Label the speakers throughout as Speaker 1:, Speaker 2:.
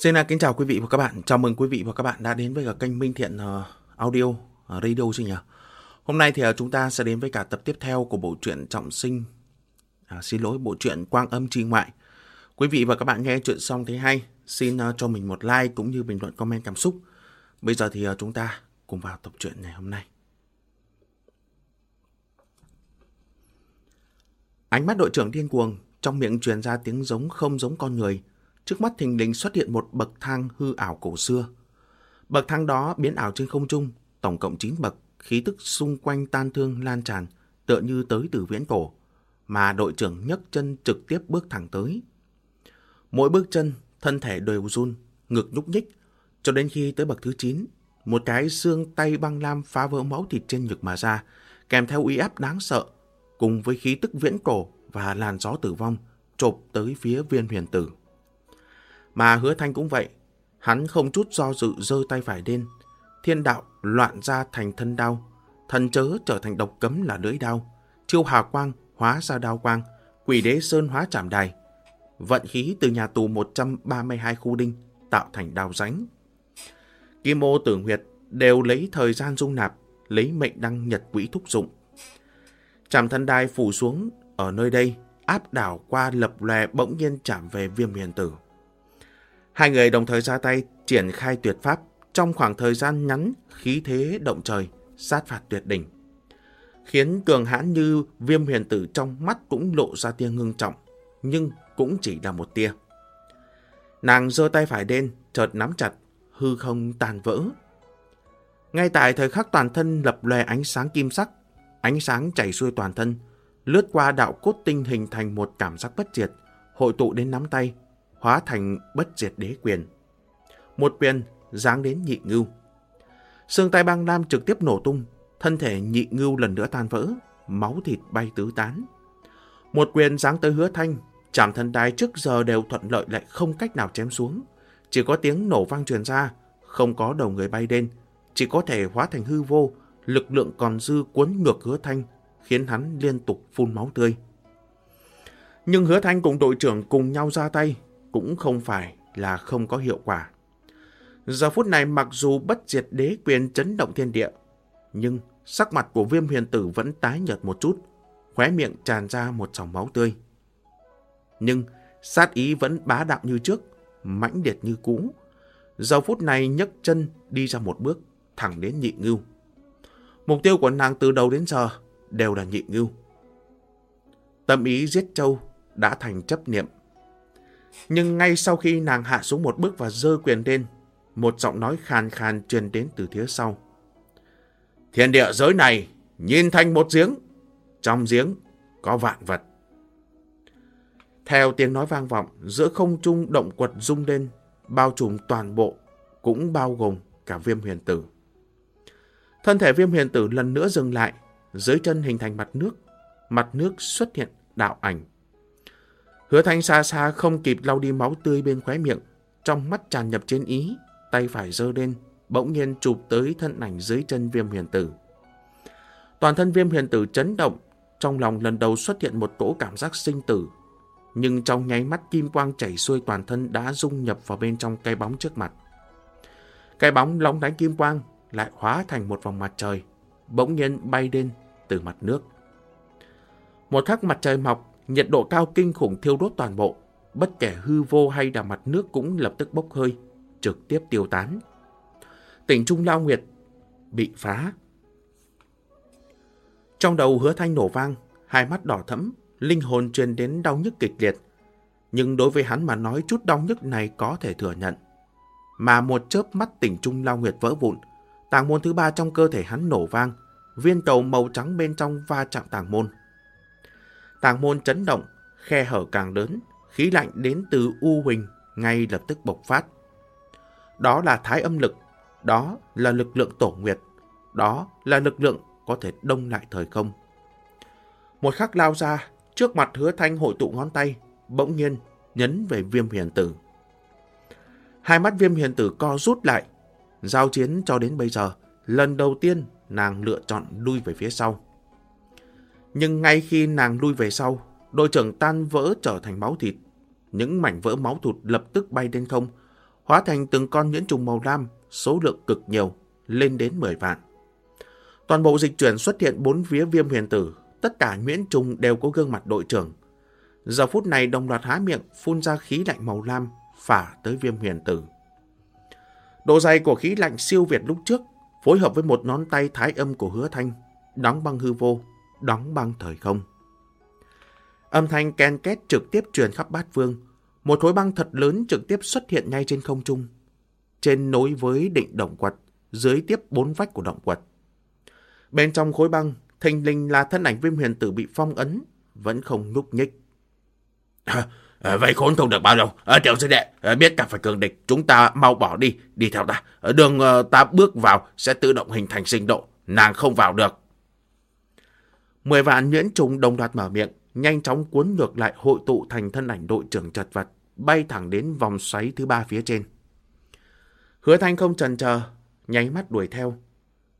Speaker 1: Xin à, kính chào quý vị và các bạn. Chào mừng quý vị và các bạn đã đến với cả kênh Minh Thiện ờ, Audio, ờ, Radio chứ nhỉ? Hôm nay thì ờ, chúng ta sẽ đến với cả tập tiếp theo của bộ truyện Trọng Sinh. À, xin lỗi, bộ truyện Quang Âm Chi Ngoại. Quý vị và các bạn nghe chuyện xong thấy hay, xin cho mình một like cũng như bình luận comment cảm xúc. Bây giờ thì chúng ta cùng vào tập truyện ngày hôm nay. Ánh mắt đội trưởng điên cuồng, trong miệng truyền ra tiếng giống không giống con người, trước mắt thình lình xuất hiện một bậc thang hư ảo cổ xưa. Bậc thang đó biến ảo trên không trung, tổng cộng 9 bậc, khí tức xung quanh tan thương lan tràn, tựa như tới từ viễn cổ, mà đội trưởng nhấc chân trực tiếp bước thẳng tới. Mỗi bước chân, thân thể đều run, ngực nhúc nhích, cho đến khi tới bậc thứ 9, một cái xương tay băng lam phá vỡ máu thịt trên ngực mà ra, kèm theo uy áp đáng sợ, cùng với khí tức viễn cổ và làn gió tử vong, chộp tới phía viên huyền tử. Mà hứa thanh cũng vậy. Hắn không chút do dự giơ tay phải lên. Thiên đạo loạn ra thành thân đao. Thần chớ trở thành độc cấm là lưỡi đao. Chiêu hà quang hóa ra đao quang. Quỷ đế sơn hóa trảm đài. Vận khí từ nhà tù 132 khu đinh tạo thành đao ránh. Kim ô tử huyệt đều lấy thời gian dung nạp, lấy mệnh đăng nhật quỹ thúc dụng. Trảm thân đai phủ xuống ở nơi đây, áp đảo qua lập lòe bỗng nhiên chạm về viêm huyền tử. Hai người đồng thời ra tay triển khai tuyệt pháp trong khoảng thời gian ngắn khí thế động trời, sát phạt tuyệt đỉnh. Khiến cường hãn như viêm huyền tử trong mắt cũng lộ ra tia ngưng trọng, nhưng cũng chỉ là một tia. Nàng giơ tay phải lên, chợt nắm chặt, hư không tàn vỡ. Ngay tại thời khắc toàn thân lập lòe ánh sáng kim sắc, ánh sáng chảy xuôi toàn thân, lướt qua đạo cốt tinh hình thành một cảm giác bất diệt, hội tụ đến nắm tay, hóa thành bất diệt đế quyền. Một quyền giáng đến nhị ngưu. Xương tay băng lam trực tiếp nổ tung, thân thể nhị ngưu lần nữa tan vỡ, máu thịt bay tứ tán. Một quyền giáng tới hứa thanh, chạm thân đai trước giờ đều thuận lợi lại không cách nào chém xuống. Chỉ có tiếng nổ vang truyền ra, không có đầu người bay lên, chỉ có thể hóa thành hư vô, lực lượng còn dư cuốn ngược hứa thanh, khiến hắn liên tục phun máu tươi. Nhưng hứa thanh cùng đội trưởng cùng nhau ra tay, cũng không phải là không có hiệu quả. Giờ phút này mặc dù bất diệt đế quyền chấn động thiên địa, nhưng sắc mặt của viêm huyền tử vẫn tái nhợt một chút, khóe miệng tràn ra một dòng máu tươi. Nhưng sát ý vẫn bá đạo như trước, mãnh liệt như cũ. Giờ phút này nhấc chân đi ra một bước, thẳng đến nhị ngưu. Mục tiêu của nàng từ đầu đến giờ đều là nhị ngưu. Tâm ý giết châu đã thành chấp niệm. Nhưng ngay sau khi nàng hạ xuống một bước và dơ quyền lên, một giọng nói khàn khàn truyền đến từ phía sau. Thiên địa giới này nhìn thành một giếng, trong giếng có vạn vật. Theo tiếng nói vang vọng, giữa không trung động quật rung lên, bao trùm toàn bộ, cũng bao gồm cả viêm huyền tử. Thân thể viêm huyền tử lần nữa dừng lại, dưới chân hình thành mặt nước, mặt nước xuất hiện đạo ảnh Hứa thanh xa xa không kịp lau đi máu tươi bên khóe miệng, trong mắt tràn nhập chiến ý, tay phải giơ lên, bỗng nhiên chụp tới thân ảnh dưới chân viêm huyền tử. Toàn thân viêm huyền tử chấn động, trong lòng lần đầu xuất hiện một cỗ cảm giác sinh tử. Nhưng trong nháy mắt kim quang chảy xuôi toàn thân đã dung nhập vào bên trong cây bóng trước mặt. Cái bóng lóng đánh kim quang lại hóa thành một vòng mặt trời, bỗng nhiên bay lên từ mặt nước. Một khắc mặt trời mọc, nhiệt độ cao kinh khủng thiêu đốt toàn bộ. Bất kể hư vô hay là mặt nước cũng lập tức bốc hơi, trực tiếp tiêu tán. Tỉnh Trung Lao Nguyệt bị phá. Trong đầu hứa thanh nổ vang, hai mắt đỏ thẫm, linh hồn truyền đến đau nhức kịch liệt. Nhưng đối với hắn mà nói chút đau nhức này có thể thừa nhận. Mà một chớp mắt tỉnh Trung Lao Nguyệt vỡ vụn, tàng môn thứ ba trong cơ thể hắn nổ vang, viên cầu màu trắng bên trong va chạm tàng môn. Tàng môn chấn động, khe hở càng lớn, khí lạnh đến từ U Huỳnh ngay lập tức bộc phát. Đó là thái âm lực, đó là lực lượng tổ nguyệt, đó là lực lượng có thể đông lại thời không. Một khắc lao ra, trước mặt hứa thanh hội tụ ngón tay, bỗng nhiên nhấn về viêm huyền tử. Hai mắt viêm huyền tử co rút lại. Giao chiến cho đến bây giờ, lần đầu tiên nàng lựa chọn lui về phía sau. Nhưng ngay khi nàng lui về sau, đội trưởng tan vỡ trở thành máu thịt. Những mảnh vỡ máu thụt lập tức bay lên không, hóa thành từng con nhuyễn trùng màu lam, số lượng cực nhiều, lên đến 10 vạn. Toàn bộ dịch chuyển xuất hiện bốn phía viêm huyền tử, tất cả nhuyễn trùng đều có gương mặt đội trưởng. Giờ phút này đồng loạt há miệng, phun ra khí lạnh màu lam, phả tới viêm huyền tử. Độ dày của khí lạnh siêu việt lúc trước, phối hợp với một ngón tay thái âm của hứa thanh, đóng băng hư vô, đóng băng thời không. Âm thanh ken két trực tiếp truyền khắp bát vương, một khối băng thật lớn trực tiếp xuất hiện ngay trên không trung. Trên nối với định động quật, dưới tiếp bốn vách của động quật. Bên trong khối băng, thình linh là thân ảnh viêm huyền tử bị phong ấn, vẫn không nhúc nhích.
Speaker 2: À, vậy khốn không được bao lâu. À, tiểu sư đệ, à, biết cả phải cường địch, chúng ta mau bỏ đi, đi theo ta. Ở đường à, ta bước vào sẽ tự động hình thành sinh độ, nàng không vào được.
Speaker 1: Mười vạn nhuyễn trùng đồng loạt mở miệng, nhanh chóng cuốn ngược lại hội tụ thành thân ảnh đội trưởng chật vật, bay thẳng đến vòng xoáy thứ ba phía trên. Hứa Thanh không chần chờ, nháy mắt đuổi theo.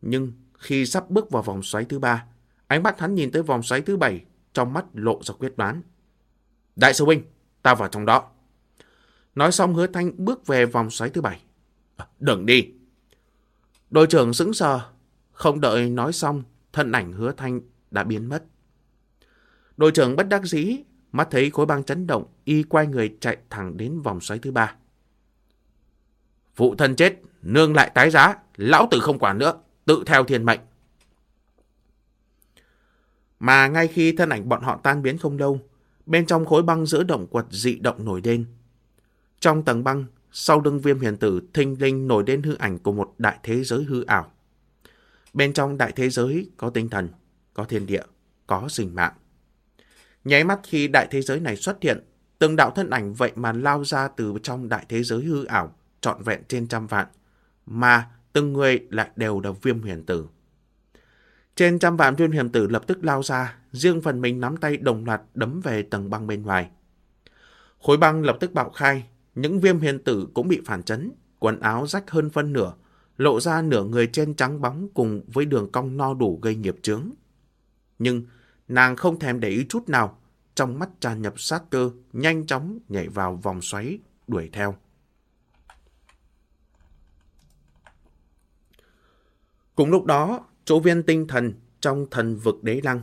Speaker 1: Nhưng khi sắp bước vào vòng xoáy thứ ba, ánh mắt hắn nhìn tới vòng xoáy thứ bảy, trong mắt lộ ra quyết đoán. Đại sư huynh, ta vào trong đó. Nói xong hứa thanh bước về vòng xoáy thứ bảy.
Speaker 2: À, đừng đi.
Speaker 1: Đội trưởng sững sờ, không đợi nói xong, thân ảnh hứa thanh đã biến mất. Đội trưởng bất đắc dĩ, mắt thấy khối băng chấn động, y quay người chạy thẳng đến vòng xoáy thứ ba.
Speaker 2: Phụ thân chết, nương lại tái giá, lão tử không quản nữa, tự theo thiên mệnh.
Speaker 1: Mà ngay khi thân ảnh bọn họ tan biến không lâu, bên trong khối băng giữa động quật dị động nổi lên. Trong tầng băng, sau lưng viêm huyền tử thinh linh nổi lên hư ảnh của một đại thế giới hư ảo. Bên trong đại thế giới có tinh thần, có thiên địa, có sinh mạng. Nháy mắt khi đại thế giới này xuất hiện, từng đạo thân ảnh vậy mà lao ra từ trong đại thế giới hư ảo, trọn vẹn trên trăm vạn, mà từng người lại đều là viêm huyền tử. Trên trăm vạn viêm huyền tử lập tức lao ra, riêng phần mình nắm tay đồng loạt đấm về tầng băng bên ngoài. Khối băng lập tức bạo khai, những viêm huyền tử cũng bị phản chấn, quần áo rách hơn phân nửa, lộ ra nửa người trên trắng bóng cùng với đường cong no đủ gây nghiệp chướng. Nhưng nàng không thèm để ý chút nào, trong mắt tràn nhập sát cơ, nhanh chóng nhảy vào vòng xoáy, đuổi theo. Cùng lúc đó, chỗ viên tinh thần trong thần vực đế lăng.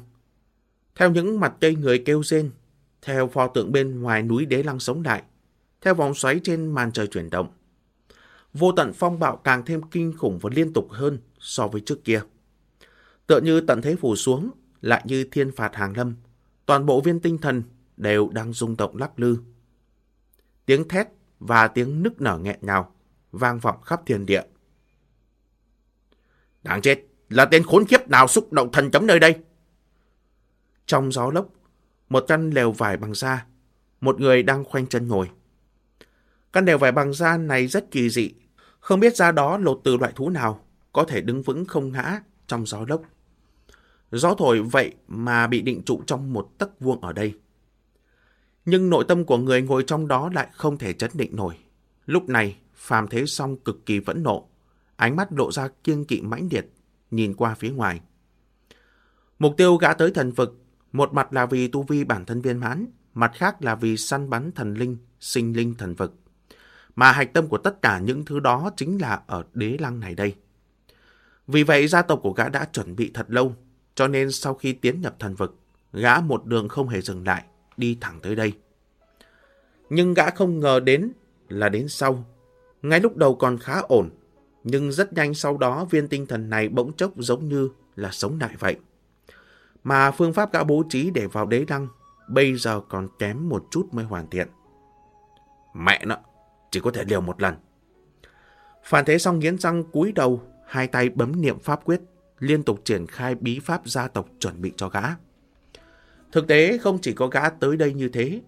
Speaker 1: Theo những mặt cây người kêu rên, theo pho tượng bên ngoài núi đế lăng sống lại, theo vòng xoáy trên màn trời chuyển động. Vô tận phong bạo càng thêm kinh khủng và liên tục hơn so với trước kia. Tựa như tận thế phủ xuống, lại như thiên phạt hàng lâm, toàn bộ viên tinh thần đều đang rung động lắc lư. Tiếng thét và tiếng nức nở nghẹn ngào vang vọng khắp thiên địa.
Speaker 2: Đáng chết, là tên khốn kiếp nào xúc động thần chấm nơi đây?
Speaker 1: Trong gió lốc, một căn lều vải bằng da, một người đang khoanh chân ngồi. Căn lều vải bằng da này rất kỳ dị, không biết da đó lột từ loại thú nào, có thể đứng vững không ngã trong gió lốc. Gió thổi vậy mà bị định trụ trong một tấc vuông ở đây. Nhưng nội tâm của người ngồi trong đó lại không thể chấn định nổi. Lúc này, phàm thế song cực kỳ vẫn nộ, ánh mắt lộ ra kiêng kỵ mãnh liệt, nhìn qua phía ngoài. Mục tiêu gã tới thần vực, một mặt là vì tu vi bản thân viên mãn, mặt khác là vì săn bắn thần linh, sinh linh thần vực. Mà hạch tâm của tất cả những thứ đó chính là ở đế lăng này đây. Vì vậy gia tộc của gã đã chuẩn bị thật lâu, cho nên sau khi tiến nhập thần vực, gã một đường không hề dừng lại, đi thẳng tới đây. Nhưng gã không ngờ đến là đến sau. Ngay lúc đầu còn khá ổn, nhưng rất nhanh sau đó viên tinh thần này bỗng chốc giống như là sống lại vậy. Mà phương pháp gã bố trí để vào đế đăng bây giờ còn kém một chút mới hoàn thiện.
Speaker 2: Mẹ nó, chỉ có thể liều một lần.
Speaker 1: Phản thế xong nghiến răng cúi đầu, hai tay bấm niệm pháp quyết, liên tục triển khai bí pháp gia tộc chuẩn bị cho gã. Thực tế không chỉ có gã tới đây như thế,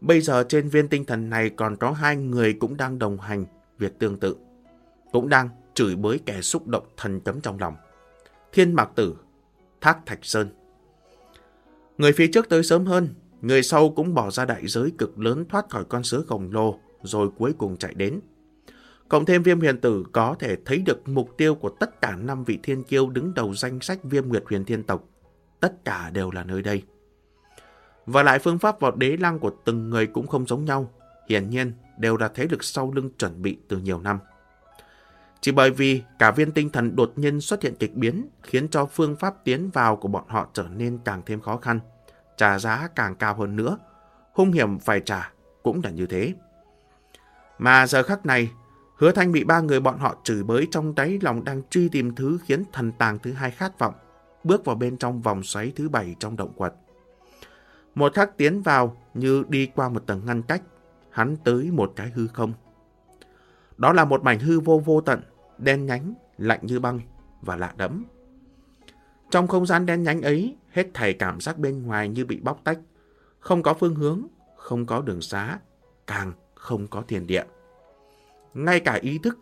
Speaker 1: bây giờ trên viên tinh thần này còn có hai người cũng đang đồng hành việc tương tự. Cũng đang chửi bới kẻ xúc động thần cấm trong lòng. Thiên Mạc Tử, Thác Thạch Sơn. Người phía trước tới sớm hơn, người sau cũng bỏ ra đại giới cực lớn thoát khỏi con sứa khổng lồ, rồi cuối cùng chạy đến. Cộng thêm viêm huyền tử có thể thấy được mục tiêu của tất cả năm vị thiên kiêu đứng đầu danh sách viêm nguyệt huyền thiên tộc. Tất cả đều là nơi đây. Và lại phương pháp vào đế lăng của từng người cũng không giống nhau. Hiển nhiên, đều là thế lực sau lưng chuẩn bị từ nhiều năm. Chỉ bởi vì cả viên tinh thần đột nhiên xuất hiện kịch biến khiến cho phương pháp tiến vào của bọn họ trở nên càng thêm khó khăn, trả giá càng cao hơn nữa, hung hiểm phải trả cũng là như thế. Mà giờ khắc này, hứa thanh bị ba người bọn họ chửi bới trong đáy lòng đang truy tìm thứ khiến thần tàng thứ hai khát vọng, bước vào bên trong vòng xoáy thứ bảy trong động quật. Một khắc tiến vào như đi qua một tầng ngăn cách, hắn tới một cái hư không. Đó là một mảnh hư vô vô tận, đen nhánh, lạnh như băng và lạ đẫm. Trong không gian đen nhánh ấy, hết thảy cảm giác bên ngoài như bị bóc tách, không có phương hướng, không có đường xá, càng không có thiền địa. Ngay cả ý thức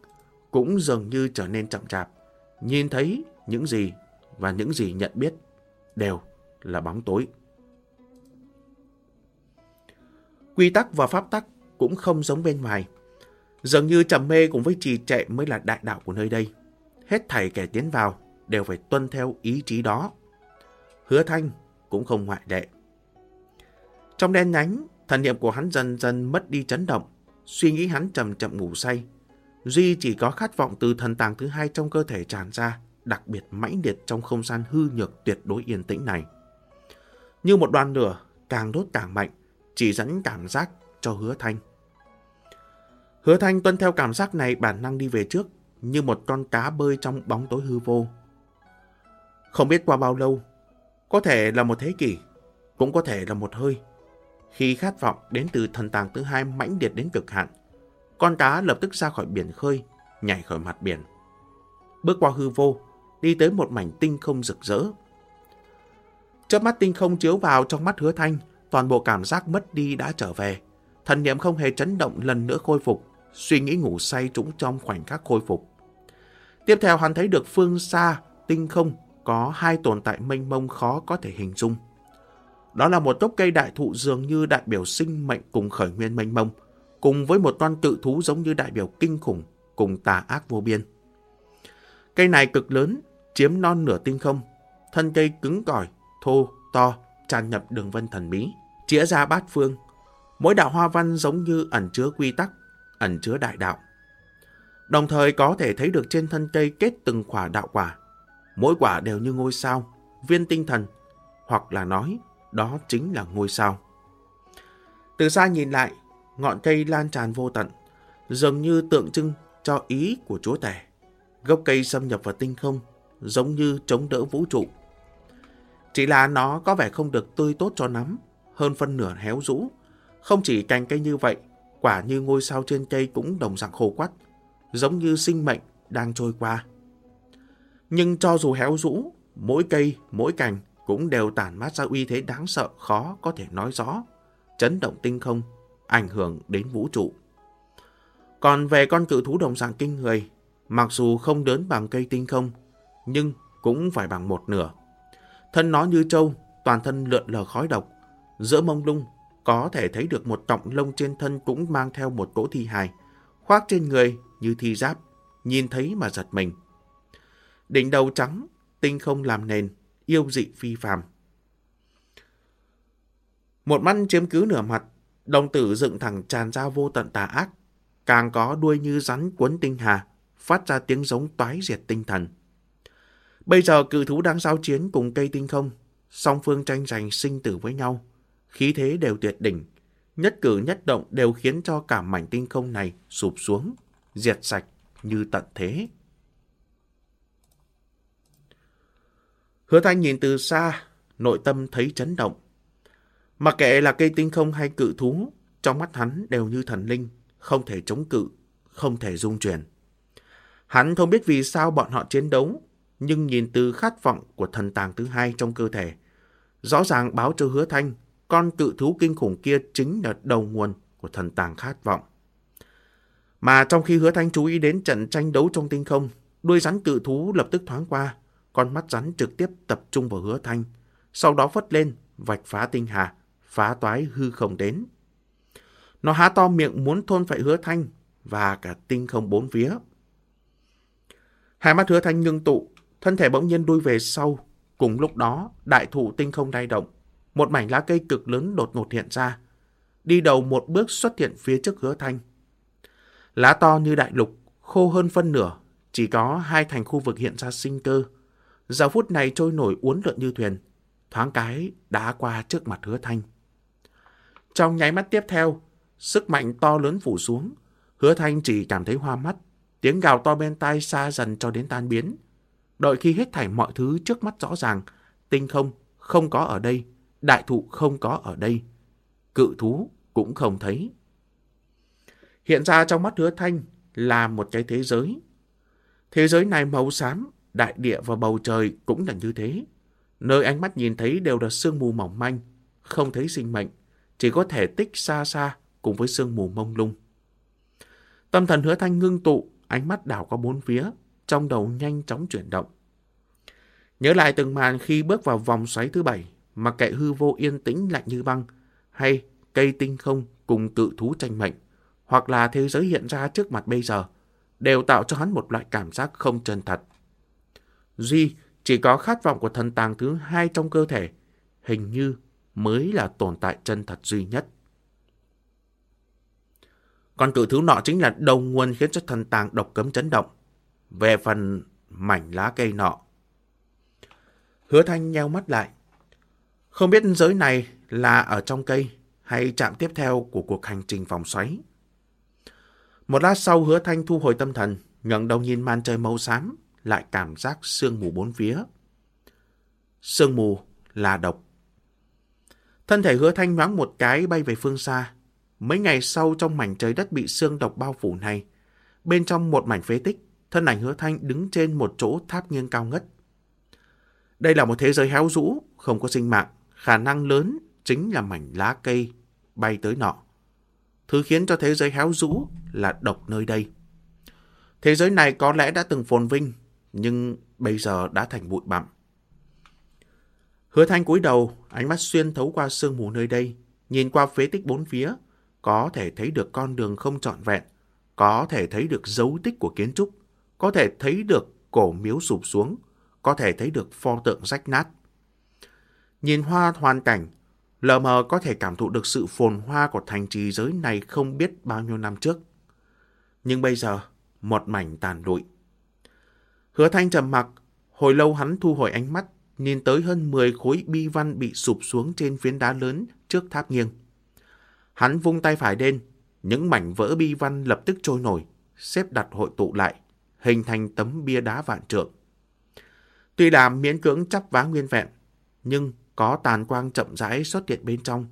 Speaker 1: cũng dường như trở nên chậm chạp, nhìn thấy những gì và những gì nhận biết đều là bóng tối. Quy tắc và pháp tắc cũng không giống bên ngoài. Dường như trầm mê cùng với trì trệ mới là đại đạo của nơi đây. Hết thảy kẻ tiến vào đều phải tuân theo ý chí đó. Hứa Thanh cũng không ngoại lệ. Trong đen nhánh, thần niệm của hắn dần dần mất đi chấn động, suy nghĩ hắn chậm chậm ngủ say. Duy chỉ có khát vọng từ thần tàng thứ hai trong cơ thể tràn ra, đặc biệt mãnh liệt trong không gian hư nhược tuyệt đối yên tĩnh này. Như một đoàn lửa, càng đốt càng mạnh, chỉ dẫn cảm giác cho hứa thanh. Hứa thanh tuân theo cảm giác này bản năng đi về trước, như một con cá bơi trong bóng tối hư vô. Không biết qua bao lâu, có thể là một thế kỷ, cũng có thể là một hơi. Khi khát vọng đến từ thần tàng thứ hai mãnh liệt đến cực hạn, con cá lập tức ra khỏi biển khơi, nhảy khỏi mặt biển. Bước qua hư vô, đi tới một mảnh tinh không rực rỡ. Chớp mắt tinh không chiếu vào trong mắt hứa thanh, toàn bộ cảm giác mất đi đã trở về. Thần niệm không hề chấn động lần nữa khôi phục, suy nghĩ ngủ say trũng trong khoảnh khắc khôi phục. Tiếp theo hắn thấy được phương xa, tinh không, có hai tồn tại mênh mông khó có thể hình dung. Đó là một gốc cây đại thụ dường như đại biểu sinh mệnh cùng khởi nguyên mênh mông, cùng với một con tự thú giống như đại biểu kinh khủng, cùng tà ác vô biên. Cây này cực lớn, chiếm non nửa tinh không, thân cây cứng cỏi, thô, to, tràn nhập đường vân thần bí, chĩa ra bát phương. Mỗi đạo hoa văn giống như ẩn chứa quy tắc, ẩn chứa đại đạo. Đồng thời có thể thấy được trên thân cây kết từng quả đạo quả. Mỗi quả đều như ngôi sao, viên tinh thần, hoặc là nói đó chính là ngôi sao. Từ xa nhìn lại, ngọn cây lan tràn vô tận, dường như tượng trưng cho ý của Chúa Tể. Gốc cây xâm nhập vào tinh không, giống như chống đỡ vũ trụ. Chỉ là nó có vẻ không được tươi tốt cho lắm, hơn phân nửa héo rũ. Không chỉ cành cây như vậy, quả như ngôi sao trên cây cũng đồng dạng khô quắt, giống như sinh mệnh đang trôi qua. Nhưng cho dù héo rũ, mỗi cây, mỗi cành cũng đều tản mát ra uy thế đáng sợ khó có thể nói rõ, chấn động tinh không, ảnh hưởng đến vũ trụ. Còn về con cự thú đồng dạng kinh người, mặc dù không lớn bằng cây tinh không, nhưng cũng phải bằng một nửa. Thân nó như trâu, toàn thân lượn lờ khói độc, giữa mông lung có thể thấy được một trọng lông trên thân cũng mang theo một cỗ thi hài, khoác trên người như thi giáp, nhìn thấy mà giật mình. Đỉnh đầu trắng, tinh không làm nền, yêu dị phi phàm. Một mắt chiếm cứ nửa mặt, đồng tử dựng thẳng tràn ra vô tận tà ác, càng có đuôi như rắn cuốn tinh hà, phát ra tiếng giống toái diệt tinh thần. Bây giờ cự thú đang giao chiến cùng cây tinh không, song phương tranh giành sinh tử với nhau, khí thế đều tuyệt đỉnh, nhất cử nhất động đều khiến cho cả mảnh tinh không này sụp xuống, diệt sạch như tận thế. Hứa Thanh nhìn từ xa, nội tâm thấy chấn động. Mặc kệ là cây tinh không hay cự thú, trong mắt hắn đều như thần linh, không thể chống cự, không thể dung chuyển. Hắn không biết vì sao bọn họ chiến đấu, nhưng nhìn từ khát vọng của thần tàng thứ hai trong cơ thể, rõ ràng báo cho hứa thanh, con cự thú kinh khủng kia chính là đầu nguồn của thần tàng khát vọng. Mà trong khi hứa thanh chú ý đến trận tranh đấu trong tinh không, đuôi rắn cự thú lập tức thoáng qua, con mắt rắn trực tiếp tập trung vào hứa thanh, sau đó vất lên, vạch phá tinh hà, phá toái hư không đến. Nó há to miệng muốn thôn phệ hứa thanh và cả tinh không bốn phía. Hai mắt hứa thanh ngưng tụ, thân thể bỗng nhiên đuôi về sau. Cùng lúc đó, đại thụ tinh không lay động. Một mảnh lá cây cực lớn đột ngột hiện ra. Đi đầu một bước xuất hiện phía trước hứa thanh, Lá to như đại lục, khô hơn phân nửa, chỉ có hai thành khu vực hiện ra sinh cơ. Giờ phút này trôi nổi uốn lượn như thuyền, thoáng cái đã qua trước mặt hứa thanh. Trong nháy mắt tiếp theo, sức mạnh to lớn phủ xuống, hứa thanh chỉ cảm thấy hoa mắt, tiếng gào to bên tai xa dần cho đến tan biến. Đợi khi hết thảy mọi thứ trước mắt rõ ràng, tinh không không có ở đây, đại thụ không có ở đây, cự thú cũng không thấy. Hiện ra trong mắt hứa thanh là một cái thế giới. Thế giới này màu xám, đại địa và bầu trời cũng là như thế. Nơi ánh mắt nhìn thấy đều là sương mù mỏng manh, không thấy sinh mệnh, chỉ có thể tích xa xa cùng với sương mù mông lung. Tâm thần hứa thanh ngưng tụ, ánh mắt đảo qua bốn phía, trong đầu nhanh chóng chuyển động. Nhớ lại từng màn khi bước vào vòng xoáy thứ bảy, mặc kệ hư vô yên tĩnh lạnh như băng, hay cây tinh không cùng tự thú tranh mệnh, hoặc là thế giới hiện ra trước mặt bây giờ, đều tạo cho hắn một loại cảm giác không chân thật. Duy chỉ có khát vọng của thần tàng thứ hai trong cơ thể, hình như mới là tồn tại chân thật duy nhất. Còn cự thứ nọ chính là đầu nguồn khiến cho thần tàng độc cấm chấn động. Về phần mảnh lá cây nọ. Hứa thanh nheo mắt lại. Không biết giới này là ở trong cây hay chạm tiếp theo của cuộc hành trình vòng xoáy. Một lát sau hứa thanh thu hồi tâm thần, ngẩng đầu nhìn màn trời màu xám, lại cảm giác sương mù bốn phía. Sương mù là độc. Thân thể hứa thanh nhoáng một cái bay về phương xa. Mấy ngày sau trong mảnh trời đất bị sương độc bao phủ này, bên trong một mảnh phế tích, thân ảnh hứa thanh đứng trên một chỗ tháp nghiêng cao ngất. Đây là một thế giới héo rũ, không có sinh mạng, khả năng lớn chính là mảnh lá cây bay tới nọ. Thứ khiến cho thế giới héo rũ là độc nơi đây. Thế giới này có lẽ đã từng phồn vinh, nhưng bây giờ đã thành bụi bặm. Hứa thanh cúi đầu, ánh mắt xuyên thấu qua sương mù nơi đây, nhìn qua phế tích bốn phía, có thể thấy được con đường không trọn vẹn, có thể thấy được dấu tích của kiến trúc, có thể thấy được cổ miếu sụp xuống, có thể thấy được pho tượng rách nát. Nhìn hoa hoàn cảnh, lờ mờ có thể cảm thụ được sự phồn hoa của thành trì giới này không biết bao nhiêu năm trước. Nhưng bây giờ, một mảnh tàn lụi. Hứa thanh trầm mặc, hồi lâu hắn thu hồi ánh mắt, nhìn tới hơn 10 khối bi văn bị sụp xuống trên phiến đá lớn trước tháp nghiêng. Hắn vung tay phải lên, những mảnh vỡ bi văn lập tức trôi nổi, xếp đặt hội tụ lại, hình thành tấm bia đá vạn trượng. Tuy là miễn cưỡng chắp vá nguyên vẹn, nhưng có tàn quang chậm rãi xuất hiện bên trong.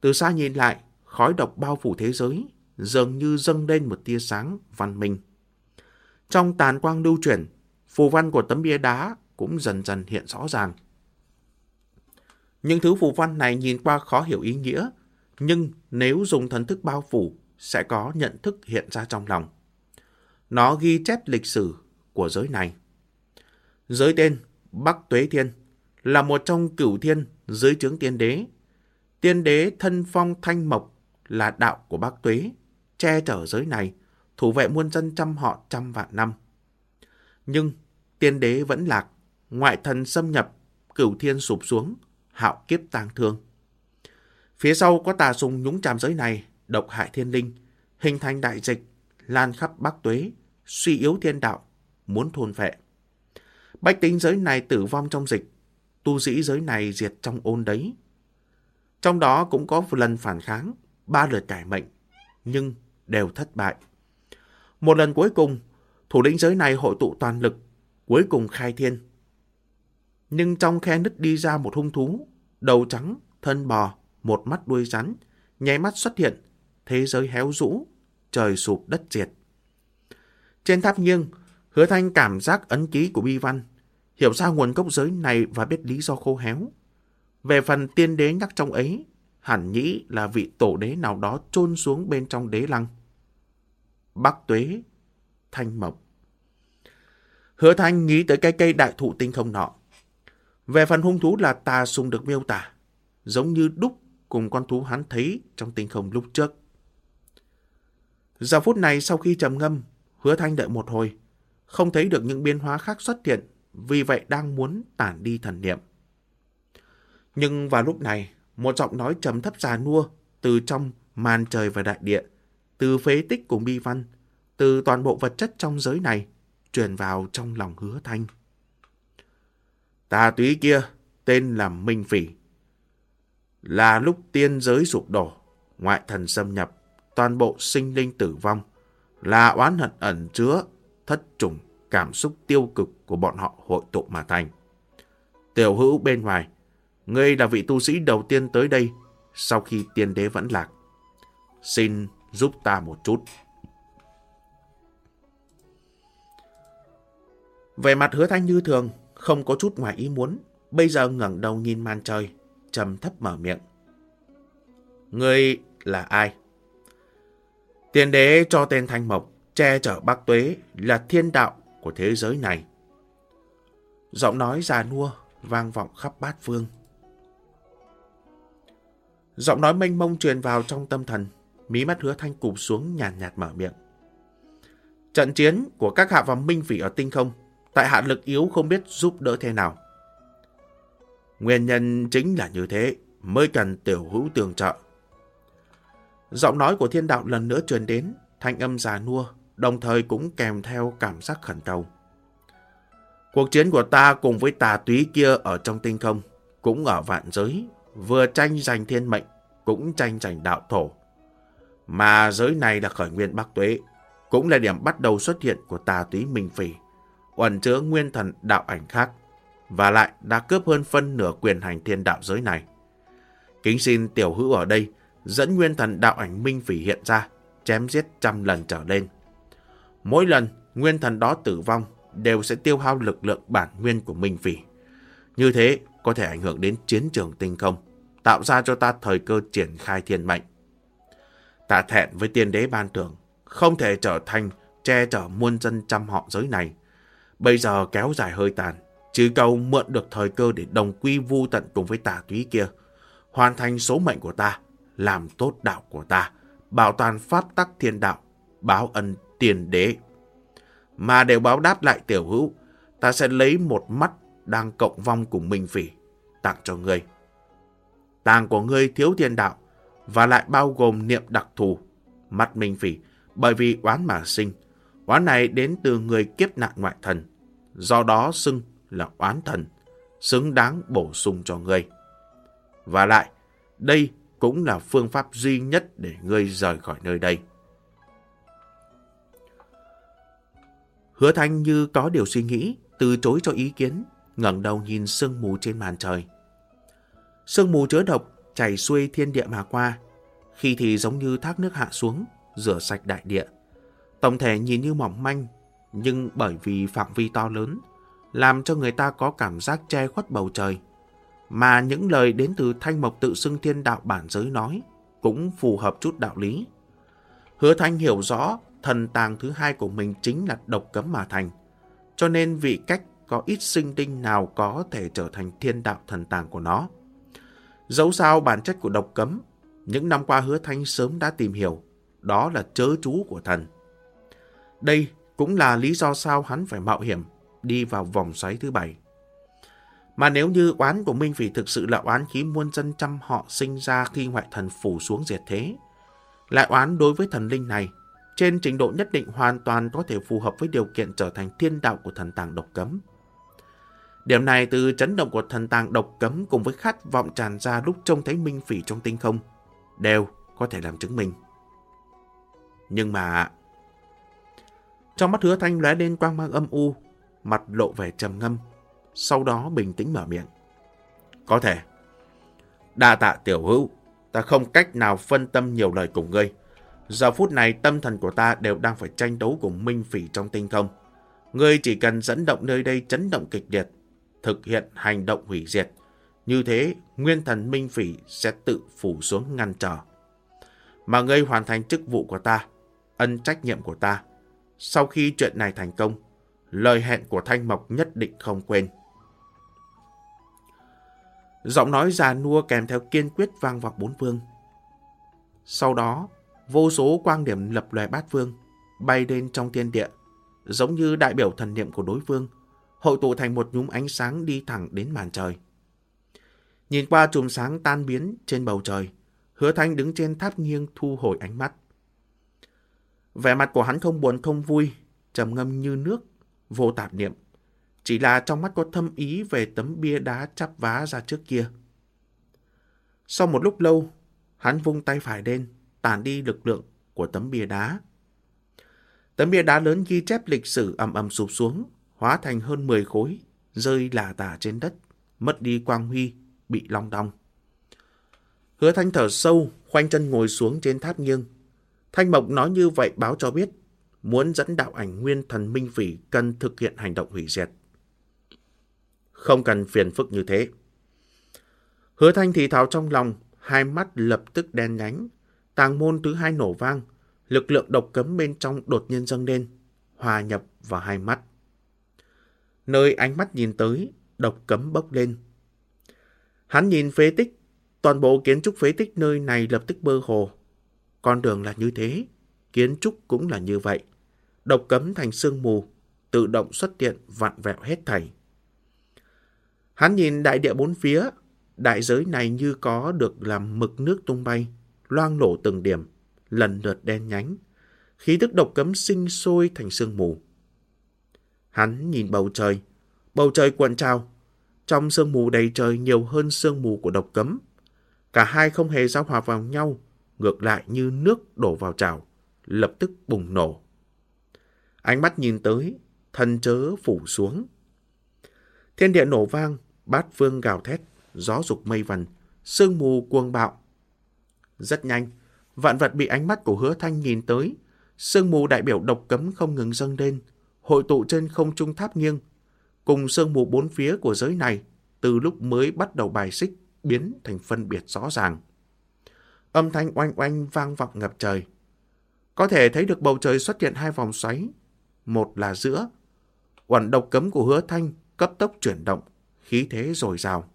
Speaker 1: Từ xa nhìn lại, khói độc bao phủ thế giới, dường như dâng lên một tia sáng văn minh. Trong tàn quang lưu chuyển, phù văn của tấm bia đá cũng dần dần hiện rõ ràng. Những thứ phù văn này nhìn qua khó hiểu ý nghĩa, nhưng nếu dùng thần thức bao phủ, sẽ có nhận thức hiện ra trong lòng. Nó ghi chép lịch sử của giới này. Giới tên Bắc Tuế Thiên là một trong cửu thiên dưới trướng tiên đế. Tiên đế thân phong thanh mộc là đạo của Bắc Tuế, che chở giới này, thủ vệ muôn dân trăm họ trăm vạn năm. Nhưng tiên đế vẫn lạc, ngoại thần xâm nhập, cửu thiên sụp xuống, hạo kiếp tang thương. Phía sau có tà sùng nhúng chàm giới này, độc hại thiên linh, hình thành đại dịch, lan khắp Bắc Tuế, suy yếu thiên đạo, muốn thôn phệ. Bách tính giới này tử vong trong dịch, tu sĩ giới này diệt trong ôn đấy. Trong đó cũng có một lần phản kháng, ba lượt cải mệnh, nhưng đều thất bại. Một lần cuối cùng, thủ lĩnh giới này hội tụ toàn lực, cuối cùng khai thiên. Nhưng trong khe nứt đi ra một hung thú, đầu trắng, thân bò, một mắt đuôi rắn, nháy mắt xuất hiện, thế giới héo rũ, trời sụp đất diệt. Trên tháp nghiêng, hứa thanh cảm giác ấn ký của bi văn, hiểu ra nguồn gốc giới này và biết lý do khô héo. Về phần tiên đế nhắc trong ấy, hẳn nhĩ là vị tổ đế nào đó chôn xuống bên trong đế lăng. Bắc tuế, thanh mộc. Hứa thanh nghĩ tới cái cây đại thụ tinh không nọ. Về phần hung thú là tà sùng được miêu tả, giống như đúc cùng con thú hắn thấy trong tinh không lúc trước. Giờ phút này sau khi trầm ngâm, hứa thanh đợi một hồi, không thấy được những biến hóa khác xuất hiện, vì vậy đang muốn tản đi thần niệm. Nhưng vào lúc này, một giọng nói trầm thấp già nua từ trong màn trời và đại địa, từ phế tích cùng bi văn, từ toàn bộ vật chất trong giới này truyền vào trong lòng hứa thanh.
Speaker 2: Tà túy kia tên là Minh Phỉ. Là lúc tiên giới sụp đổ, ngoại thần xâm nhập, toàn bộ sinh linh tử vong, là oán hận ẩn chứa, thất trùng, cảm xúc tiêu cực của bọn họ hội tụ mà thành. Tiểu hữu bên ngoài, ngươi là vị tu sĩ đầu tiên tới đây sau khi tiên đế vẫn lạc. Xin giúp ta một chút.
Speaker 1: Về mặt hứa thanh như thường, không có chút ngoài ý muốn, bây giờ ngẩng đầu nhìn màn trời, trầm thấp mở miệng.
Speaker 2: Ngươi là ai? Tiên đế cho tên Thanh Mộc, che chở Bắc Tuế là thiên đạo của thế giới này.
Speaker 1: Giọng nói già nua, vang vọng khắp bát phương. Giọng nói mênh mông truyền vào trong tâm thần, mí mắt hứa thanh cụp xuống nhàn nhạt, nhạt mở miệng. Trận chiến của các hạ và minh phỉ ở tinh không, tại hạ lực yếu không biết giúp đỡ thế nào.
Speaker 2: Nguyên nhân chính là như thế, mới cần tiểu hữu tường trợ.
Speaker 1: Giọng nói của thiên đạo lần nữa truyền đến, thanh âm già nua, đồng thời cũng kèm theo cảm giác khẩn cầu.
Speaker 2: Cuộc chiến của ta cùng với tà túy kia ở trong tinh không, cũng ở vạn giới, vừa tranh giành thiên mệnh, cũng tranh giành đạo thổ. Mà giới này là khởi nguyên Bắc Tuế, cũng là điểm bắt đầu xuất hiện của tà túy Minh Phỉ, ẩn chứa nguyên thần đạo ảnh khác, và lại đã cướp hơn phân nửa quyền hành thiên đạo giới này. Kính xin tiểu hữu ở đây dẫn nguyên thần đạo ảnh Minh Phỉ hiện ra, chém giết trăm lần trở lên. Mỗi lần nguyên thần đó tử vong đều sẽ tiêu hao lực lượng bản nguyên của Minh Phỉ. Như thế có thể ảnh hưởng đến chiến trường tinh không, tạo ra cho ta thời cơ triển khai thiên mệnh. Ta thẹn với tiên đế ban thưởng, không thể trở thành che chở muôn dân trăm họ giới này. Bây giờ kéo dài hơi tàn, chỉ cầu mượn được thời cơ để đồng quy vu tận cùng với tà túy kia, hoàn thành số mệnh của ta, làm tốt đạo của ta, bảo toàn pháp tắc thiên đạo, báo ân tiền đế. Mà đều báo đáp lại tiểu hữu, ta sẽ lấy một mắt đang cộng vong cùng Minh Phỉ, tặng cho ngươi. Tàng của ngươi thiếu thiên đạo, và lại bao gồm niệm đặc thù, mắt Minh Phỉ, bởi vì oán mà sinh. Oán này đến từ người kiếp nạn ngoại thần, do đó xưng là oán thần, xứng đáng bổ sung cho ngươi. Và lại, đây cũng là phương pháp duy nhất để ngươi rời khỏi nơi đây.
Speaker 1: Hứa Thanh như có điều suy nghĩ, từ chối cho ý kiến, ngẩng đầu nhìn sương mù trên màn trời. Sương mù chứa độc chảy xuôi thiên địa mà qua, khi thì giống như thác nước hạ xuống, rửa sạch đại địa. Tổng thể nhìn như mỏng manh, nhưng bởi vì phạm vi to lớn, làm cho người ta có cảm giác che khuất bầu trời. Mà những lời đến từ thanh mộc tự xưng thiên đạo bản giới nói cũng phù hợp chút đạo lý. Hứa Thanh hiểu rõ thần tàng thứ hai của mình chính là độc cấm mà thành. Cho nên vị cách có ít sinh tinh nào có thể trở thành thiên đạo thần tàng của nó. Dẫu sao bản chất của độc cấm, những năm qua hứa thanh sớm đã tìm hiểu, đó là chớ chú của thần. Đây cũng là lý do sao hắn phải mạo hiểm đi vào vòng xoáy thứ bảy. Mà nếu như oán của Minh Phỉ thực sự là oán khí muôn dân trăm họ sinh ra khi ngoại thần phủ xuống diệt thế, lại oán đối với thần linh này, trên trình độ nhất định hoàn toàn có thể phù hợp với điều kiện trở thành thiên đạo của thần tàng độc cấm. Điểm này từ chấn động của thần tàng độc cấm cùng với khát vọng tràn ra lúc trông thấy minh phỉ trong tinh không, đều có thể làm chứng minh. Nhưng mà... Trong mắt hứa thanh lóe lên quang mang âm u, mặt lộ vẻ trầm ngâm, sau đó bình tĩnh mở miệng.
Speaker 2: Có thể. Đa tạ tiểu hữu, ta không cách nào phân tâm nhiều lời cùng ngươi. Giờ phút này tâm thần của ta đều đang phải tranh đấu cùng minh phỉ trong tinh không. Ngươi chỉ cần dẫn động nơi đây chấn động kịch liệt, thực hiện hành động hủy diệt. Như thế, nguyên thần minh phỉ sẽ tự phủ xuống ngăn trở. Mà ngươi hoàn thành chức vụ của ta, ân trách nhiệm của ta. Sau khi chuyện này thành công, lời hẹn của Thanh Mộc nhất định không quên.
Speaker 1: Giọng nói già nua kèm theo kiên quyết vang vọng bốn phương. Sau đó, vô số quang điểm lập loè bát phương, bay lên trong thiên địa, giống như đại biểu thần niệm của đối phương, hội tụ thành một nhúm ánh sáng đi thẳng đến màn trời. Nhìn qua chùm sáng tan biến trên bầu trời, hứa thanh đứng trên tháp nghiêng thu hồi ánh mắt. Vẻ mặt của hắn không buồn không vui, trầm ngâm như nước, vô tạp niệm. Chỉ là trong mắt có thâm ý về tấm bia đá chắp vá ra trước kia. Sau một lúc lâu, hắn vung tay phải lên, tản đi lực lượng của tấm bia đá. Tấm bia đá lớn ghi chép lịch sử ầm ầm sụp xuống, hóa thành hơn 10 khối, rơi lả tả trên đất, mất đi quang huy, bị long đong. Hứa Thanh thở sâu, khoanh chân ngồi xuống trên tháp nghiêng. Thanh Mộc nói như vậy báo cho biết, muốn dẫn đạo ảnh nguyên thần minh phỉ cần thực hiện hành động hủy diệt. Không cần phiền phức như thế. Hứa Thanh thì thào trong lòng, hai mắt lập tức đen nhánh. Tàng môn thứ hai nổ vang, lực lượng độc cấm bên trong đột nhiên dâng lên, hòa nhập vào hai mắt. Nơi ánh mắt nhìn tới, độc cấm bốc lên. Hắn nhìn phế tích, toàn bộ kiến trúc phế tích nơi này lập tức bơ hồ. Con đường là như thế, kiến trúc cũng là như vậy. Độc cấm thành sương mù, tự động xuất hiện vặn vẹo hết thảy. Hắn nhìn đại địa bốn phía, đại giới này như có được làm mực nước tung bay, loang lổ từng điểm, lần lượt đen nhánh. Khí tức độc cấm sinh sôi thành sương mù. Hắn nhìn bầu trời, bầu trời cuộn trào. Trong sương mù đầy trời nhiều hơn sương mù của độc cấm. Cả hai không hề giao hòa vào nhau, ngược lại như nước đổ vào chảo, lập tức bùng nổ. Ánh mắt nhìn tới, thân chớ phủ xuống. Thiên địa nổ vang, bát phương gào thét, gió dục mây vần, sương mù cuồng bạo. Rất nhanh, vạn vật bị ánh mắt của hứa thanh nhìn tới, sương mù đại biểu độc cấm không ngừng dâng lên, hội tụ trên không trung tháp nghiêng, cùng sương mù bốn phía của giới này, từ lúc mới bắt đầu bài xích, biến thành phân biệt rõ ràng. Âm thanh oanh oanh vang vọng ngập trời. Có thể thấy được bầu trời xuất hiện hai vòng xoáy. Một là giữa. Quẩn độc cấm của hứa thanh cấp tốc chuyển động, khí thế dồi dào.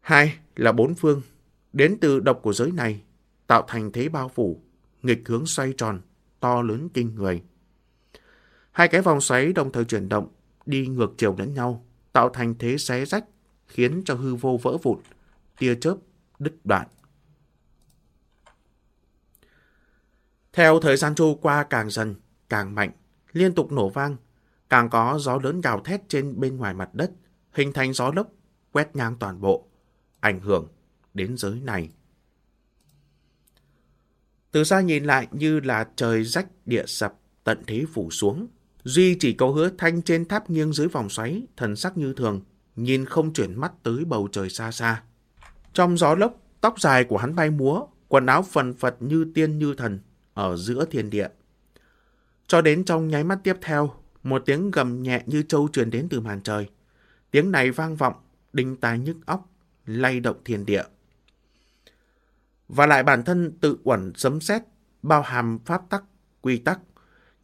Speaker 1: Hai là bốn phương, đến từ độc của giới này, tạo thành thế bao phủ, nghịch hướng xoay tròn, to lớn kinh người. Hai cái vòng xoáy đồng thời chuyển động, đi ngược chiều lẫn nhau, tạo thành thế xé rách, khiến cho hư vô vỡ vụn, tia chớp, đứt đoạn. Theo thời gian trôi qua càng dần, càng mạnh, liên tục nổ vang, càng có gió lớn gào thét trên bên ngoài mặt đất, hình thành gió lốc, quét ngang toàn bộ, ảnh hưởng đến giới này. Từ xa nhìn lại như là trời rách địa sập, tận thế phủ xuống. Duy chỉ có hứa thanh trên tháp nghiêng dưới vòng xoáy, thần sắc như thường, nhìn không chuyển mắt tới bầu trời xa xa. Trong gió lốc, tóc dài của hắn bay múa, quần áo phần phật như tiên như thần, ở giữa thiên địa. Cho đến trong nháy mắt tiếp theo, một tiếng gầm nhẹ như trâu truyền đến từ màn trời. Tiếng này vang vọng, đinh tai nhức óc, lay động thiên địa. Và lại bản thân tự uẩn sấm sét bao hàm pháp tắc, quy tắc.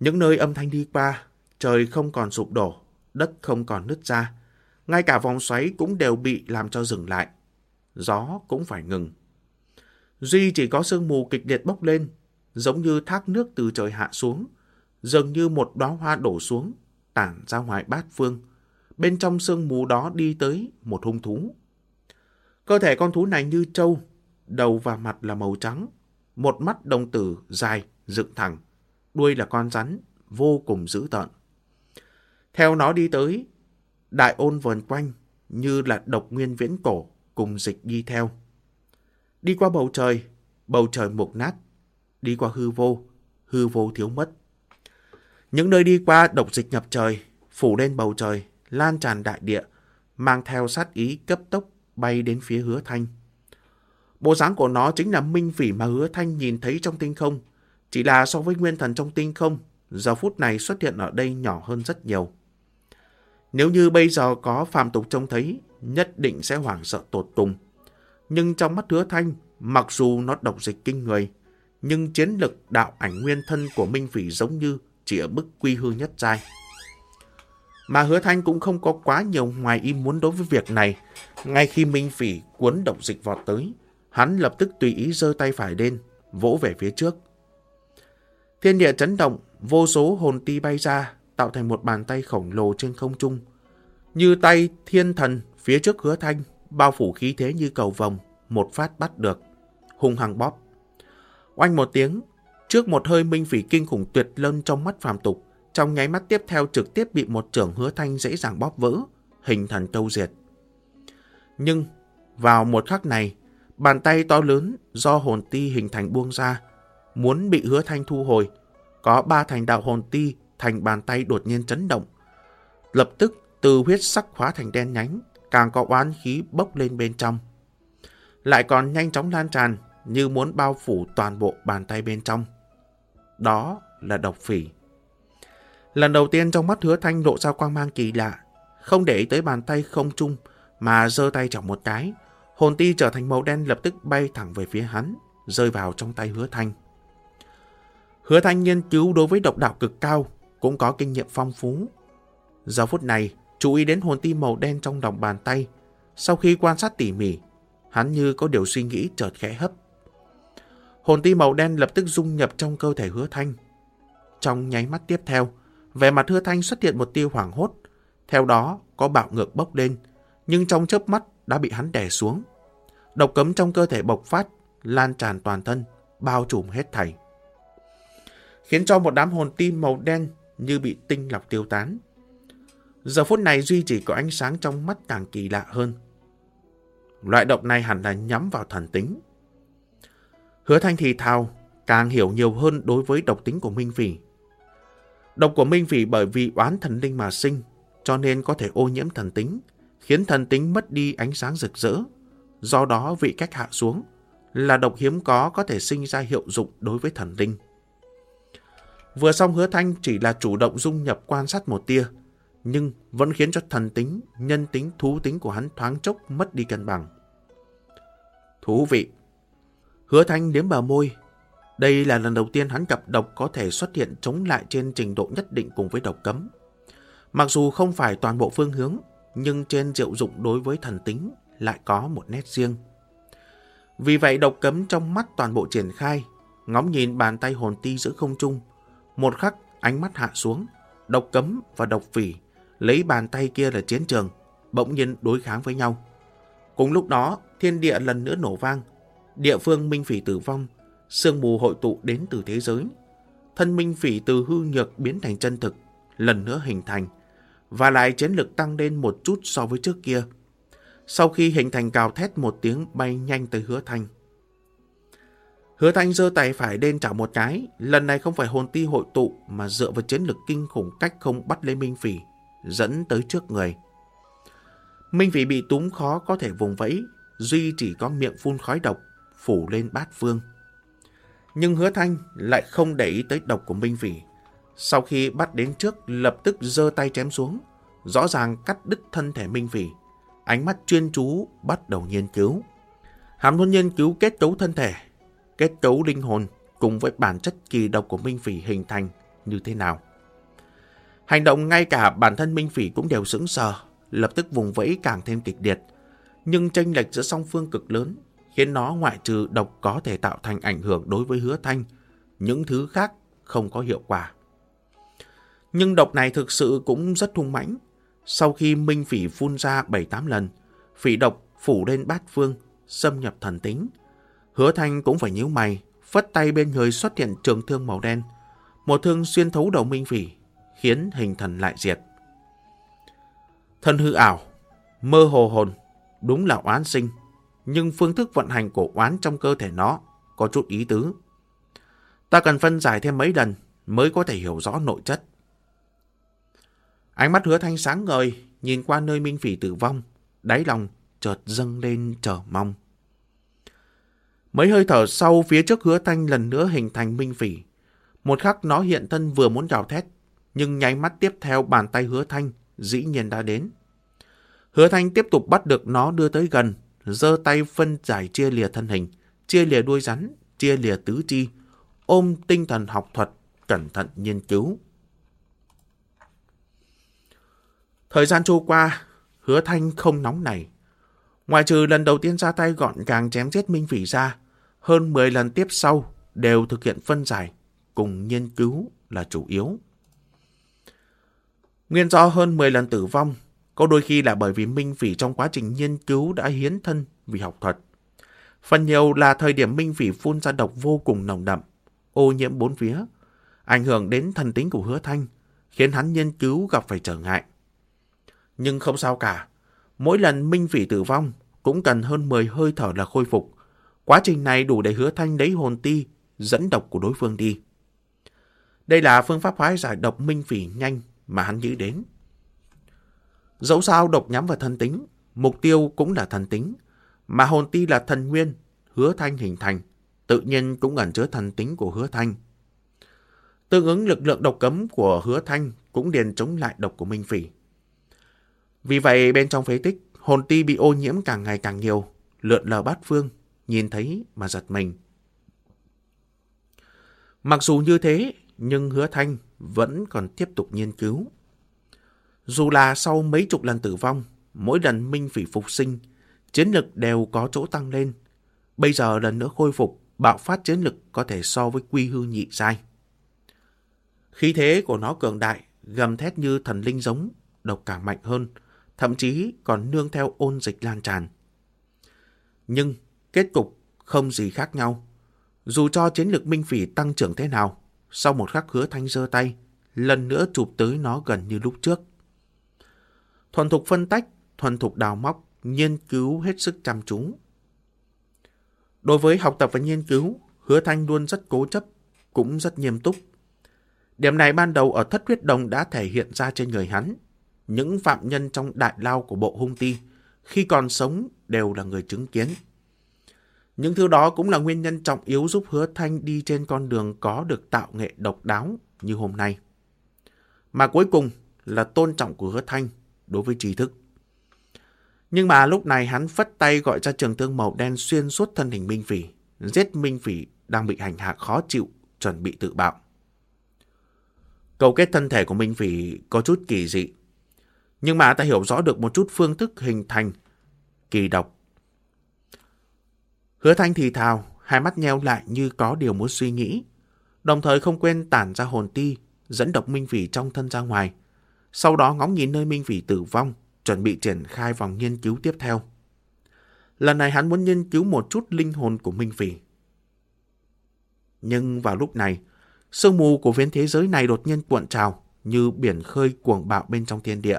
Speaker 1: Những nơi âm thanh đi qua, trời không còn sụp đổ, đất không còn nứt ra. Ngay cả vòng xoáy cũng đều bị làm cho dừng lại. Gió cũng phải ngừng. Duy chỉ có sương mù kịch liệt bốc lên, giống như thác nước từ trời hạ xuống, dường như một đóa hoa đổ xuống, tản ra ngoài bát phương. Bên trong sương mù đó đi tới một hung thú. Cơ thể con thú này như trâu, đầu và mặt là màu trắng, một mắt đồng tử dài, dựng thẳng, đuôi là con rắn, vô cùng dữ tợn. Theo nó đi tới, đại ôn vờn quanh như là độc nguyên viễn cổ cùng dịch đi theo. Đi qua bầu trời, bầu trời mục nát, đi qua hư vô, hư vô thiếu mất. Những nơi đi qua độc dịch nhập trời, phủ lên bầu trời, lan tràn đại địa, mang theo sát ý cấp tốc bay đến phía hứa thanh. Bộ dáng của nó chính là minh phỉ mà hứa thanh nhìn thấy trong tinh không. Chỉ là so với nguyên thần trong tinh không, giờ phút này xuất hiện ở đây nhỏ hơn rất nhiều. Nếu như bây giờ có phàm tục trông thấy, nhất định sẽ hoảng sợ tột cùng. Nhưng trong mắt hứa thanh, mặc dù nó độc dịch kinh người, nhưng chiến lực đạo ảnh nguyên thân của Minh Phỉ giống như chỉ ở mức quy hư nhất giai. Mà hứa thanh cũng không có quá nhiều ngoài ý muốn đối với việc này. Ngay khi Minh Phỉ cuốn độc dịch vọt tới, hắn lập tức tùy ý giơ tay phải lên, vỗ về phía trước. Thiên địa chấn động, vô số hồn ti bay ra, tạo thành một bàn tay khổng lồ trên không trung. Như tay thiên thần phía trước hứa thanh, bao phủ khí thế như cầu vòng, một phát bắt được, hung hăng bóp. Oanh một tiếng, Trước một hơi minh phỉ kinh khủng tuyệt lân trong mắt phàm tục, trong nháy mắt tiếp theo trực tiếp bị một trưởng hứa thanh dễ dàng bóp vỡ, hình thần câu diệt. Nhưng, vào một khắc này, bàn tay to lớn do hồn ti hình thành buông ra, muốn bị hứa thanh thu hồi, có ba thành đạo hồn ti thành bàn tay đột nhiên chấn động. Lập tức từ huyết sắc hóa thành đen nhánh, càng có oán khí bốc lên bên trong. Lại còn nhanh chóng lan tràn như muốn bao phủ toàn bộ bàn tay bên trong. Đó là độc phỉ. Lần đầu tiên trong mắt hứa thanh lộ ra quang mang kỳ lạ, không để ý tới bàn tay không chung mà giơ tay chọc một cái. Hồn ti trở thành màu đen lập tức bay thẳng về phía hắn, rơi vào trong tay hứa thanh. Hứa thanh nghiên cứu đối với độc đạo cực cao, cũng có kinh nghiệm phong phú. Giờ phút này, chú ý đến hồn ti màu đen trong lòng bàn tay. Sau khi quan sát tỉ mỉ, hắn như có điều suy nghĩ chợt khẽ hấp. Hồn ti màu đen lập tức dung nhập trong cơ thể hứa thanh. Trong nháy mắt tiếp theo, vẻ mặt hứa thanh xuất hiện một tia hoảng hốt. Theo đó, có bạo ngược bốc lên, nhưng trong chớp mắt đã bị hắn đè xuống. Độc cấm trong cơ thể bộc phát, lan tràn toàn thân, bao trùm hết thảy. Khiến cho một đám hồn tim màu đen như bị tinh lọc tiêu tán. Giờ phút này duy chỉ có ánh sáng trong mắt càng kỳ lạ hơn. Loại độc này hẳn là nhắm vào thần tính. Hứa thanh thì thào, càng hiểu nhiều hơn đối với độc tính của Minh Phỉ. Độc của Minh Phỉ bởi vì oán thần linh mà sinh, cho nên có thể ô nhiễm thần tính, khiến thần tính mất đi ánh sáng rực rỡ. Do đó vị cách hạ xuống, là độc hiếm có có thể sinh ra hiệu dụng đối với thần linh. Vừa xong hứa thanh chỉ là chủ động dung nhập quan sát một tia, nhưng vẫn khiến cho thần tính, nhân tính, thú tính của hắn thoáng chốc mất đi cân bằng. Thú vị! Hứa thanh liếm bờ môi. Đây là lần đầu tiên hắn gặp độc có thể xuất hiện chống lại trên trình độ nhất định cùng với độc cấm. Mặc dù không phải toàn bộ phương hướng, nhưng trên diệu dụng đối với thần tính lại có một nét riêng. Vì vậy độc cấm trong mắt toàn bộ triển khai, ngóng nhìn bàn tay hồn ti giữa không trung. Một khắc ánh mắt hạ xuống, độc cấm và độc phỉ lấy bàn tay kia là chiến trường, bỗng nhiên đối kháng với nhau. Cùng lúc đó, thiên địa lần nữa nổ vang, địa phương minh phỉ tử vong, sương mù hội tụ đến từ thế giới. Thân minh phỉ từ hư nhược biến thành chân thực, lần nữa hình thành, và lại chiến lực tăng lên một chút so với trước kia. Sau khi hình thành cào thét một tiếng bay nhanh tới hứa thanh. Hứa thanh giơ tay phải lên chảo một cái, lần này không phải hồn ti hội tụ mà dựa vào chiến lực kinh khủng cách không bắt lấy Minh Phỉ, dẫn tới trước người. Minh vị bị túng khó có thể vùng vẫy, duy chỉ có miệng phun khói độc, phủ lên bát phương. Nhưng hứa thanh lại không để ý tới độc của Minh vị Sau khi bắt đến trước, lập tức giơ tay chém xuống, rõ ràng cắt đứt thân thể Minh vị Ánh mắt chuyên chú bắt đầu nghiên cứu. hàm muốn nghiên cứu kết cấu thân thể, kết cấu linh hồn cùng với bản chất kỳ độc của Minh vị hình thành như thế nào. Hành động ngay cả bản thân Minh Phỉ cũng đều sững sờ, lập tức vùng vẫy càng thêm kịch liệt. Nhưng tranh lệch giữa song phương cực lớn, khiến nó ngoại trừ độc có thể tạo thành ảnh hưởng đối với hứa thanh, những thứ khác không có hiệu quả. Nhưng độc này thực sự cũng rất hung mãnh. Sau khi Minh Phỉ phun ra 7-8 lần, phỉ độc phủ lên bát phương, xâm nhập thần tính. Hứa thanh cũng phải nhíu mày, phất tay bên người xuất hiện trường thương màu đen. Một thương xuyên thấu đầu Minh Phỉ, khiến hình thần lại diệt. Thân hư ảo, mơ hồ hồn, đúng là oán sinh, nhưng phương thức vận hành của oán trong cơ thể nó có chút ý tứ. Ta cần phân giải thêm mấy lần mới có thể hiểu rõ nội chất. Ánh mắt hứa thanh sáng ngời, nhìn qua nơi Minh Phỉ tử vong, đáy lòng chợt dâng lên chờ mong. Mấy hơi thở sau phía trước hứa thanh lần nữa hình thành Minh Phỉ. Một khắc nó hiện thân vừa muốn gào thét, nhưng nháy mắt tiếp theo bàn tay hứa thanh dĩ nhiên đã đến. Hứa thanh tiếp tục bắt được nó đưa tới gần, giơ tay phân giải chia lìa thân hình, chia lìa đuôi rắn, chia lìa tứ chi, ôm tinh thần học thuật, cẩn thận nghiên cứu. Thời gian trôi qua, hứa thanh không nóng nảy. Ngoài trừ lần đầu tiên ra tay gọn gàng chém giết Minh Phỉ ra, hơn 10 lần tiếp sau đều thực hiện phân giải, cùng nghiên cứu là chủ yếu. Nguyên do hơn 10 lần tử vong, có đôi khi là bởi vì Minh Phỉ trong quá trình nghiên cứu đã hiến thân vì học thuật. Phần nhiều là thời điểm Minh Phỉ phun ra độc vô cùng nồng đậm, ô nhiễm bốn phía, ảnh hưởng đến thần tính của hứa thanh, khiến hắn nghiên cứu gặp phải trở ngại. Nhưng không sao cả, mỗi lần minh phỉ tử vong cũng cần hơn 10 hơi thở là khôi phục. Quá trình này đủ để hứa thanh lấy hồn ti, dẫn độc của đối phương đi. Đây là phương pháp hóa giải độc minh phỉ nhanh mà hắn nghĩ đến. Dẫu sao độc nhắm vào thần tính, mục tiêu cũng là thần tính, mà hồn ti là thần nguyên, hứa thanh hình thành, tự nhiên cũng ẩn chứa thần tính của hứa thanh. Tương ứng lực lượng độc cấm của hứa thanh cũng điền chống lại độc của minh phỉ. Vì vậy bên trong phế tích, hồn ti bị ô nhiễm càng ngày càng nhiều, lượn lờ bát phương, nhìn thấy mà giật mình. Mặc dù như thế, nhưng hứa thanh vẫn còn tiếp tục nghiên cứu. Dù là sau mấy chục lần tử vong, mỗi lần minh phỉ phục sinh, chiến lực đều có chỗ tăng lên. Bây giờ lần nữa khôi phục, bạo phát chiến lực có thể so với quy hư nhị sai. Khí thế của nó cường đại, gầm thét như thần linh giống, độc cả mạnh hơn, thậm chí còn nương theo ôn dịch lan tràn. Nhưng kết cục không gì khác nhau. Dù cho chiến lược minh phỉ tăng trưởng thế nào, sau một khắc hứa thanh giơ tay, lần nữa chụp tới nó gần như lúc trước. Thuần thục phân tách, thuần thục đào móc, nghiên cứu hết sức chăm chú. Đối với học tập và nghiên cứu, hứa thanh luôn rất cố chấp, cũng rất nghiêm túc. Điểm này ban đầu ở thất huyết đồng đã thể hiện ra trên người hắn. Những phạm nhân trong đại lao của bộ hung ti, khi còn sống đều là người chứng kiến. Những thứ đó cũng là nguyên nhân trọng yếu giúp hứa thanh đi trên con đường có được tạo nghệ độc đáo như hôm nay. Mà cuối cùng là tôn trọng của hứa thanh đối với trí thức. Nhưng mà lúc này hắn phất tay gọi ra trường thương màu đen xuyên suốt thân hình Minh Phỉ, giết Minh Phỉ đang bị hành hạ khó chịu, chuẩn bị tự bạo. Cầu kết thân thể của Minh Phỉ có chút kỳ dị, nhưng mà ta hiểu rõ được một chút phương thức hình thành kỳ độc. Hứa Thanh thì thào, hai mắt nheo lại như có điều muốn suy nghĩ, đồng thời không quên tản ra hồn ti, dẫn độc Minh Phỉ trong thân ra ngoài. Sau đó ngóng nhìn nơi Minh Phỉ tử vong, chuẩn bị triển khai vòng nghiên cứu tiếp theo. Lần này hắn muốn nghiên cứu một chút linh hồn của Minh Phỉ. Nhưng vào lúc này, sương mù của viên thế giới này đột nhiên cuộn trào như biển khơi cuồng bạo bên trong thiên địa.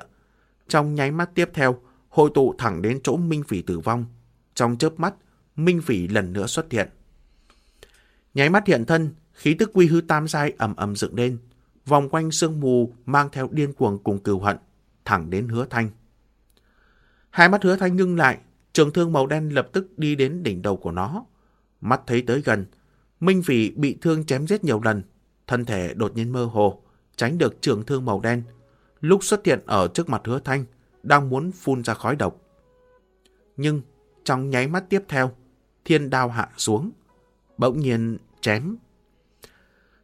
Speaker 1: Trong nháy mắt tiếp theo, hội tụ thẳng đến chỗ Minh Phỉ tử vong. Trong chớp mắt, Minh Phỉ lần nữa xuất hiện. Nháy mắt hiện thân, khí tức quy hư tam giai ầm ầm dựng lên, vòng quanh sương mù mang theo điên cuồng cùng cừu hận, thẳng đến hứa thanh. Hai mắt hứa thanh ngưng lại, trường thương màu đen lập tức đi đến đỉnh đầu của nó. Mắt thấy tới gần, Minh Phỉ bị thương chém giết nhiều lần, thân thể đột nhiên mơ hồ, tránh được trường thương màu đen. Lúc xuất hiện ở trước mặt hứa thanh, đang muốn phun ra khói độc. Nhưng trong nháy mắt tiếp theo, thiên đao hạ xuống, bỗng nhiên chém.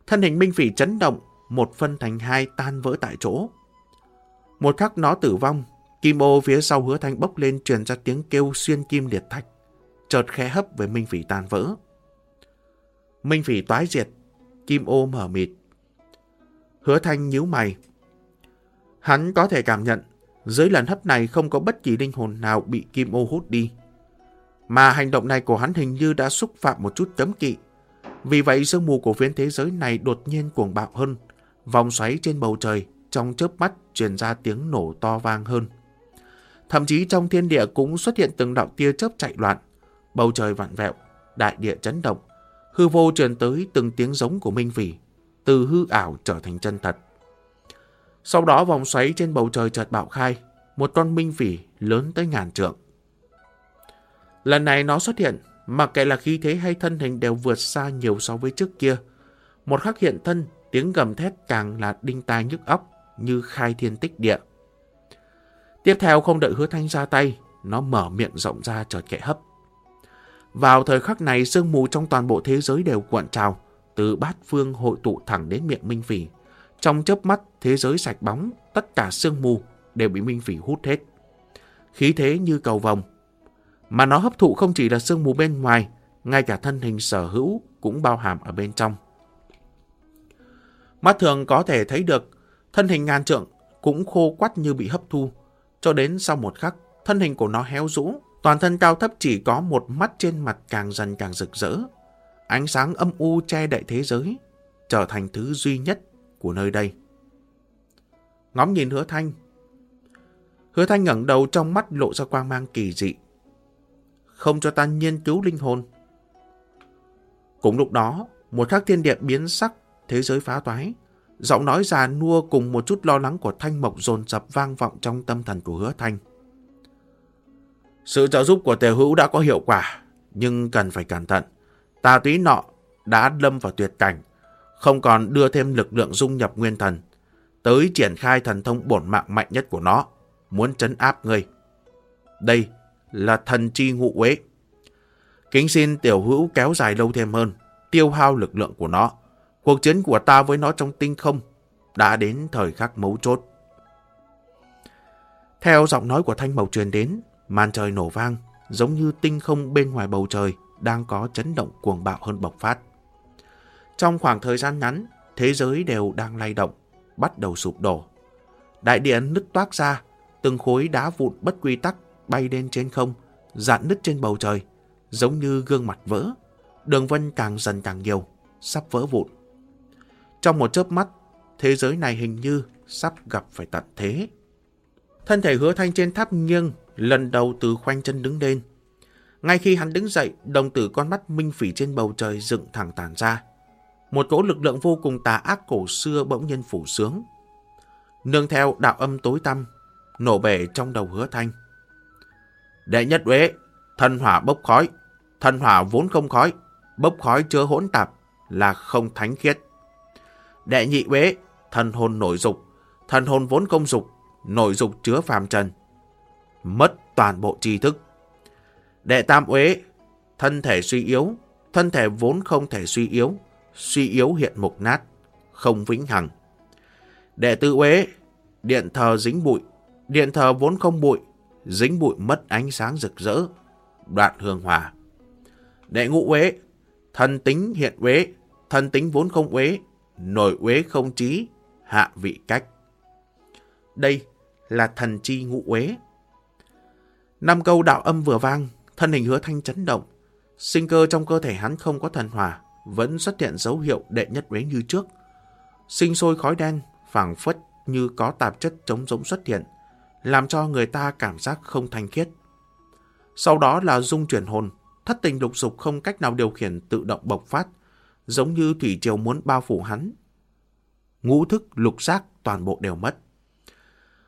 Speaker 1: Thân hình Minh Phỉ chấn động, một phân thành hai tan vỡ tại chỗ. Một khắc nó tử vong, kim ô phía sau hứa thanh bốc lên truyền ra tiếng kêu xuyên kim liệt thạch, chợt khẽ hấp với Minh Phỉ tan vỡ. Minh Phỉ toái diệt, kim ô mở mịt. Hứa thanh nhíu mày. Hắn có thể cảm nhận, dưới lần hấp này không có bất kỳ linh hồn nào bị kim ô hút đi. Mà hành động này của hắn hình như đã xúc phạm một chút cấm kỵ. Vì vậy sương mù của phiến thế giới này đột nhiên cuồng bạo hơn. Vòng xoáy trên bầu trời trong chớp mắt truyền ra tiếng nổ to vang hơn. Thậm chí trong thiên địa cũng xuất hiện từng đạo tia chớp chạy loạn. Bầu trời vặn vẹo, đại địa chấn động. Hư vô truyền tới từng tiếng giống của Minh Phỉ, từ hư ảo trở thành chân thật. Sau đó vòng xoáy trên bầu trời chợt bạo khai, một con Minh Phỉ lớn tới ngàn trượng. Lần này nó xuất hiện, mặc kệ là khí thế hay thân hình đều vượt xa nhiều so với trước kia. Một khắc hiện thân, tiếng gầm thét càng là đinh tai nhức óc như khai thiên tích địa. Tiếp theo không đợi hứa thanh ra tay, nó mở miệng rộng ra chợt kệ hấp. Vào thời khắc này, sương mù trong toàn bộ thế giới đều cuộn trào, từ bát phương hội tụ thẳng đến miệng Minh Phỉ. Trong chớp mắt, thế giới sạch bóng, tất cả sương mù đều bị Minh Phỉ hút hết. Khí thế như cầu vòng, mà nó hấp thụ không chỉ là sương mù bên ngoài, ngay cả thân hình sở hữu cũng bao hàm ở bên trong. Mắt thường có thể thấy được, thân hình ngàn trượng cũng khô quắt như bị hấp thu, cho đến sau một khắc, thân hình của nó héo rũ, toàn thân cao thấp chỉ có một mắt trên mặt càng dần càng rực rỡ. Ánh sáng âm u che đậy thế giới, trở thành thứ duy nhất của nơi đây. Ngóng nhìn hứa thanh. Hứa thanh ngẩng đầu trong mắt lộ ra quang mang kỳ dị. Không cho ta nghiên cứu linh hồn. Cùng lúc đó, một khắc thiên địa biến sắc, thế giới phá toái. Giọng nói già nua cùng một chút lo lắng của Thanh Mộc dồn dập vang vọng trong tâm thần của hứa Thanh. Sự trợ giúp của tề hữu đã có hiệu quả, nhưng cần phải cẩn thận. Tà túy nọ đã lâm vào tuyệt cảnh, không còn đưa thêm lực lượng dung nhập nguyên thần, tới triển khai thần thông bổn mạng mạnh nhất của nó, muốn trấn áp ngươi. Đây là thần chi ngụ quế Kính xin tiểu hữu kéo dài lâu thêm hơn, tiêu hao lực lượng của nó. Cuộc chiến của ta với nó trong tinh không đã đến thời khắc mấu chốt. Theo giọng nói của Thanh màu truyền đến, màn trời nổ vang, giống như tinh không bên ngoài bầu trời đang có chấn động cuồng bạo hơn bộc phát. Trong khoảng thời gian ngắn, thế giới đều đang lay động, bắt đầu sụp đổ. Đại điện nứt toác ra, từng khối đá vụn bất quy tắc bay lên trên không, dạn nứt trên bầu trời, giống như gương mặt vỡ. Đường vân càng dần càng nhiều, sắp vỡ vụn. Trong một chớp mắt, thế giới này hình như sắp gặp phải tận thế. Thân thể hứa thanh trên tháp nghiêng, lần đầu từ khoanh chân đứng lên. Ngay khi hắn đứng dậy, đồng tử con mắt minh phỉ trên bầu trời dựng thẳng tàn ra. Một cỗ lực lượng vô cùng tà ác cổ xưa bỗng nhiên phủ sướng. Nương theo đạo âm tối tăm, nổ bể trong đầu hứa thanh. Đệ nhất uế, thân hỏa bốc khói, thân hỏa vốn không khói, bốc khói chứa hỗn tạp là không thánh khiết. Đệ nhị uế, thân hồn nổi dục, thân hồn vốn không dục, nổi dục chứa phàm trần. Mất toàn bộ tri thức. Đệ tam uế, thân thể suy yếu, thân thể vốn không thể suy yếu, suy yếu hiện mục nát, không vĩnh hằng. Đệ tư uế, điện thờ dính bụi, điện thờ vốn không bụi, dính bụi mất ánh sáng rực rỡ, đoạn hương hòa. Đệ ngũ uế, thân tính hiện uế, thân tính vốn không uế, nổi uế không trí, hạ vị cách. Đây là thần chi ngũ uế. Năm câu đạo âm vừa vang, thân hình hứa thanh chấn động. Sinh cơ trong cơ thể hắn không có thần hòa vẫn xuất hiện dấu hiệu đệ nhất uế như trước. Sinh sôi khói đen, phảng phất như có tạp chất chống giống xuất hiện, làm cho người ta cảm giác không thanh khiết. Sau đó là dung chuyển hồn, thất tình lục dục không cách nào điều khiển tự động bộc phát, giống như thủy triều muốn bao phủ hắn. Ngũ thức, lục giác toàn bộ đều mất.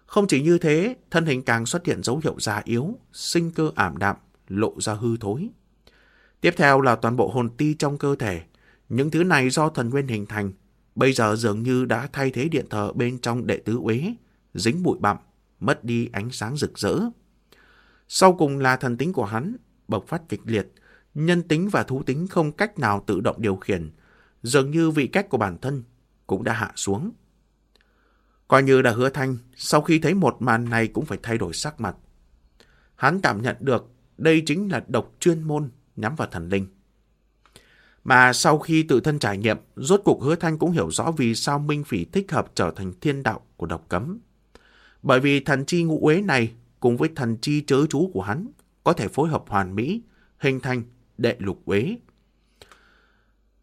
Speaker 1: Không chỉ như thế, thân hình càng xuất hiện dấu hiệu già yếu, sinh cơ ảm đạm, lộ ra hư thối. Tiếp theo là toàn bộ hồn ti trong cơ thể. Những thứ này do thần nguyên hình thành, bây giờ dường như đã thay thế điện thờ bên trong đệ tứ uế, dính bụi bặm, mất đi ánh sáng rực rỡ. Sau cùng là thần tính của hắn, bộc phát kịch liệt, nhân tính và thú tính không cách nào tự động điều khiển, dường như vị cách của bản thân cũng đã hạ xuống. Coi như là hứa thanh, sau khi thấy một màn này cũng phải thay đổi sắc mặt. Hắn cảm nhận được đây chính là độc chuyên môn nhắm vào thần linh. Mà sau khi tự thân trải nghiệm, rốt cuộc hứa thanh cũng hiểu rõ vì sao Minh Phỉ thích hợp trở thành thiên đạo của độc cấm. Bởi vì thần chi ngũ uế này cùng với thần chi chớ chú của hắn có thể phối hợp hoàn mỹ, hình thành đệ lục uế.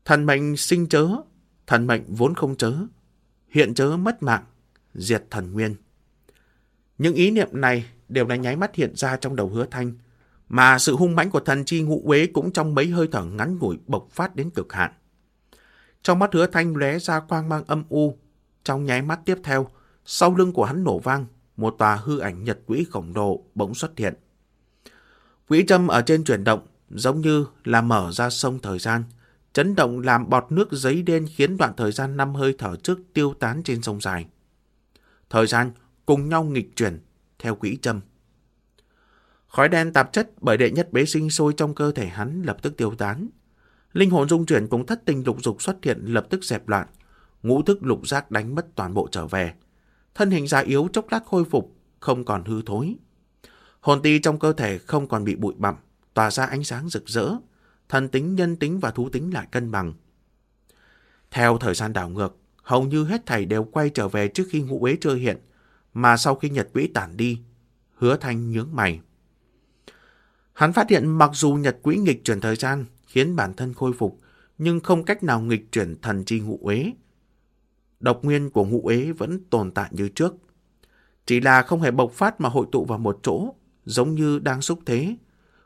Speaker 1: Thần mệnh sinh chớ, thần mệnh vốn không chớ, hiện chớ mất mạng, diệt thần nguyên. Những ý niệm này đều là nháy mắt hiện ra trong đầu hứa thanh, mà sự hung mãnh của thần chi ngũ uế cũng trong mấy hơi thở ngắn ngủi bộc phát đến cực hạn. Trong mắt hứa thanh lóe ra quang mang âm u, trong nháy mắt tiếp theo, sau lưng của hắn nổ vang, một tòa hư ảnh nhật quỹ khổng lồ bỗng xuất hiện. Quỹ châm ở trên chuyển động, giống như là mở ra sông thời gian, chấn động làm bọt nước giấy đen khiến đoạn thời gian năm hơi thở trước tiêu tán trên sông dài. Thời gian cùng nhau nghịch chuyển theo quỹ châm. Khói đen tạp chất bởi đệ nhất bế sinh sôi trong cơ thể hắn lập tức tiêu tán. Linh hồn dung chuyển cùng thất tình lục dục xuất hiện lập tức dẹp loạn. Ngũ thức lục giác đánh mất toàn bộ trở về. Thân hình già yếu chốc lát khôi phục, không còn hư thối. Hồn ti trong cơ thể không còn bị bụi bặm, tỏa ra ánh sáng rực rỡ. Thần tính, nhân tính và thú tính lại cân bằng. Theo thời gian đảo ngược, hầu như hết thảy đều quay trở về trước khi ngũ uế chưa hiện, mà sau khi nhật quỹ tản đi, hứa thanh nhướng mày. Hắn phát hiện mặc dù nhật quỹ nghịch chuyển thời gian khiến bản thân khôi phục, nhưng không cách nào nghịch chuyển thần chi ngũ uế. Độc nguyên của ngụ ế vẫn tồn tại như trước. Chỉ là không hề bộc phát mà hội tụ vào một chỗ, giống như đang xúc thế.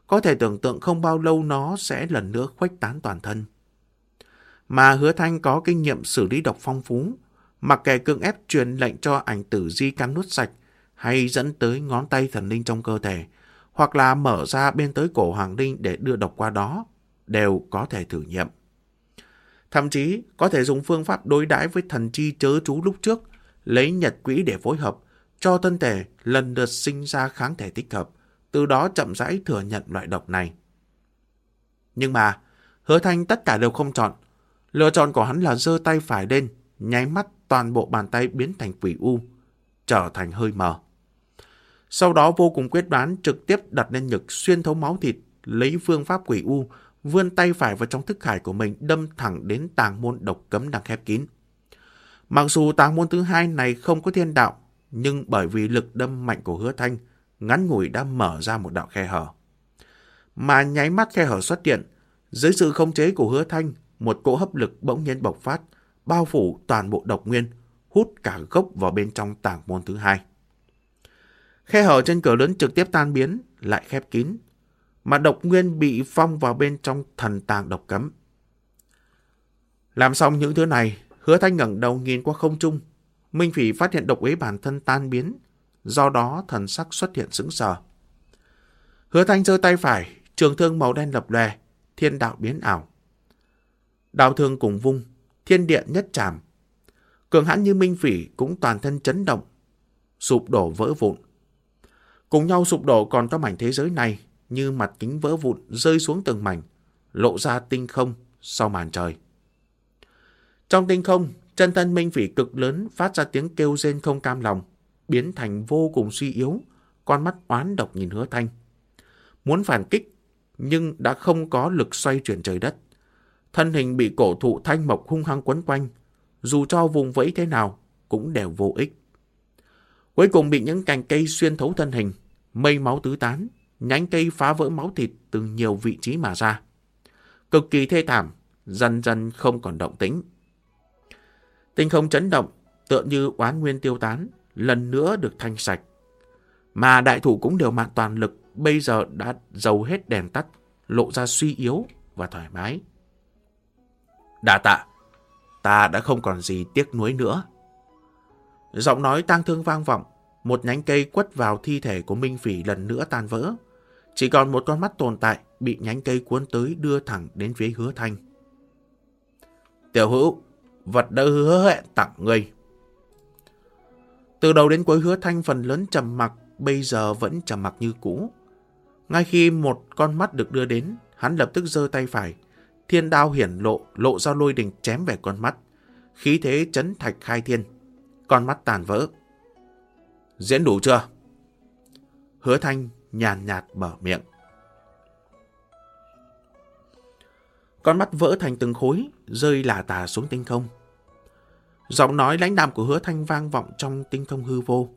Speaker 1: Có thể tưởng tượng không bao lâu nó sẽ lần nữa khuếch tán toàn thân. Mà hứa thanh có kinh nghiệm xử lý độc phong phú, mặc kệ cưỡng ép truyền lệnh cho ảnh tử di căn nuốt sạch hay dẫn tới ngón tay thần linh trong cơ thể, hoặc là mở ra bên tới cổ hoàng linh để đưa độc qua đó, đều có thể thử nghiệm. Thậm chí có thể dùng phương pháp đối đãi với thần chi chớ chú lúc trước, lấy nhật quỹ để phối hợp, cho thân thể lần lượt sinh ra kháng thể tích hợp, từ đó chậm rãi thừa nhận loại độc này. Nhưng mà, hứa thanh tất cả đều không chọn. Lựa chọn của hắn là giơ tay phải lên, nháy mắt toàn bộ bàn tay biến thành quỷ u, trở thành hơi mờ. Sau đó vô cùng quyết đoán trực tiếp đặt lên ngực xuyên thấu máu thịt, lấy phương pháp quỷ u, vươn tay phải vào trong thức khải của mình đâm thẳng đến tàng môn độc cấm đang khép kín. Mặc dù tàng môn thứ hai này không có thiên đạo, nhưng bởi vì lực đâm mạnh của hứa thanh, ngắn ngủi đã mở ra một đạo khe hở. Mà nháy mắt khe hở xuất hiện, dưới sự khống chế của hứa thanh, một cỗ hấp lực bỗng nhiên bộc phát, bao phủ toàn bộ độc nguyên, hút cả gốc vào bên trong tàng môn thứ hai. Khe hở trên cửa lớn trực tiếp tan biến, lại khép kín, mà độc nguyên bị phong vào bên trong thần tàng độc cấm. Làm xong những thứ này, hứa thanh ngẩng đầu nhìn qua không trung. Minh Phỉ phát hiện độc uế bản thân tan biến, do đó thần sắc xuất hiện sững sờ. Hứa thanh giơ tay phải, trường thương màu đen lập lòe, thiên đạo biến ảo. đào thương cùng vung, thiên địa nhất trảm. Cường hãn như Minh Phỉ cũng toàn thân chấn động, sụp đổ vỡ vụn. Cùng nhau sụp đổ còn có mảnh thế giới này như mặt kính vỡ vụn rơi xuống từng mảnh, lộ ra tinh không sau màn trời. Trong tinh không, chân thân minh phỉ cực lớn phát ra tiếng kêu rên không cam lòng, biến thành vô cùng suy yếu, con mắt oán độc nhìn hứa thanh. Muốn phản kích, nhưng đã không có lực xoay chuyển trời đất. Thân hình bị cổ thụ thanh mộc hung hăng quấn quanh, dù cho vùng vẫy thế nào cũng đều vô ích. Cuối cùng bị những cành cây xuyên thấu thân hình, mây máu tứ tán, nhánh cây phá vỡ máu thịt từ nhiều vị trí mà ra. Cực kỳ thê thảm, dần dần không còn động tĩnh. Tinh không chấn động, tựa như oán nguyên tiêu tán, lần nữa được thanh sạch. Mà đại thủ cũng đều mạng toàn lực, bây giờ đã dầu hết đèn tắt, lộ ra suy yếu và thoải mái. Đà tạ, ta đã không còn gì tiếc nuối nữa. Giọng nói tang thương vang vọng, một nhánh cây quất vào thi thể của Minh Phỉ lần nữa tan vỡ. Chỉ còn một con mắt tồn tại bị nhánh cây cuốn tới đưa thẳng đến phía hứa thanh. Tiểu hữu, vật đã hứa hẹn tặng ngươi. Từ đầu đến cuối hứa thanh phần lớn trầm mặc, bây giờ vẫn trầm mặc như cũ. Ngay khi một con mắt được đưa đến, hắn lập tức giơ tay phải. Thiên đao hiển lộ, lộ ra lôi đình chém về con mắt. Khí thế chấn thạch khai thiên. Con mắt tàn vỡ. Diễn đủ chưa? Hứa thanh nhàn nhạt mở miệng. Con mắt vỡ thành từng khối, rơi lả tà xuống tinh không. Giọng nói lãnh đạm của hứa thanh vang vọng trong tinh không hư vô.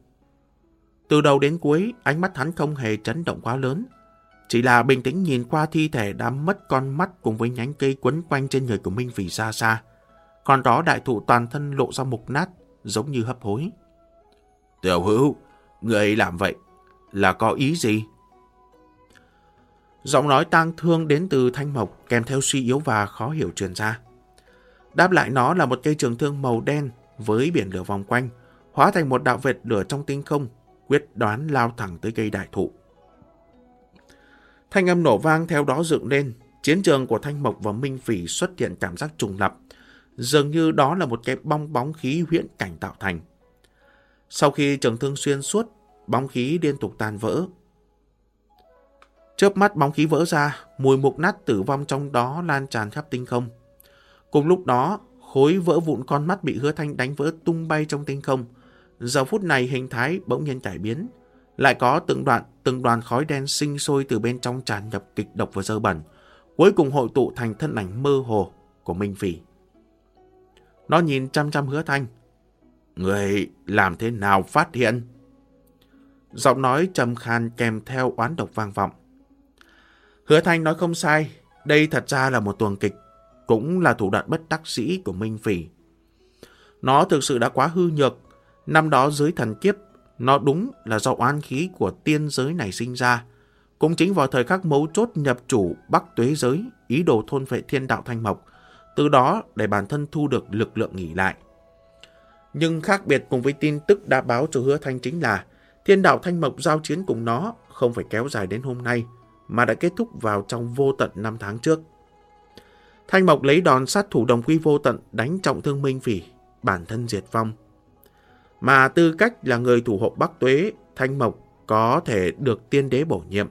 Speaker 1: Từ đầu đến cuối, ánh mắt hắn không hề chấn động quá lớn. Chỉ là bình tĩnh nhìn qua thi thể đã mất con mắt cùng với nhánh cây quấn quanh trên người của Minh Phỉ xa xa. Còn đó đại thụ toàn thân lộ ra mục nát, giống như hấp hối. Tiểu hữu, người làm vậy là có ý gì? Giọng nói tang thương đến từ Thanh Mộc kèm theo suy yếu và khó hiểu truyền ra. Đáp lại nó là một cây trường thương màu đen với biển lửa vòng quanh, hóa thành một đạo vệt lửa trong tinh không, quyết đoán lao thẳng tới cây đại thụ. Thanh âm nổ vang theo đó dựng lên, chiến trường của Thanh Mộc và Minh Phỉ xuất hiện cảm giác trùng lập, dường như đó là một cái bong bóng khí huyễn cảnh tạo thành. Sau khi trường thương xuyên suốt, bóng khí liên tục tan vỡ, Chớp mắt bóng khí vỡ ra, mùi mục nát tử vong trong đó lan tràn khắp tinh không. Cùng lúc đó, khối vỡ vụn con mắt bị hứa thanh đánh vỡ tung bay trong tinh không. Giờ phút này hình thái bỗng nhiên cải biến. Lại có từng đoạn, từng đoàn khói đen sinh sôi từ bên trong tràn nhập kịch độc và dơ bẩn. Cuối cùng hội tụ thành thân ảnh mơ hồ của Minh Phỉ. Nó nhìn chăm chăm hứa thanh. Người làm thế nào phát hiện? Giọng nói trầm khan kèm theo oán độc vang vọng. Hứa Thanh nói không sai, đây thật ra là một tuồng kịch. cũng là thủ đoạn bất đắc sĩ của Minh Phỉ. Nó thực sự đã quá hư nhược. Năm đó dưới thần kiếp, nó đúng là do oan khí của tiên giới này sinh ra. Cũng chính vào thời khắc mấu chốt nhập chủ Bắc Tuế giới, ý đồ thôn vệ thiên đạo thanh mộc, từ đó để bản thân thu được lực lượng nghỉ lại. Nhưng khác biệt cùng với tin tức đã báo cho hứa thanh chính là thiên đạo thanh mộc giao chiến cùng nó không phải kéo dài đến hôm nay, mà đã kết thúc vào trong vô tận năm tháng trước. Thanh Mộc lấy đòn sát thủ đồng quy vô tận đánh trọng thương Minh Phỉ, bản thân diệt vong. Mà tư cách là người thủ hộ Bắc Tuế, Thanh Mộc có thể được tiên đế bổ nhiệm,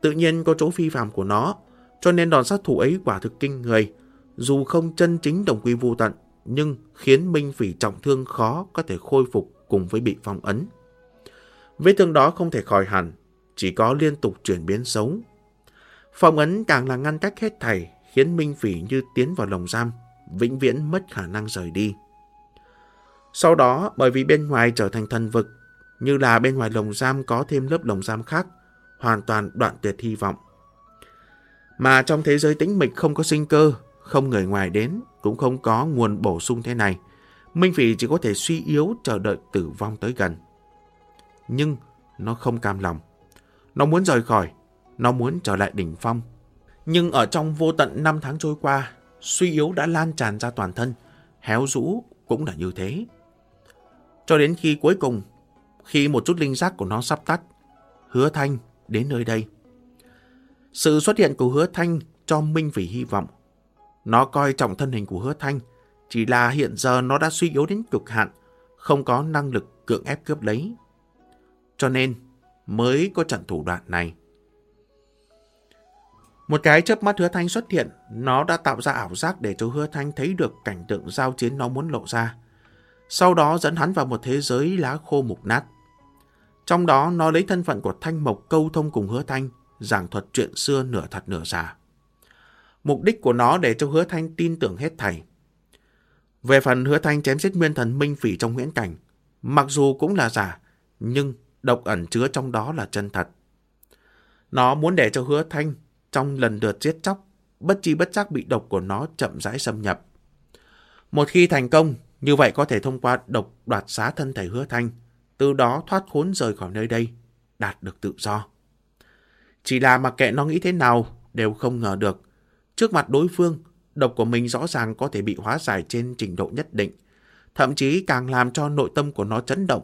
Speaker 1: tự nhiên có chỗ phi phạm của nó, cho nên đòn sát thủ ấy quả thực kinh người, dù không chân chính đồng quy vô tận, nhưng khiến Minh Phỉ trọng thương khó có thể khôi phục cùng với bị phong ấn. Vết thương đó không thể khỏi hẳn, chỉ có liên tục chuyển biến xấu. Phong ấn càng là ngăn cách hết thảy, khiến Minh Phỉ như tiến vào lồng giam, vĩnh viễn mất khả năng rời đi. Sau đó, bởi vì bên ngoài trở thành thần vực, như là bên ngoài lồng giam có thêm lớp lồng giam khác, hoàn toàn đoạn tuyệt hy vọng. Mà trong thế giới tĩnh mịch không có sinh cơ, không người ngoài đến, cũng không có nguồn bổ sung thế này. Minh Phỉ chỉ có thể suy yếu chờ đợi tử vong tới gần. Nhưng nó không cam lòng. Nó muốn rời khỏi, nó muốn trở lại đỉnh phong. Nhưng ở trong vô tận năm tháng trôi qua, suy yếu đã lan tràn ra toàn thân, héo rũ cũng là như thế. Cho đến khi cuối cùng, khi một chút linh giác của nó sắp tắt, hứa thanh đến nơi đây. Sự xuất hiện của hứa thanh cho Minh vĩ hy vọng. Nó coi trọng thân hình của hứa thanh, chỉ là hiện giờ nó đã suy yếu đến cực hạn, không có năng lực cưỡng ép cướp lấy. Cho nên mới có trận thủ đoạn này. Một cái chớp mắt hứa thanh xuất hiện, nó đã tạo ra ảo giác để cho hứa thanh thấy được cảnh tượng giao chiến nó muốn lộ ra. Sau đó dẫn hắn vào một thế giới lá khô mục nát. Trong đó nó lấy thân phận của Thanh Mộc câu thông cùng hứa thanh, giảng thuật chuyện xưa nửa thật nửa giả. Mục đích của nó để cho hứa thanh tin tưởng hết thảy. Về phần hứa thanh chém giết nguyên thần minh phỉ trong huyễn cảnh, mặc dù cũng là giả, nhưng độc ẩn chứa trong đó là chân thật. Nó muốn để cho hứa thanh trong lần lượt giết chóc, bất chi bất giác bị độc của nó chậm rãi xâm nhập. Một khi thành công, như vậy có thể thông qua độc đoạt xá thân thể hứa thanh, từ đó thoát khốn rời khỏi nơi đây, đạt được tự do. Chỉ là mặc kệ nó nghĩ thế nào, đều không ngờ được. Trước mặt đối phương, độc của mình rõ ràng có thể bị hóa giải trên trình độ nhất định, thậm chí càng làm cho nội tâm của nó chấn động.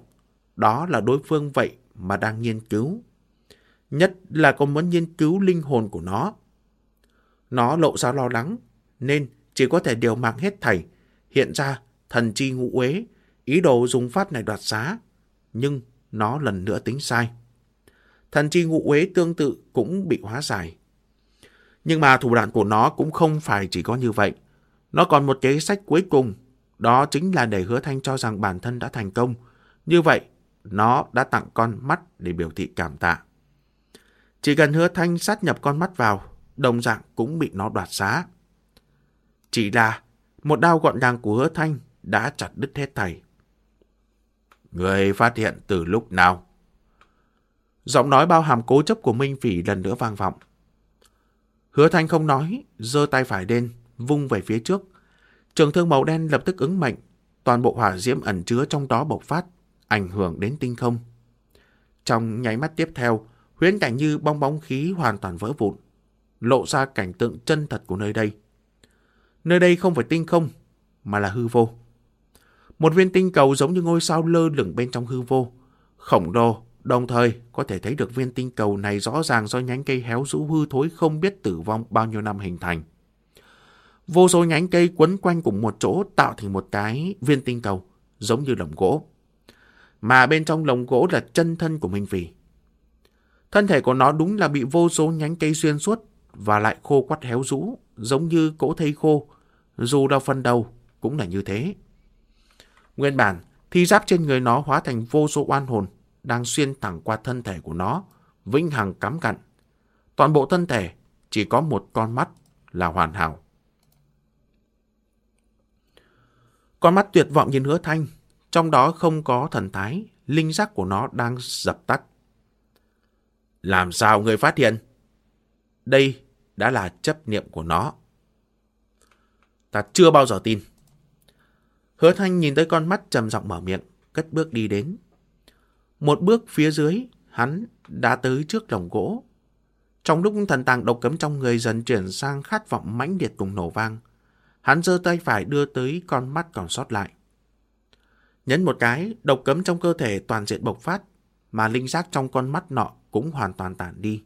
Speaker 1: Đó là đối phương vậy mà đang nghiên cứu. Nhất là còn muốn nghiên cứu linh hồn của nó. Nó lộ ra lo lắng, nên chỉ có thể điều mạng hết thảy. Hiện ra thần chi ngũ uế, ý đồ dùng pháp này đoạt giá. Nhưng nó lần nữa tính sai. Thần chi ngũ uế tương tự cũng bị hóa giải. Nhưng mà thủ đoạn của nó cũng không phải chỉ có như vậy. Nó còn một kế sách cuối cùng, đó chính là để hứa thanh cho rằng bản thân đã thành công. Như vậy, nó đã tặng con mắt để biểu thị cảm tạ. Chỉ cần hứa thanh sát nhập con mắt vào, đồng dạng cũng bị nó đoạt xá. Chỉ là một đao gọn gàng của hứa thanh đã chặt đứt hết thầy. Người phát hiện từ lúc nào? Giọng nói bao hàm cố chấp của Minh Phỉ lần nữa vang vọng. Hứa thanh không nói, giơ tay phải lên, vung về phía trước. Trường thương màu đen lập tức ứng mệnh, toàn bộ hỏa diễm ẩn chứa trong đó bộc phát, ảnh hưởng đến tinh không. Trong nháy mắt tiếp theo, huyễn cảnh như bong bóng khí hoàn toàn vỡ vụn, lộ ra cảnh tượng chân thật của nơi đây. Nơi đây không phải tinh không, mà là hư vô. Một viên tinh cầu giống như ngôi sao lơ lửng bên trong hư vô, khổng lồ, đồng thời có thể thấy được viên tinh cầu này rõ ràng do nhánh cây héo rũ hư thối không biết tử vong bao nhiêu năm hình thành. Vô số nhánh cây quấn quanh cùng một chỗ tạo thành một cái viên tinh cầu, giống như lồng gỗ. Mà bên trong lồng gỗ là chân thân của Minh Phỉ. Thân thể của nó đúng là bị vô số nhánh cây xuyên suốt và lại khô quắt héo rũ, giống như cỗ thây khô. Dù đau phần đầu, cũng là như thế. Nguyên bản, thi giáp trên người nó hóa thành vô số oan hồn, đang xuyên thẳng qua thân thể của nó, vĩnh hằng cắm cặn. Toàn bộ thân thể chỉ có một con mắt là hoàn hảo. Con mắt tuyệt vọng nhìn hứa thanh, trong đó không có thần thái, linh giác của nó đang dập tắt. Làm sao người phát hiện? Đây đã là chấp niệm của nó. Ta chưa bao giờ tin. Hứa Thanh nhìn tới con mắt trầm giọng mở miệng, cất bước đi đến. Một bước phía dưới, hắn đã tới trước lồng gỗ. Trong lúc thần tàng độc cấm trong người dần chuyển sang khát vọng mãnh liệt cùng nổ vang, hắn giơ tay phải đưa tới con mắt còn sót lại. Nhấn một cái, độc cấm trong cơ thể toàn diện bộc phát, mà linh giác trong con mắt nọ cũng hoàn toàn tản đi.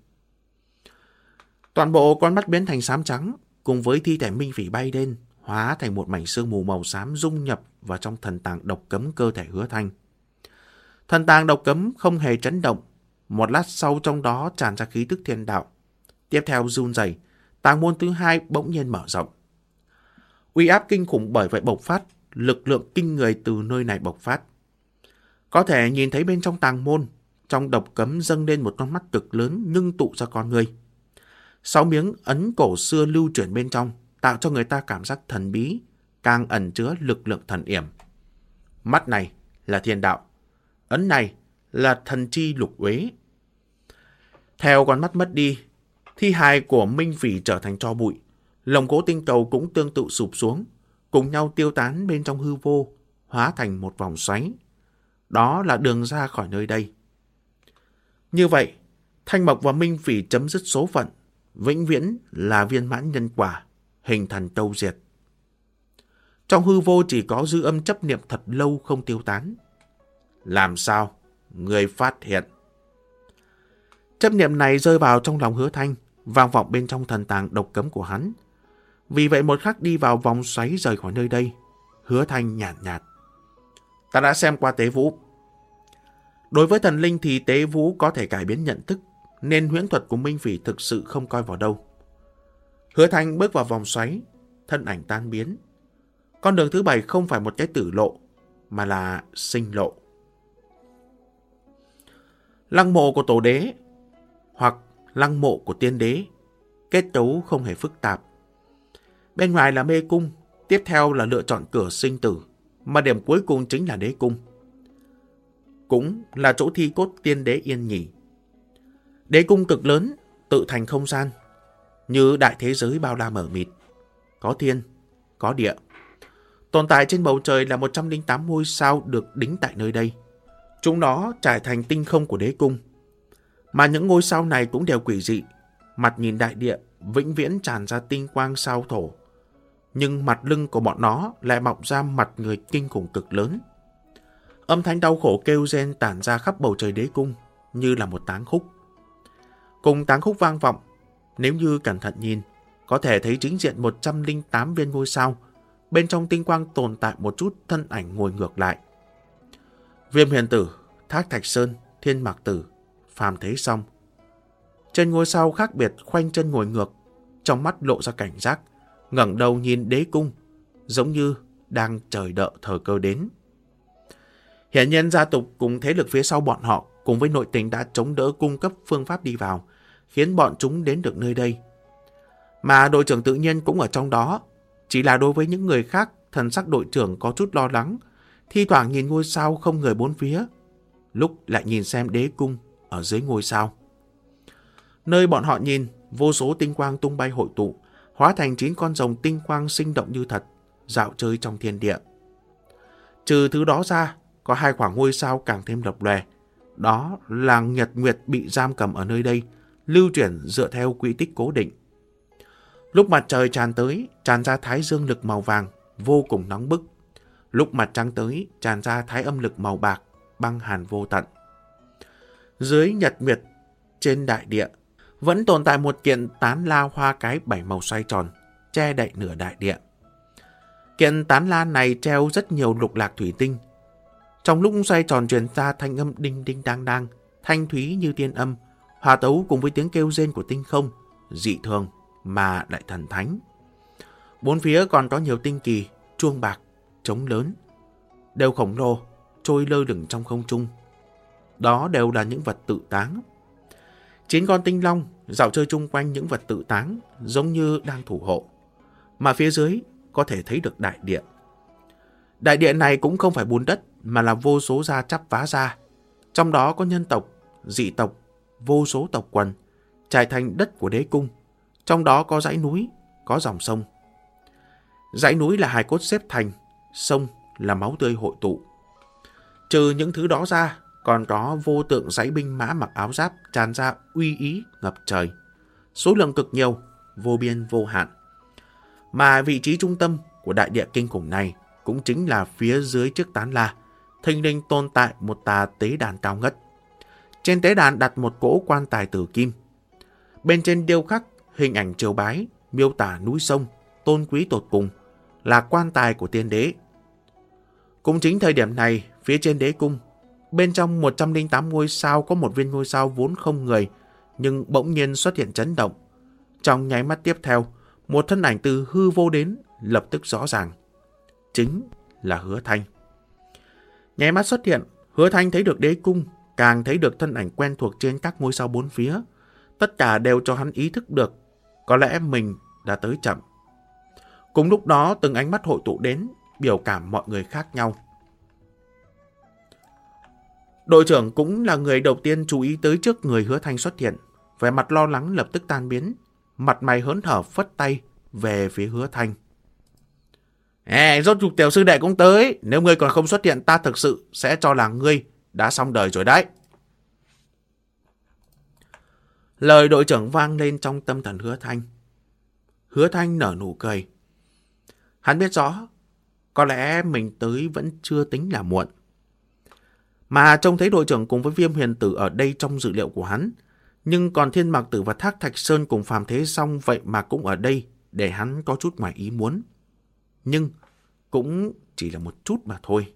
Speaker 1: Toàn bộ con mắt biến thành xám trắng, cùng với thi thể minh phỉ bay lên, hóa thành một mảnh sương mù màu xám dung nhập vào trong thần tàng độc cấm cơ thể hứa thanh. Thần tàng độc cấm không hề chấn động, một lát sau trong đó tràn ra khí tức thiên đạo. Tiếp theo run rẩy, tàng môn thứ hai bỗng nhiên mở rộng. Uy áp kinh khủng bởi vậy bộc phát, lực lượng kinh người từ nơi này bộc phát. Có thể nhìn thấy bên trong tàng môn, trong độc cấm dâng lên một con mắt cực lớn ngưng tụ ra con người. Sáu miếng ấn cổ xưa lưu chuyển bên trong, tạo cho người ta cảm giác thần bí, càng ẩn chứa lực lượng thần yểm. Mắt này là thiên đạo, ấn này là thần chi lục uế. Theo con mắt mất đi, thi hài của Minh Phỉ trở thành cho bụi, lồng cố tinh cầu cũng tương tự sụp xuống, cùng nhau tiêu tán bên trong hư vô, hóa thành một vòng xoáy. Đó là đường ra khỏi nơi đây. Như vậy, Thanh Mộc và Minh Phỉ chấm dứt số phận, vĩnh viễn là viên mãn nhân quả, hình thành tâu diệt. Trong hư vô chỉ có dư âm chấp niệm thật lâu không tiêu tán. Làm sao? Người phát hiện. Chấp niệm này rơi vào trong lòng hứa thanh, vang vọng bên trong thần tàng độc cấm của hắn. Vì vậy một khắc đi vào vòng xoáy rời khỏi nơi đây, hứa thanh nhạt nhạt. Ta đã xem qua tế vũ. Đối với thần linh thì tế vũ có thể cải biến nhận thức, nên huyễn thuật của Minh Phỉ thực sự không coi vào đâu. Hứa thanh bước vào vòng xoáy, thân ảnh tan biến. Con đường thứ bảy không phải một cái tử lộ, mà là sinh lộ. Lăng mộ của tổ đế hoặc lăng mộ của tiên đế, kết cấu không hề phức tạp. Bên ngoài là mê cung, tiếp theo là lựa chọn cửa sinh tử, mà điểm cuối cùng chính là đế cung. Cũng là chỗ thi cốt tiên đế yên nhỉ. Đế cung cực lớn, tự thành không gian, như đại thế giới bao la mở mịt. Có thiên, có địa. Tồn tại trên bầu trời là 108 ngôi sao được đính tại nơi đây. Chúng nó trải thành tinh không của đế cung. Mà những ngôi sao này cũng đều quỷ dị. Mặt nhìn đại địa, vĩnh viễn tràn ra tinh quang sao thổ. Nhưng mặt lưng của bọn nó lại mọc ra mặt người kinh khủng cực lớn. Âm thanh đau khổ kêu rên tản ra khắp bầu trời đế cung, như là một táng khúc. Cùng táng khúc vang vọng, nếu như cẩn thận nhìn, có thể thấy chính diện 108 viên ngôi sao, bên trong tinh quang tồn tại một chút thân ảnh ngồi ngược lại. Viêm huyền tử, Thác Thạch Sơn, Thiên Mạc Tử, Phàm Thế Song. Trên ngôi sao khác biệt khoanh chân ngồi ngược, trong mắt lộ ra cảnh giác, ngẩng đầu nhìn đế cung, giống như đang chờ đợi thời cơ đến. Hiện nhân gia tục cùng thế lực phía sau bọn họ cùng với nội tình đã chống đỡ cung cấp phương pháp đi vào, khiến bọn chúng đến được nơi đây. Mà đội trưởng tự nhiên cũng ở trong đó, chỉ là đối với những người khác, thần sắc đội trưởng có chút lo lắng, thi thoảng nhìn ngôi sao không người bốn phía, lúc lại nhìn xem đế cung ở dưới ngôi sao. Nơi bọn họ nhìn, vô số tinh quang tung bay hội tụ, hóa thành chín con rồng tinh quang sinh động như thật, dạo chơi trong thiên địa. Trừ thứ đó ra, có hai khoảng ngôi sao càng thêm lập lòe. Đó là Nhật Nguyệt bị giam cầm ở nơi đây, lưu chuyển dựa theo quỹ tích cố định. Lúc mặt trời tràn tới, tràn ra thái dương lực màu vàng, vô cùng nóng bức. Lúc mặt trăng tới, tràn ra thái âm lực màu bạc, băng hàn vô tận. Dưới nhật nguyệt, trên đại địa, vẫn tồn tại một kiện tán la hoa cái bảy màu xoay tròn, che đậy nửa đại địa. Kiện tán la này treo rất nhiều lục lạc thủy tinh. Trong lúc xoay tròn truyền ra thanh âm đinh đinh đang đang, thanh thúy như tiên âm, hòa tấu cùng với tiếng kêu rên của tinh không, dị thường mà lại thần thánh. Bốn phía còn có nhiều tinh kỳ, chuông bạc, trống lớn, đều khổng lồ, trôi lơ lửng trong không trung. Đó đều là những vật tự táng. Chín con tinh long dạo chơi chung quanh những vật tự táng giống như đang thủ hộ. Mà phía dưới có thể thấy được đại địa. Đại địa này cũng không phải bùn đất mà là vô số da chắp vá ra. Trong đó có nhân tộc, dị tộc, vô số tộc quần, trải thành đất của đế cung. Trong đó có dãy núi, có dòng sông. Dãy núi là hài cốt xếp thành, sông là máu tươi hội tụ. Trừ những thứ đó ra, còn có vô tượng dãy binh mã mặc áo giáp tràn ra uy ý ngập trời. Số lượng cực nhiều, vô biên vô hạn. Mà vị trí trung tâm của đại địa kinh khủng này cũng chính là phía dưới chiếc tán la, thình linh tồn tại một tà tế đàn cao ngất. Trên tế đàn đặt một cỗ quan tài tử kim. Bên trên điêu khắc hình ảnh triều bái, miêu tả núi sông, tôn quý tột cùng, là quan tài của tiên đế. Cũng chính thời điểm này, phía trên đế cung, bên trong 108 ngôi sao có một viên ngôi sao vốn không người, nhưng bỗng nhiên xuất hiện chấn động. Trong nháy mắt tiếp theo, một thân ảnh từ hư vô đến lập tức rõ ràng. Chính là hứa thanh. Nháy mắt xuất hiện, hứa thanh thấy được đế cung, càng thấy được thân ảnh quen thuộc trên các ngôi sao bốn phía. Tất cả đều cho hắn ý thức được, có lẽ mình đã tới chậm. Cùng lúc đó, từng ánh mắt hội tụ đến, biểu cảm mọi người khác nhau. Đội trưởng cũng là người đầu tiên chú ý tới trước người hứa thanh xuất hiện. Vẻ mặt lo lắng lập tức tan biến. Mặt mày hớn hở phất tay về phía hứa thanh. Ê, rốt cuộc tiểu sư đệ cũng tới. Nếu ngươi còn không xuất hiện ta thực sự sẽ cho là ngươi đã xong đời rồi đấy. Lời đội trưởng vang lên trong tâm thần hứa thanh. Hứa thanh nở nụ cười. Hắn biết rõ, có lẽ mình tới vẫn chưa tính là muộn. Mà trông thấy đội trưởng cùng với viêm huyền tử ở đây trong dữ liệu của hắn. Nhưng còn thiên mạc tử và thác thạch sơn cùng phàm thế xong vậy mà cũng ở đây để hắn có chút ngoài ý muốn. Nhưng cũng chỉ là một chút mà thôi.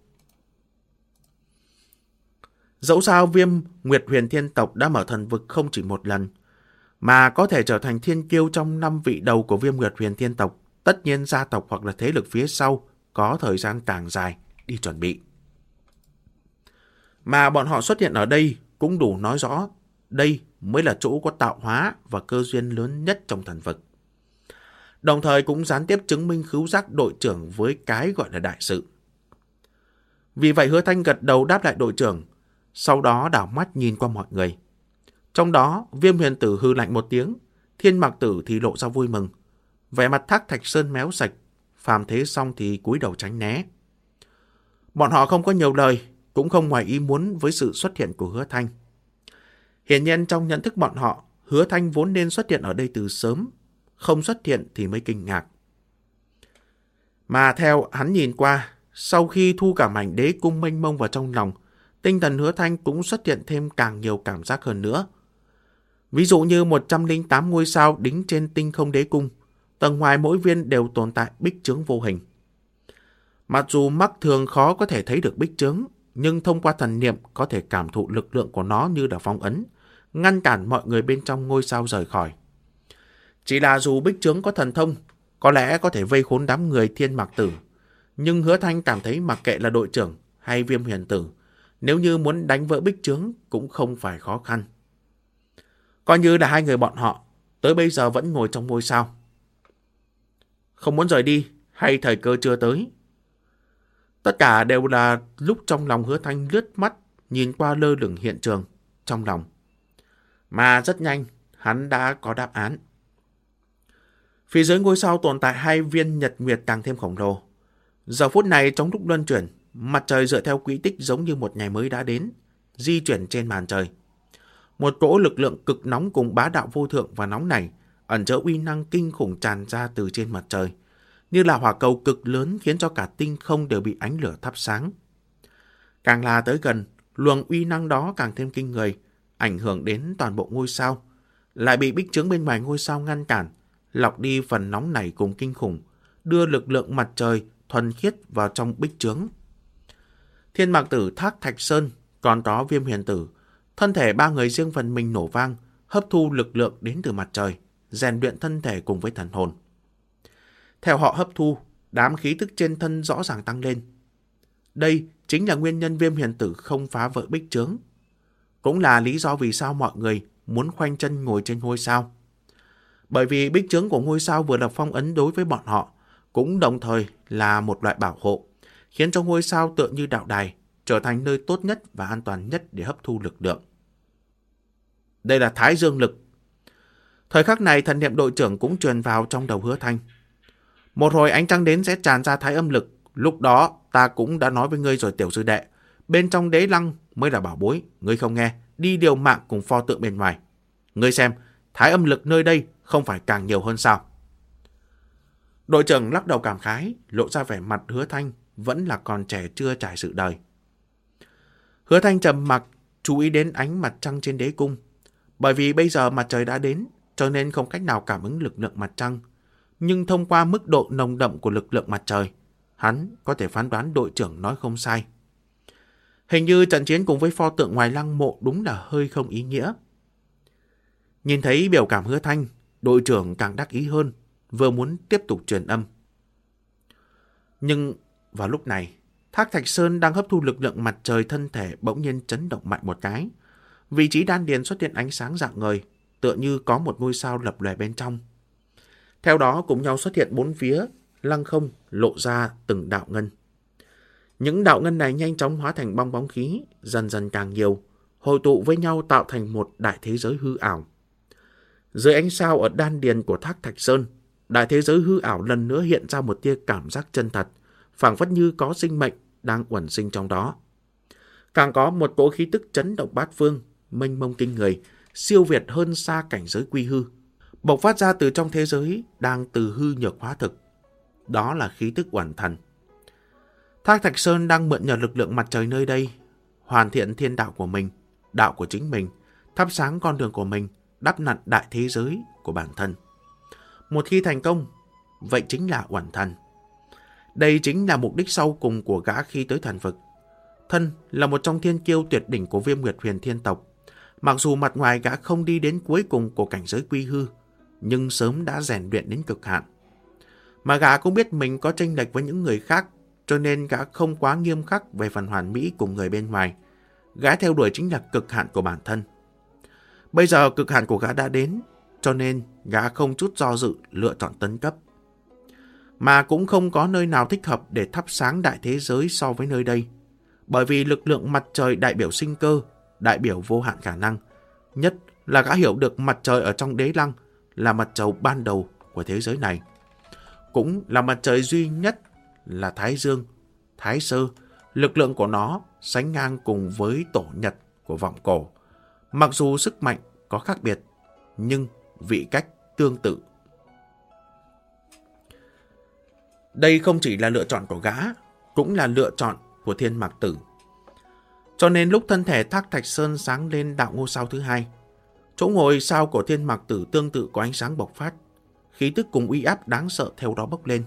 Speaker 1: Dẫu sao viêm Nguyệt huyền thiên tộc đã mở thần vực không chỉ một lần, mà có thể trở thành thiên kiêu trong năm vị đầu của viêm Nguyệt huyền thiên tộc, tất nhiên gia tộc hoặc là thế lực phía sau có thời gian càng dài đi chuẩn bị. Mà bọn họ xuất hiện ở đây cũng đủ nói rõ đây mới là chỗ có tạo hóa và cơ duyên lớn nhất trong thần vực. Đồng thời cũng gián tiếp chứng minh khứu giác đội trưởng với cái gọi là đại sự. Vì vậy hứa thanh gật đầu đáp lại đội trưởng, sau đó đảo mắt nhìn qua mọi người. Trong đó, viêm huyền tử hư lạnh một tiếng, thiên mặc tử thì lộ ra vui mừng. Vẻ mặt thác thạch sơn méo sạch, phàm thế xong thì cúi đầu tránh né. Bọn họ không có nhiều lời, cũng không ngoài ý muốn với sự xuất hiện của hứa thanh. Hiển nhiên trong nhận thức bọn họ, hứa thanh vốn nên xuất hiện ở đây từ sớm, không xuất hiện thì mới kinh ngạc. Mà theo hắn nhìn qua, sau khi thu cả mảnh đế cung mênh mông vào trong lòng, tinh thần hứa thanh cũng xuất hiện thêm càng nhiều cảm giác hơn nữa. Ví dụ như 108 ngôi sao đính trên tinh không đế cung, tầng ngoài mỗi viên đều tồn tại bích trướng vô hình. Mặc dù mắt thường khó có thể thấy được bích trướng, nhưng thông qua thần niệm có thể cảm thụ lực lượng của nó như là phong ấn, ngăn cản mọi người bên trong ngôi sao rời khỏi. Chỉ là dù bích trướng có thần thông, có lẽ có thể vây khốn đám người thiên mạc tử, nhưng hứa thanh cảm thấy mặc kệ là đội trưởng hay viêm huyền tử, nếu như muốn đánh vỡ bích trướng cũng không phải khó khăn. Coi như là hai người bọn họ, tới bây giờ vẫn ngồi trong ngôi sao. Không muốn rời đi, hay thời cơ chưa tới, Tất cả đều là lúc trong lòng hứa thanh lướt mắt, nhìn qua lơ lửng hiện trường, trong lòng. Mà rất nhanh, hắn đã có đáp án. Phía dưới ngôi sao tồn tại hai viên nhật nguyệt càng thêm khổng lồ. Giờ phút này trong lúc luân chuyển, mặt trời dựa theo quỹ tích giống như một ngày mới đã đến, di chuyển trên màn trời. Một cỗ lực lượng cực nóng cùng bá đạo vô thượng và nóng này ẩn chứa uy năng kinh khủng tràn ra từ trên mặt trời, như là hỏa cầu cực lớn khiến cho cả tinh không đều bị ánh lửa thắp sáng. Càng là tới gần, luồng uy năng đó càng thêm kinh người, ảnh hưởng đến toàn bộ ngôi sao, lại bị bích chứng bên ngoài ngôi sao ngăn cản, lọc đi phần nóng này cùng kinh khủng, đưa lực lượng mặt trời thuần khiết vào trong bích trướng. Thiên mạc tử thác thạch sơn, còn có viêm huyền tử, thân thể ba người riêng phần mình nổ vang, hấp thu lực lượng đến từ mặt trời, rèn luyện thân thể cùng với thần hồn. Theo họ hấp thu, đám khí tức trên thân rõ ràng tăng lên. Đây chính là nguyên nhân viêm hiền tử không phá vỡ bích trướng. Cũng là lý do vì sao mọi người muốn khoanh chân ngồi trên ngôi sao. Bởi vì bích trướng của ngôi sao vừa lập phong ấn đối với bọn họ, cũng đồng thời là một loại bảo hộ, khiến cho ngôi sao tựa như đạo đài, trở thành nơi tốt nhất và an toàn nhất để hấp thu lực lượng. Đây là thái dương lực. Thời khắc này thần niệm đội trưởng cũng truyền vào trong đầu hứa thanh. Một hồi ánh trăng đến sẽ tràn ra thái âm lực. Lúc đó ta cũng đã nói với ngươi rồi tiểu sư đệ. Bên trong đế lăng mới là bảo bối. Ngươi không nghe. Đi điều mạng cùng pho tượng bên ngoài. Ngươi xem, thái âm lực nơi đây không phải càng nhiều hơn sao? Đội trưởng lắc đầu cảm khái, lộ ra vẻ mặt hứa thanh, vẫn là còn trẻ chưa trải sự đời. Hứa thanh trầm mặc, chú ý đến ánh mặt trăng trên đế cung. Bởi vì bây giờ mặt trời đã đến, cho nên không cách nào cảm ứng lực lượng mặt trăng. Nhưng thông qua mức độ nồng đậm của lực lượng mặt trời, hắn có thể phán đoán đội trưởng nói không sai. Hình như trận chiến cùng với pho tượng ngoài lăng mộ đúng là hơi không ý nghĩa. Nhìn thấy biểu cảm hứa thanh, đội trưởng càng đắc ý hơn, vừa muốn tiếp tục truyền âm. Nhưng vào lúc này, Thác Thạch Sơn đang hấp thu lực lượng mặt trời thân thể bỗng nhiên chấn động mạnh một cái. Vị trí đan điền xuất hiện ánh sáng dạng ngời, tựa như có một ngôi sao lập lòe bên trong. Theo đó cùng nhau xuất hiện bốn phía, lăng không lộ ra từng đạo ngân. Những đạo ngân này nhanh chóng hóa thành bong bóng khí, dần dần càng nhiều, hội tụ với nhau tạo thành một đại thế giới hư ảo. Dưới ánh sao ở đan điền của Thác Thạch Sơn, đại thế giới hư ảo lần nữa hiện ra một tia cảm giác chân thật, phảng phất như có sinh mệnh đang uẩn sinh trong đó. Càng có một cỗ khí tức chấn động bát phương, mênh mông kinh người, siêu việt hơn xa cảnh giới quy hư, bộc phát ra từ trong thế giới đang từ hư nhược hóa thực. Đó là khí tức oản thần. Thác Thạch Sơn đang mượn nhờ lực lượng mặt trời nơi đây, hoàn thiện thiên đạo của mình, đạo của chính mình, thắp sáng con đường của mình, đắp nặn đại thế giới của bản thân. Một khi thành công, vậy chính là oản thần. Đây chính là mục đích sau cùng của gã khi tới thần vực. Thân là một trong thiên kiêu tuyệt đỉnh của viêm nguyệt huyền thiên tộc. Mặc dù mặt ngoài gã không đi đến cuối cùng của cảnh giới quy hư, nhưng sớm đã rèn luyện đến cực hạn. Mà gã cũng biết mình có tranh lệch với những người khác, cho nên gã không quá nghiêm khắc về phần hoàn mỹ của người bên ngoài. Gã theo đuổi chính là cực hạn của bản thân. Bây giờ cực hạn của gã đã đến, cho nên gã không chút do dự lựa chọn tấn cấp. Mà cũng không có nơi nào thích hợp để thắp sáng đại thế giới so với nơi đây. Bởi vì lực lượng mặt trời đại biểu sinh cơ, đại biểu vô hạn khả năng. Nhất là gã hiểu được mặt trời ở trong đế lăng là mặt trời ban đầu của thế giới này. Cũng là mặt trời duy nhất là Thái Dương, Thái Sơ. Lực lượng của nó sánh ngang cùng với tổ nhật của vọng cổ. Mặc dù sức mạnh có khác biệt, nhưng vị cách tương tự. Đây không chỉ là lựa chọn của gã, cũng là lựa chọn của thiên mạc tử. Cho nên lúc thân thể thác thạch sơn sáng lên đạo ngôi sao thứ hai, chỗ ngồi sau của thiên mặc tử tương tự có ánh sáng bộc phát, khí tức cùng uy áp đáng sợ theo đó bốc lên.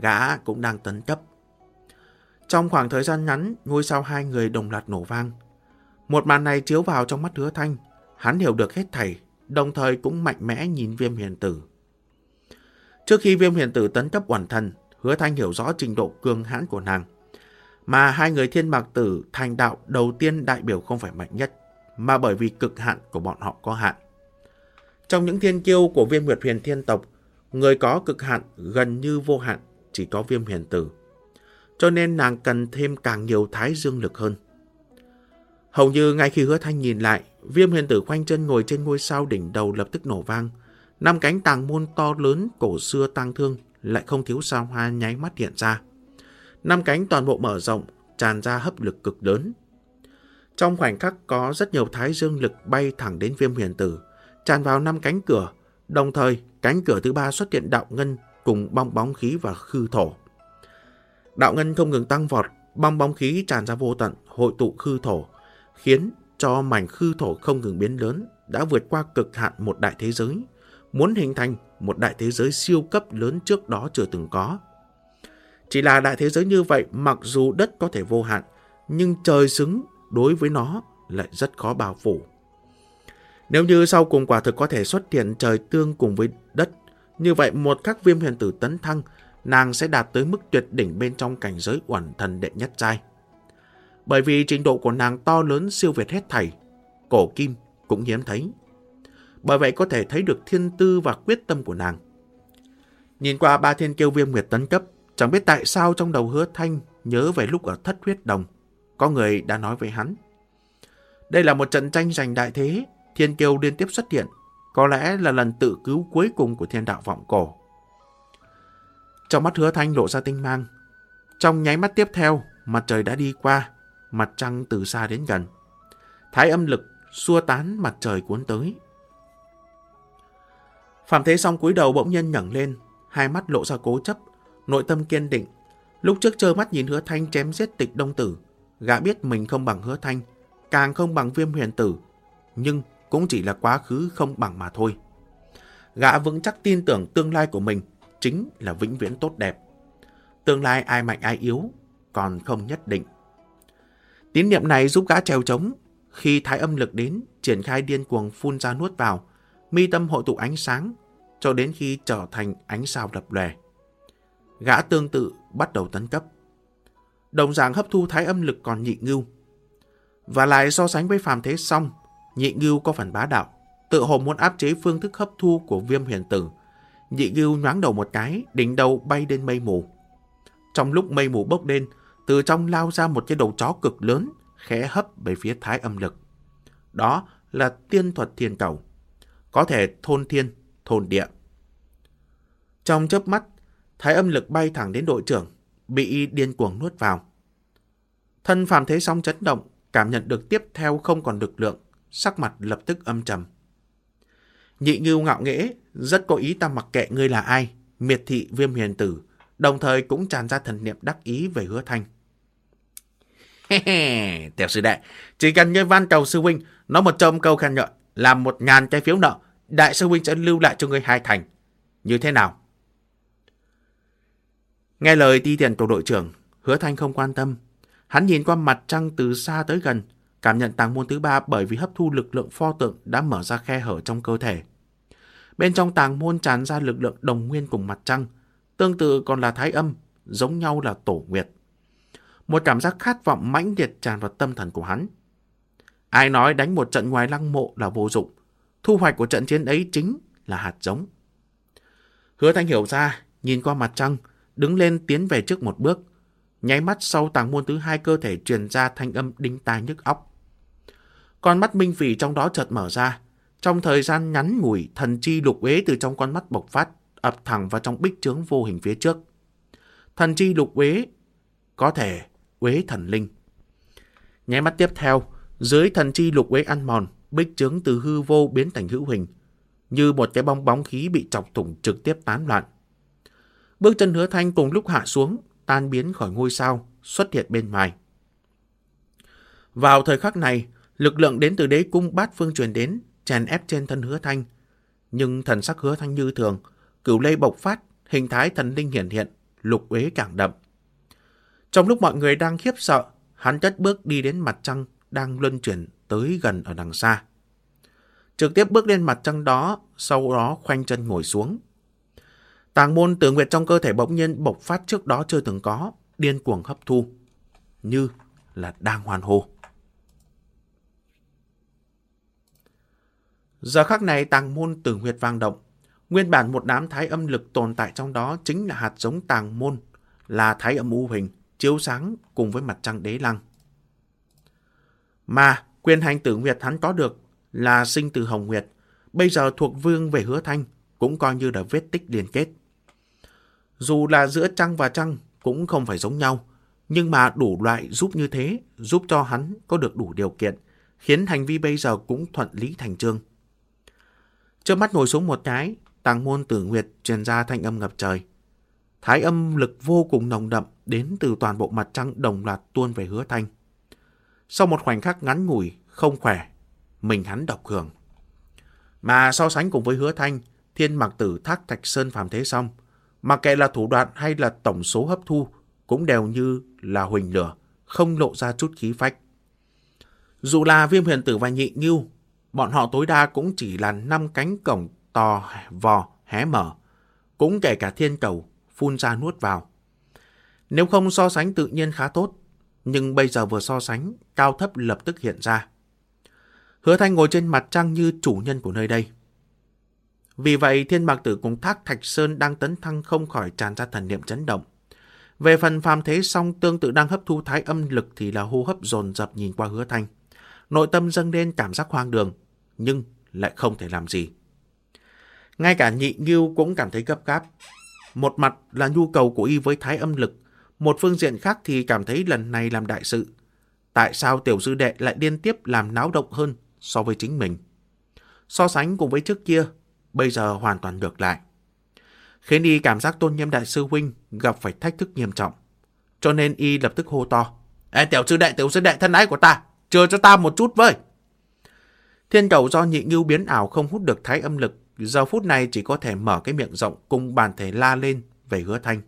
Speaker 1: Gã cũng đang tấn cấp. Trong khoảng thời gian ngắn, ngôi sao hai người đồng loạt nổ vang. Một màn này chiếu vào trong mắt hứa thanh, hắn hiểu được hết thảy, đồng thời cũng mạnh mẽ nhìn viêm hiền tử. Trước khi viêm hiền tử tấn cấp hoàn thần, hứa thanh hiểu rõ trình độ cường hãn của nàng. Mà hai người thiên mạc tử thành đạo đầu tiên đại biểu không phải mạnh nhất, mà bởi vì cực hạn của bọn họ có hạn. Trong những thiên kiêu của viêm nguyệt huyền thiên tộc, người có cực hạn gần như vô hạn chỉ có viêm huyền tử. Cho nên nàng cần thêm càng nhiều thái dương lực hơn. Hầu như ngay khi hứa thanh nhìn lại, viêm huyền tử khoanh chân ngồi trên ngôi sao đỉnh đầu lập tức nổ vang. Năm cánh tàng môn to lớn cổ xưa tăng thương lại không thiếu sao hoa nháy mắt hiện ra. Năm cánh toàn bộ mở rộng, tràn ra hấp lực cực lớn. Trong khoảnh khắc có rất nhiều thái dương lực bay thẳng đến viêm huyền tử, tràn vào năm cánh cửa, đồng thời cánh cửa thứ ba xuất hiện đạo ngân cùng bong bóng khí và khư thổ. Đạo ngân không ngừng tăng vọt, bong bóng khí tràn ra vô tận, hội tụ khư thổ, khiến cho mảnh khư thổ không ngừng biến lớn, đã vượt qua cực hạn một đại thế giới, muốn hình thành một đại thế giới siêu cấp lớn trước đó chưa từng có. Chỉ là đại thế giới như vậy, mặc dù đất có thể vô hạn, nhưng trời xứng đối với nó lại rất khó bao phủ. Nếu như sau cùng quả thực có thể xuất hiện trời tương cùng với đất, như vậy một các viêm huyền tử tấn thăng, nàng sẽ đạt tới mức tuyệt đỉnh bên trong cảnh giới uẩn thần đệ nhất giai. Bởi vì trình độ của nàng to lớn siêu việt hết thảy, cổ kim cũng hiếm thấy. Bởi vậy có thể thấy được thiên tư và quyết tâm của nàng. Nhìn qua ba thiên kiêu viêm nguyệt tấn cấp, chẳng biết tại sao trong đầu hứa thanh nhớ về lúc ở thất huyết đồng. Có người đã nói với hắn. Đây là một trận tranh giành đại thế, thiên kiêu liên tiếp xuất hiện. Có lẽ là lần tự cứu cuối cùng của thiên đạo vọng cổ. Trong mắt hứa thanh lộ ra tinh mang. Trong nháy mắt tiếp theo, mặt trời đã đi qua, mặt trăng từ xa đến gần. Thái âm lực xua tán mặt trời cuốn tới. Phạm Thế Song cúi đầu bỗng nhiên nhấng lên, hai mắt lộ ra cố chấp, nội tâm kiên định. Lúc trước trơ mắt nhìn hứa thanh chém giết tịch đông tử, gã biết mình không bằng hứa thanh, càng không bằng viêm huyền tử, nhưng cũng chỉ là quá khứ không bằng mà thôi. Gã vững chắc tin tưởng tương lai của mình chính là vĩnh viễn tốt đẹp. Tương lai ai mạnh ai yếu còn không nhất định. Tín niệm này giúp gã trèo trống. Khi thái âm lực đến, triển khai điên cuồng phun ra nuốt vào, mi tâm hội tụ ánh sáng, cho đến khi trở thành ánh sao đập lòe. Gã tương tự bắt đầu tấn cấp. Đồng dạng hấp thu thái âm lực còn nhị ngưu. Và lại so sánh với phàm thế xong, nhị ngưu có phần bá đạo, tự hồ muốn áp chế phương thức hấp thu của viêm huyền tử. Nhị ngưu nhoáng đầu một cái, đỉnh đầu bay lên mây mù. Trong lúc mây mù bốc lên, từ trong lao ra một cái đầu chó cực lớn, khẽ hấp về phía thái âm lực. Đó là tiên thuật thiên cầu. Có thể thôn thiên, thôn địa. Trong chớp mắt, thái âm lực bay thẳng đến đội trưởng, bị điên cuồng nuốt vào. Thân phàm thế song chấn động, cảm nhận được tiếp theo không còn lực lượng, sắc mặt lập tức âm trầm. Nhị ngưu ngạo nghễ, rất có ý ta mặc kệ ngươi là ai, miệt thị viêm hiền tử, đồng thời cũng tràn ra thần niệm đắc ý về hứa thanh. Tiểu sư đệ, chỉ cần ngươi van cầu sư huynh, nói một trăm câu khen ngợi, làm một ngàn cái phiếu nợ, đại sư huynh sẽ lưu lại cho ngươi hai thành. Như thế nào? Nghe lời ti tiền của đội trưởng, hứa thanh không quan tâm. Hắn nhìn qua mặt trăng từ xa tới gần, cảm nhận tàng môn thứ ba bởi vì hấp thu lực lượng pho tượng đã mở ra khe hở trong cơ thể. Bên trong tàng môn tràn ra lực lượng đồng nguyên cùng mặt trăng, tương tự còn là thái âm, giống nhau là tổ nguyệt. Một cảm giác khát vọng mãnh liệt tràn vào tâm thần của hắn. Ai nói đánh một trận ngoài lăng mộ là vô dụng, thu hoạch của trận chiến ấy chính là hạt giống. Hứa Thanh hiểu ra, nhìn qua mặt trăng, đứng lên tiến về trước một bước. Nháy mắt sau tàng môn thứ hai cơ thể truyền ra thanh âm đinh tai nhức óc. Con mắt minh phỉ trong đó chợt mở ra. Trong thời gian ngắn ngủi, thần chi lục uế từ trong con mắt bộc phát, ập thẳng vào trong bích trướng vô hình phía trước. Thần chi lục uế có thể uế thần linh. Nháy mắt tiếp theo, dưới thần chi lục uế ăn mòn, bích trướng từ hư vô biến thành hữu hình, như một cái bong bóng khí bị chọc thủng trực tiếp tán loạn. Bước chân hứa thanh cùng lúc hạ xuống, tan biến khỏi ngôi sao, xuất hiện bên ngoài. Vào thời khắc này, lực lượng đến từ đế cung bát phương truyền đến, chèn ép trên thân hứa thanh. Nhưng thần sắc hứa thanh như thường, cửu lây bộc phát, hình thái thần linh hiển hiện, lục uế càng đậm. Trong lúc mọi người đang khiếp sợ, hắn chất bước đi đến mặt trăng đang luân chuyển tới gần ở đằng xa. Trực tiếp bước lên mặt trăng đó, sau đó khoanh chân ngồi xuống. Tàng môn tử nguyệt trong cơ thể bỗng nhiên bộc phát trước đó chưa từng có, điên cuồng hấp thu, như là đang hoàn hồ. Giờ khắc này tàng môn tử nguyệt vang động. Nguyên bản một đám thái âm lực tồn tại trong đó chính là hạt giống tàng môn, là thái âm u hình, chiếu sáng cùng với mặt trăng đế lăng. Mà quyền hành tử nguyệt hắn có được là sinh từ hồng nguyệt, bây giờ thuộc vương về hứa thanh, cũng coi như là vết tích liên kết. Dù là giữa trăng và trăng cũng không phải giống nhau, nhưng mà đủ loại giúp như thế, giúp cho hắn có được đủ điều kiện, khiến hành vi bây giờ cũng thuận lý thành trương. Trước mắt ngồi xuống một cái, tàng môn tử nguyệt truyền ra thanh âm ngập trời. Thái âm lực vô cùng nồng đậm đến từ toàn bộ mặt trăng đồng loạt tuôn về hứa thanh. Sau một khoảnh khắc ngắn ngủi, không khỏe, mình hắn độc hưởng. Mà so sánh cùng với hứa thanh, thiên mặc tử thác thạch sơn phàm thế xong, mà kệ là thủ đoạn hay là tổng số hấp thu, cũng đều như là huỳnh lửa, không lộ ra chút khí phách. Dù là viêm huyền tử và nhị nghiêu, bọn họ tối đa cũng chỉ là năm cánh cổng to vò hé mở, cũng kể cả thiên cầu phun ra nuốt vào. Nếu không so sánh tự nhiên khá tốt, nhưng bây giờ vừa so sánh, cao thấp lập tức hiện ra. Hứa Thanh ngồi trên mặt trăng như chủ nhân của nơi đây. Vì vậy, Thiên Mạc Tử cùng Thác Thạch Sơn đang tấn thăng không khỏi tràn ra thần niệm chấn động. Về phần phàm thế song tương tự đang hấp thu thái âm lực thì là hô hấp dồn dập nhìn qua hứa thanh. Nội tâm dâng lên cảm giác hoang đường, nhưng lại không thể làm gì. Ngay cả nhị nghiêu cũng cảm thấy gấp gáp. một mặt là nhu cầu của y với thái âm lực, một phương diện khác thì cảm thấy lần này làm đại sự. Tại sao tiểu sư đệ lại liên tiếp làm náo động hơn so với chính mình? So sánh cùng với trước kia, bây giờ hoàn toàn ngược lại. Khiến y cảm giác tôn nghiêm đại sư huynh gặp phải thách thức nghiêm trọng. Cho nên y lập tức hô to. Ê tiểu sư đệ, tiểu sư đệ thân ái của ta, chờ cho ta một chút với. Thiên cầu do nhị ngưu biến ảo không hút được thái âm lực, giờ phút này chỉ có thể mở cái miệng rộng cùng bàn thể la lên về hứa thanh.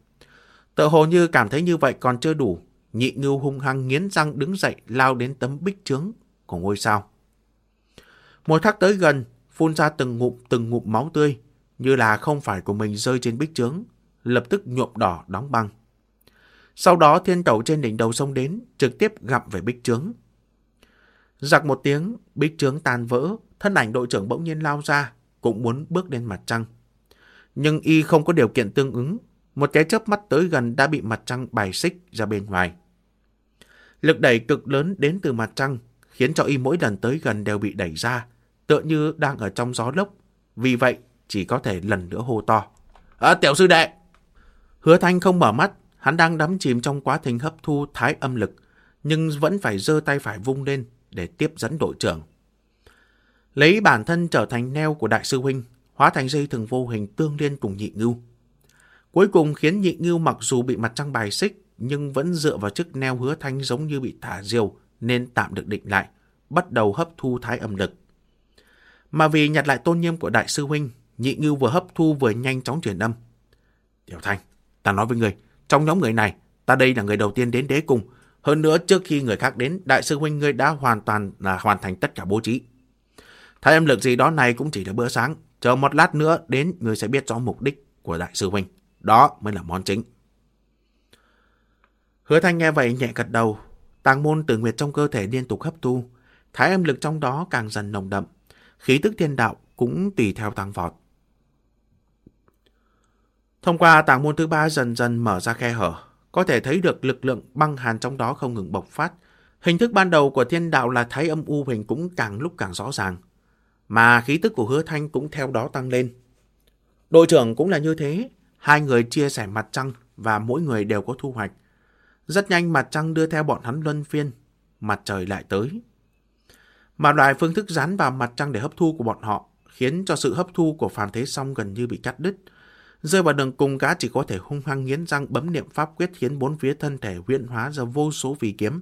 Speaker 1: Tự hồ như cảm thấy như vậy còn chưa đủ, nhị ngưu hung hăng nghiến răng đứng dậy lao đến tấm bích trướng của ngôi sao. Một khắc tới gần, phun ra từng ngụm từng ngụm máu tươi, như là không phải của mình rơi trên bích trướng, lập tức nhuộm đỏ đóng băng. Sau đó thiên cầu trên đỉnh đầu sông đến, trực tiếp gặm về bích trướng. Giặc một tiếng, bích trướng tan vỡ, thân ảnh đội trưởng bỗng nhiên lao ra, cũng muốn bước lên mặt trăng. Nhưng y không có điều kiện tương ứng, một cái chớp mắt tới gần đã bị mặt trăng bài xích ra bên ngoài. Lực đẩy cực lớn đến từ mặt trăng, khiến cho y mỗi lần tới gần đều bị đẩy ra, tựa như đang ở trong gió lốc. Vì vậy, chỉ có thể lần nữa hô to. À, tiểu sư đệ! Hứa Thanh không mở mắt, hắn đang đắm chìm trong quá trình hấp thu thái âm lực, nhưng vẫn phải giơ tay phải vung lên để tiếp dẫn đội trưởng. Lấy bản thân trở thành neo của đại sư huynh, hóa thành dây thường vô hình tương liên cùng nhị ngưu. Cuối cùng khiến nhị ngưu mặc dù bị mặt trăng bài xích, nhưng vẫn dựa vào chức neo hứa thanh giống như bị thả diều nên tạm được định lại, bắt đầu hấp thu thái âm lực. Mà vì nhặt lại tôn nghiêm của đại sư huynh, nhị ngưu vừa hấp thu vừa nhanh chóng truyền âm. Tiểu Thanh, ta nói với người, trong nhóm người này, ta đây là người đầu tiên đến đế cung. Hơn nữa, trước khi người khác đến, đại sư huynh ngươi đã hoàn toàn là hoàn thành tất cả bố trí. Thái âm lực gì đó này cũng chỉ là bữa sáng. Chờ một lát nữa đến, người sẽ biết rõ mục đích của đại sư huynh. Đó mới là món chính. Hứa Thanh nghe vậy nhẹ gật đầu. Tàng môn tử nguyệt trong cơ thể liên tục hấp thu. Thái âm lực trong đó càng dần nồng đậm. Khí tức thiên đạo cũng tùy theo tăng vọt. Thông qua tàng môn thứ ba dần dần mở ra khe hở, có thể thấy được lực lượng băng hàn trong đó không ngừng bộc phát. Hình thức ban đầu của thiên đạo là thái âm u hình cũng càng lúc càng rõ ràng, mà khí tức của hứa thanh cũng theo đó tăng lên. Đội trưởng cũng là như thế, hai người chia sẻ mặt trăng và mỗi người đều có thu hoạch. Rất nhanh mặt trăng đưa theo bọn hắn luân phiên, mặt trời lại tới. Mà loại phương thức dán vào mặt trăng để hấp thu của bọn họ khiến cho sự hấp thu của phàm thế song gần như bị cắt đứt, Rơi vào đường cùng gã chỉ có thể hung hăng nghiến răng bấm niệm pháp quyết khiến bốn phía thân thể huyễn hóa ra vô số phi kiếm.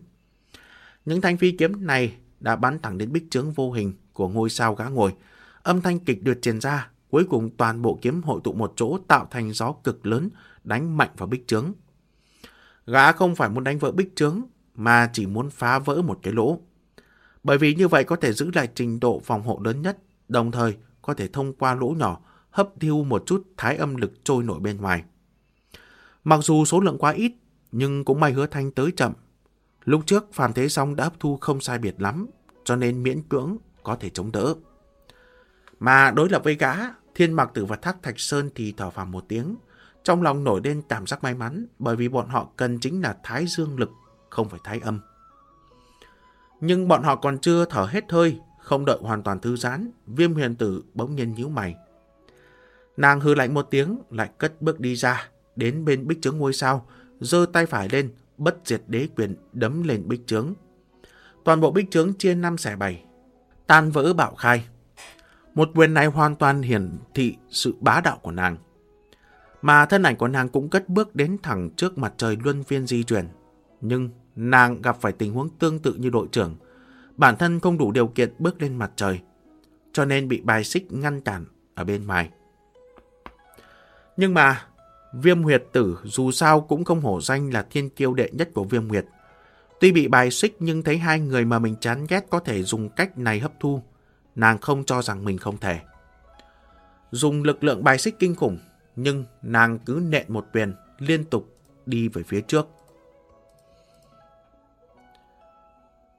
Speaker 1: Những thanh phi kiếm này đã bắn thẳng đến bích trướng vô hình của ngôi sao gã ngồi. Âm thanh kịch được truyền ra, cuối cùng toàn bộ kiếm hội tụ một chỗ tạo thành gió cực lớn đánh mạnh vào bích trướng. Gã không phải muốn đánh vỡ bích trướng mà chỉ muốn phá vỡ một cái lỗ. Bởi vì như vậy có thể giữ lại trình độ phòng hộ lớn nhất, đồng thời có thể thông qua lỗ nhỏ hấp thu một chút thái âm lực trôi nổi bên ngoài. Mặc dù số lượng quá ít, nhưng cũng may hứa thanh tới chậm. Lúc trước Phạm Thế Song đã hấp thu không sai biệt lắm, cho nên miễn cưỡng có thể chống đỡ. Mà đối lập với gã, Thiên Mạc Tử và Thác Thạch Sơn thì thở phào một tiếng, trong lòng nổi lên cảm giác may mắn bởi vì bọn họ cần chính là thái dương lực, không phải thái âm. Nhưng bọn họ còn chưa thở hết hơi, không đợi hoàn toàn thư giãn, viêm huyền tử bỗng nhiên nhíu mày. Nàng hư lạnh một tiếng, lại cất bước đi ra, đến bên bích trướng ngôi sao, giơ tay phải lên, bất diệt đế quyền đấm lên bích trướng. Toàn bộ bích trướng chia năm xẻ bảy, tan vỡ bạo khai. Một quyền này hoàn toàn hiển thị sự bá đạo của nàng. Mà thân ảnh của nàng cũng cất bước đến thẳng trước mặt trời luân phiên di chuyển. Nhưng nàng gặp phải tình huống tương tự như đội trưởng. Bản thân không đủ điều kiện bước lên mặt trời, cho nên bị bài xích ngăn cản ở bên ngoài. Nhưng mà, viêm huyệt tử dù sao cũng không hổ danh là thiên kiêu đệ nhất của viêm huyệt. Tuy bị bài xích nhưng thấy hai người mà mình chán ghét có thể dùng cách này hấp thu, nàng không cho rằng mình không thể. Dùng lực lượng bài xích kinh khủng, nhưng nàng cứ nện một quyền liên tục đi về phía trước.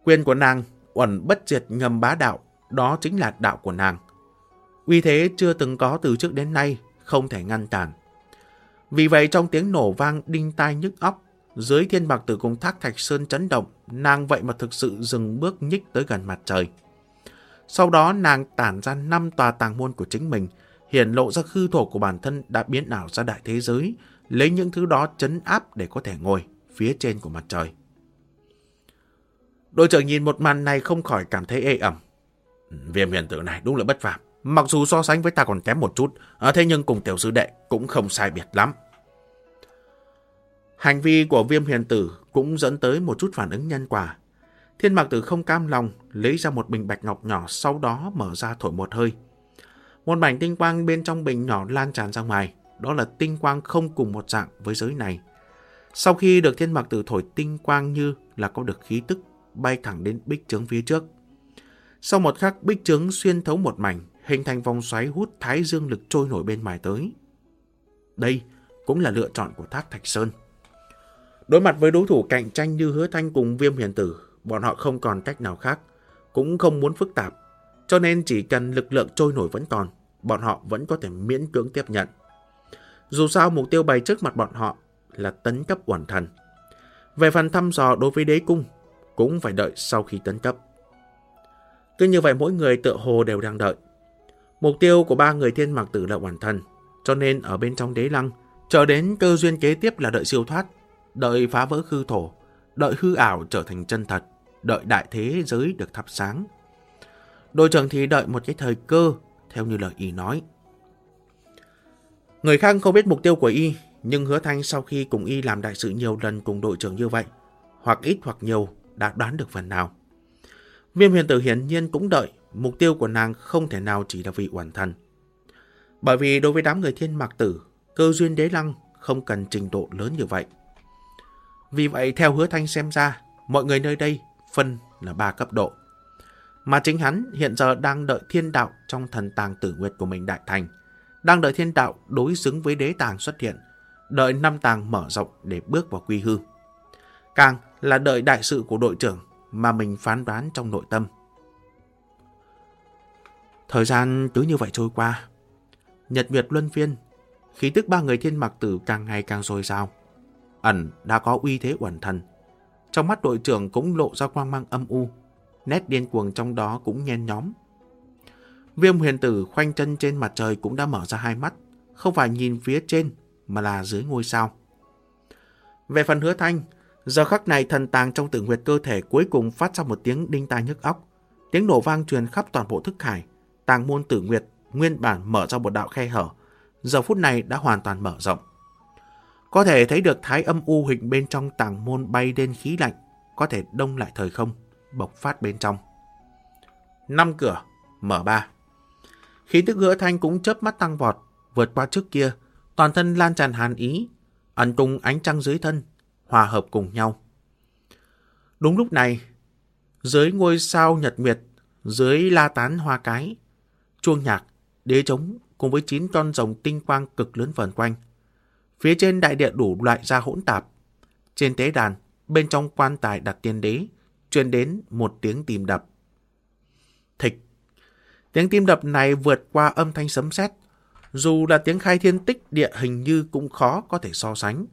Speaker 1: Quyền của nàng uẩn bất diệt ngầm bá đạo, đó chính là đạo của nàng. Uy thế chưa từng có từ trước đến nay, không thể ngăn cản. Vì vậy trong tiếng nổ vang đinh tai nhức óc, dưới thiên bạc tử cùng thác thạch sơn chấn động, nàng vậy mà thực sự dừng bước nhích tới gần mặt trời. Sau đó nàng tản ra năm tòa tàng môn của chính mình, hiển lộ ra khư thổ của bản thân đã biến ảo ra đại thế giới, lấy những thứ đó chấn áp để có thể ngồi phía trên của mặt trời. Đội trưởng nhìn một màn này không khỏi cảm thấy ê ẩm. Viêm huyền tử này đúng là bất phàm. Mặc dù so sánh với ta còn kém một chút, à, thế nhưng cùng tiểu sư đệ cũng không sai biệt lắm. Hành vi của viêm huyền tử cũng dẫn tới một chút phản ứng nhân quả. Thiên mạc tử không cam lòng, lấy ra một bình bạch ngọc nhỏ, sau đó mở ra thổi một hơi. Một mảnh tinh quang bên trong bình nhỏ lan tràn ra ngoài, đó là tinh quang không cùng một dạng với giới này. Sau khi được thiên mạc tử thổi tinh quang như là có được khí tức bay thẳng đến bích trướng phía trước. Sau một khắc, bích trướng xuyên thấu một mảnh, hình thành vòng xoáy hút thái dương lực trôi nổi bên ngoài tới. Đây cũng là lựa chọn của Thác Thạch Sơn. Đối mặt với đối thủ cạnh tranh như Hứa Thanh cùng Viêm Hiền Tử, bọn họ không còn cách nào khác, cũng không muốn phức tạp, cho nên chỉ cần lực lượng trôi nổi vẫn còn, bọn họ vẫn có thể miễn cưỡng tiếp nhận. Dù sao mục tiêu bày trước mặt bọn họ là tấn cấp hoàn thần. Về phần thăm dò đối với đế cung, cũng phải đợi sau khi tấn cấp. Cứ như vậy mỗi người tựa hồ đều đang đợi. Mục tiêu của ba người thiên mặc tử là hoàn thành, cho nên ở bên trong đế lăng, chờ đến cơ duyên kế tiếp là đợi siêu thoát, đợi phá vỡ hư thổ, đợi hư ảo trở thành chân thật, đợi đại thế giới được thắp sáng. Đội trưởng thì đợi một cái thời cơ, theo như lời y nói. Người khác không biết mục tiêu của y, nhưng hứa thanh sau khi cùng y làm đại sự nhiều lần cùng đội trưởng như vậy, hoặc ít hoặc nhiều, đã đoán được phần nào. Viêm huyền tử hiển nhiên cũng đợi, mục tiêu của nàng không thể nào chỉ là vị hoàn thần. Bởi vì đối với đám người thiên mạc tử, cơ duyên đế lăng không cần trình độ lớn như vậy. Vì vậy, theo hứa thanh xem ra, mọi người nơi đây phân là ba cấp độ. Mà chính hắn hiện giờ đang đợi thiên đạo trong thần tàng tử nguyệt của mình đại thành, đang đợi thiên đạo đối xứng với đế tàng xuất hiện, đợi năm tàng mở rộng để bước vào quy hư. Càng là đợi đại sự của đội trưởng mà mình phán đoán trong nội tâm. Thời gian cứ như vậy trôi qua. Nhật Nguyệt luân phiên, khí tức ba người thiên mặc tử càng ngày càng dồi dào. Ẩn đã có uy thế uẩn thần. Trong mắt đội trưởng cũng lộ ra quang mang âm u, nét điên cuồng trong đó cũng nhen nhóm. Viêm huyền tử khoanh chân trên mặt trời cũng đã mở ra hai mắt, không phải nhìn phía trên mà là dưới ngôi sao. Về phần hứa thanh, giờ khắc này thần tàng trong tử nguyệt cơ thể cuối cùng phát ra một tiếng đinh tai nhức óc. Tiếng nổ vang truyền khắp toàn bộ thức hải, tàng môn tử nguyệt nguyên bản mở ra một đạo khe hở, giờ phút này đã hoàn toàn mở rộng. Có thể thấy được thái âm u hình bên trong tàng môn bay lên khí lạnh, có thể đông lại thời không, bộc phát bên trong. Năm cửa, mở ba. Khí tức gỡ thanh cũng chớp mắt tăng vọt, vượt qua trước kia, toàn thân lan tràn hàn ý, ẩn cùng ánh trăng dưới thân, hòa hợp cùng nhau. Đúng lúc này, dưới ngôi sao nhật nguyệt, dưới la tán hoa cái, chuông nhạc, đế trống cùng với chín con rồng tinh quang cực lớn vần quanh. Phía trên đại địa đủ loại ra hỗn tạp. Trên tế đàn, bên trong quan tài đặt tiên đế, truyền đến một tiếng tìm đập. Thịch. Tiếng tim đập này vượt qua âm thanh sấm sét, dù là tiếng khai thiên tích địa hình như cũng khó có thể so sánh.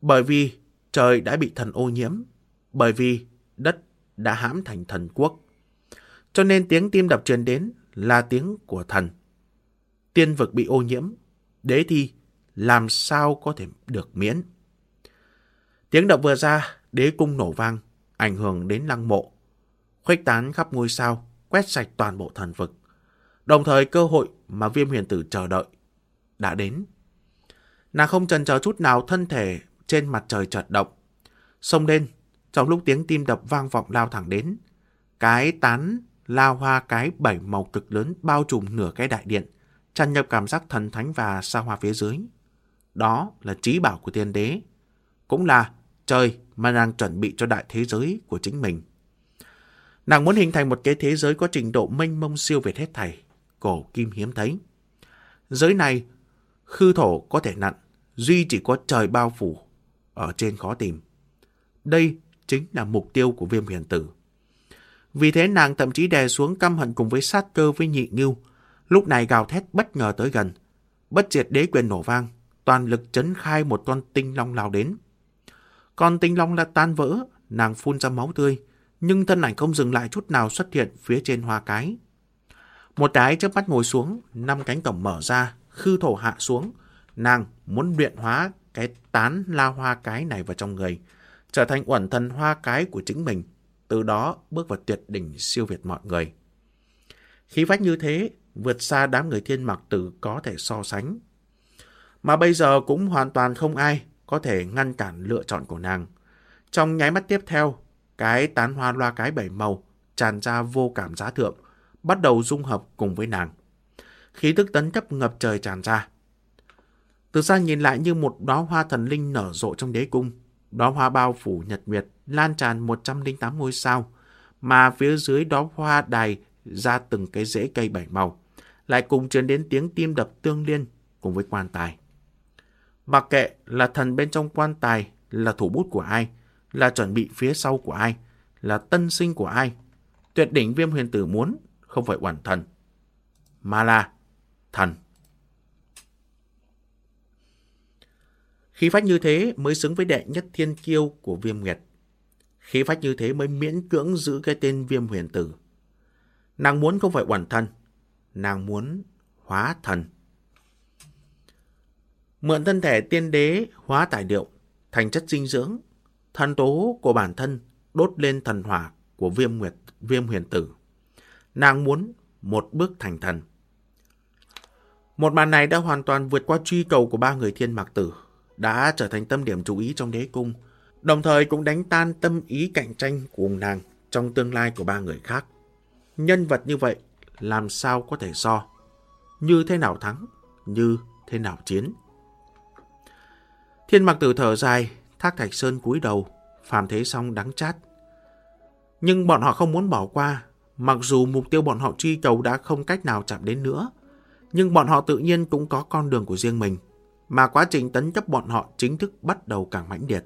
Speaker 1: Bởi vì trời đã bị thần ô nhiễm, bởi vì đất đã hãm thành thần quốc. Cho nên tiếng tim đập truyền đến là tiếng của thần. Tiên vực bị ô nhiễm, đế thi làm sao có thể được miễn. Tiếng động vừa ra, đế cung nổ vang, ảnh hưởng đến lăng mộ, khuếch tán khắp ngôi sao, quét sạch toàn bộ thần vực. Đồng thời cơ hội mà viêm huyền tử chờ đợi đã đến. Nàng không chần chờ chút nào thân thể trên mặt trời chợt động. Xông lên, trong lúc tiếng tim đập vang vọng lao thẳng đến. Cái tán lao hoa cái bảy màu cực lớn bao trùm nửa cái đại điện, tràn nhập cảm giác thần thánh và xa hoa phía dưới. Đó là trí bảo của tiên đế, cũng là trời mà nàng chuẩn bị cho đại thế giới của chính mình. Nàng muốn hình thành một cái thế giới có trình độ mênh mông siêu việt hết thảy, cổ kim hiếm thấy. Giới này, khư thổ có thể nặn, duy chỉ có trời bao phủ, ở trên khó tìm. Đây chính là mục tiêu của viêm huyền tử. Vì thế nàng thậm chí đè xuống căm hận cùng với sát cơ với nhị ngưu, lúc này gào thét bất ngờ tới gần. Bất diệt đế quyền nổ vang, toàn lực chấn khai một con tinh long lao đến. Con tinh long đã tan vỡ, nàng phun ra máu tươi, nhưng thân ảnh không dừng lại chút nào xuất hiện phía trên hoa cái. Một cái trước mắt ngồi xuống, năm cánh cổng mở ra, khư thổ hạ xuống. Nàng muốn luyện hóa cái tán la hoa cái này vào trong người, trở thành uẩn thần hoa cái của chính mình, từ đó bước vào tuyệt đỉnh siêu việt mọi người. Khí phách như thế, vượt xa đám người thiên mặc tử có thể so sánh. Mà bây giờ cũng hoàn toàn không ai có thể ngăn cản lựa chọn của nàng. Trong nháy mắt tiếp theo, cái tán hoa loa cái bảy màu tràn ra vô cảm giá thượng, bắt đầu dung hợp cùng với nàng. Khí tức tấn cấp ngập trời tràn ra. Từ xa nhìn lại như một đóa hoa thần linh nở rộ trong đế cung. Đóa hoa bao phủ nhật nguyệt, lan tràn 108 ngôi sao, mà phía dưới đóa hoa đài ra từng cái rễ cây bảy màu, lại cùng truyền đến tiếng tim đập tương liên cùng với quan tài. Mặc kệ là thần bên trong quan tài, là thủ bút của ai, là chuẩn bị phía sau của ai, là tân sinh của ai, tuyệt đỉnh viêm huyền tử muốn không phải hoàn thần, mà là thần. Khí phách như thế mới xứng với đệ nhất thiên kiêu của viêm nguyệt. Khí phách như thế mới miễn cưỡng giữ cái tên viêm huyền tử. Nàng muốn không phải quản thân, nàng muốn hóa thần. Mượn thân thể tiên đế hóa tài điệu thành chất dinh dưỡng, thần tố của bản thân đốt lên thần hỏa của viêm nguyệt viêm huyền tử. Nàng muốn một bước thành thần. Một màn này đã hoàn toàn vượt qua truy cầu của ba người thiên mạc tử, đã trở thành tâm điểm chú ý trong đế cung, đồng thời cũng đánh tan tâm ý cạnh tranh của nàng trong tương lai của ba người khác. Nhân vật như vậy làm sao có thể so? Như thế nào thắng? Như thế nào chiến? Thiên mặc tử thở dài, thác thạch sơn cúi đầu, phàm thế xong đắng chát. Nhưng bọn họ không muốn bỏ qua, mặc dù mục tiêu bọn họ truy cầu đã không cách nào chạm đến nữa, nhưng bọn họ tự nhiên cũng có con đường của riêng mình, mà quá trình tấn cấp bọn họ chính thức bắt đầu càng mãnh liệt.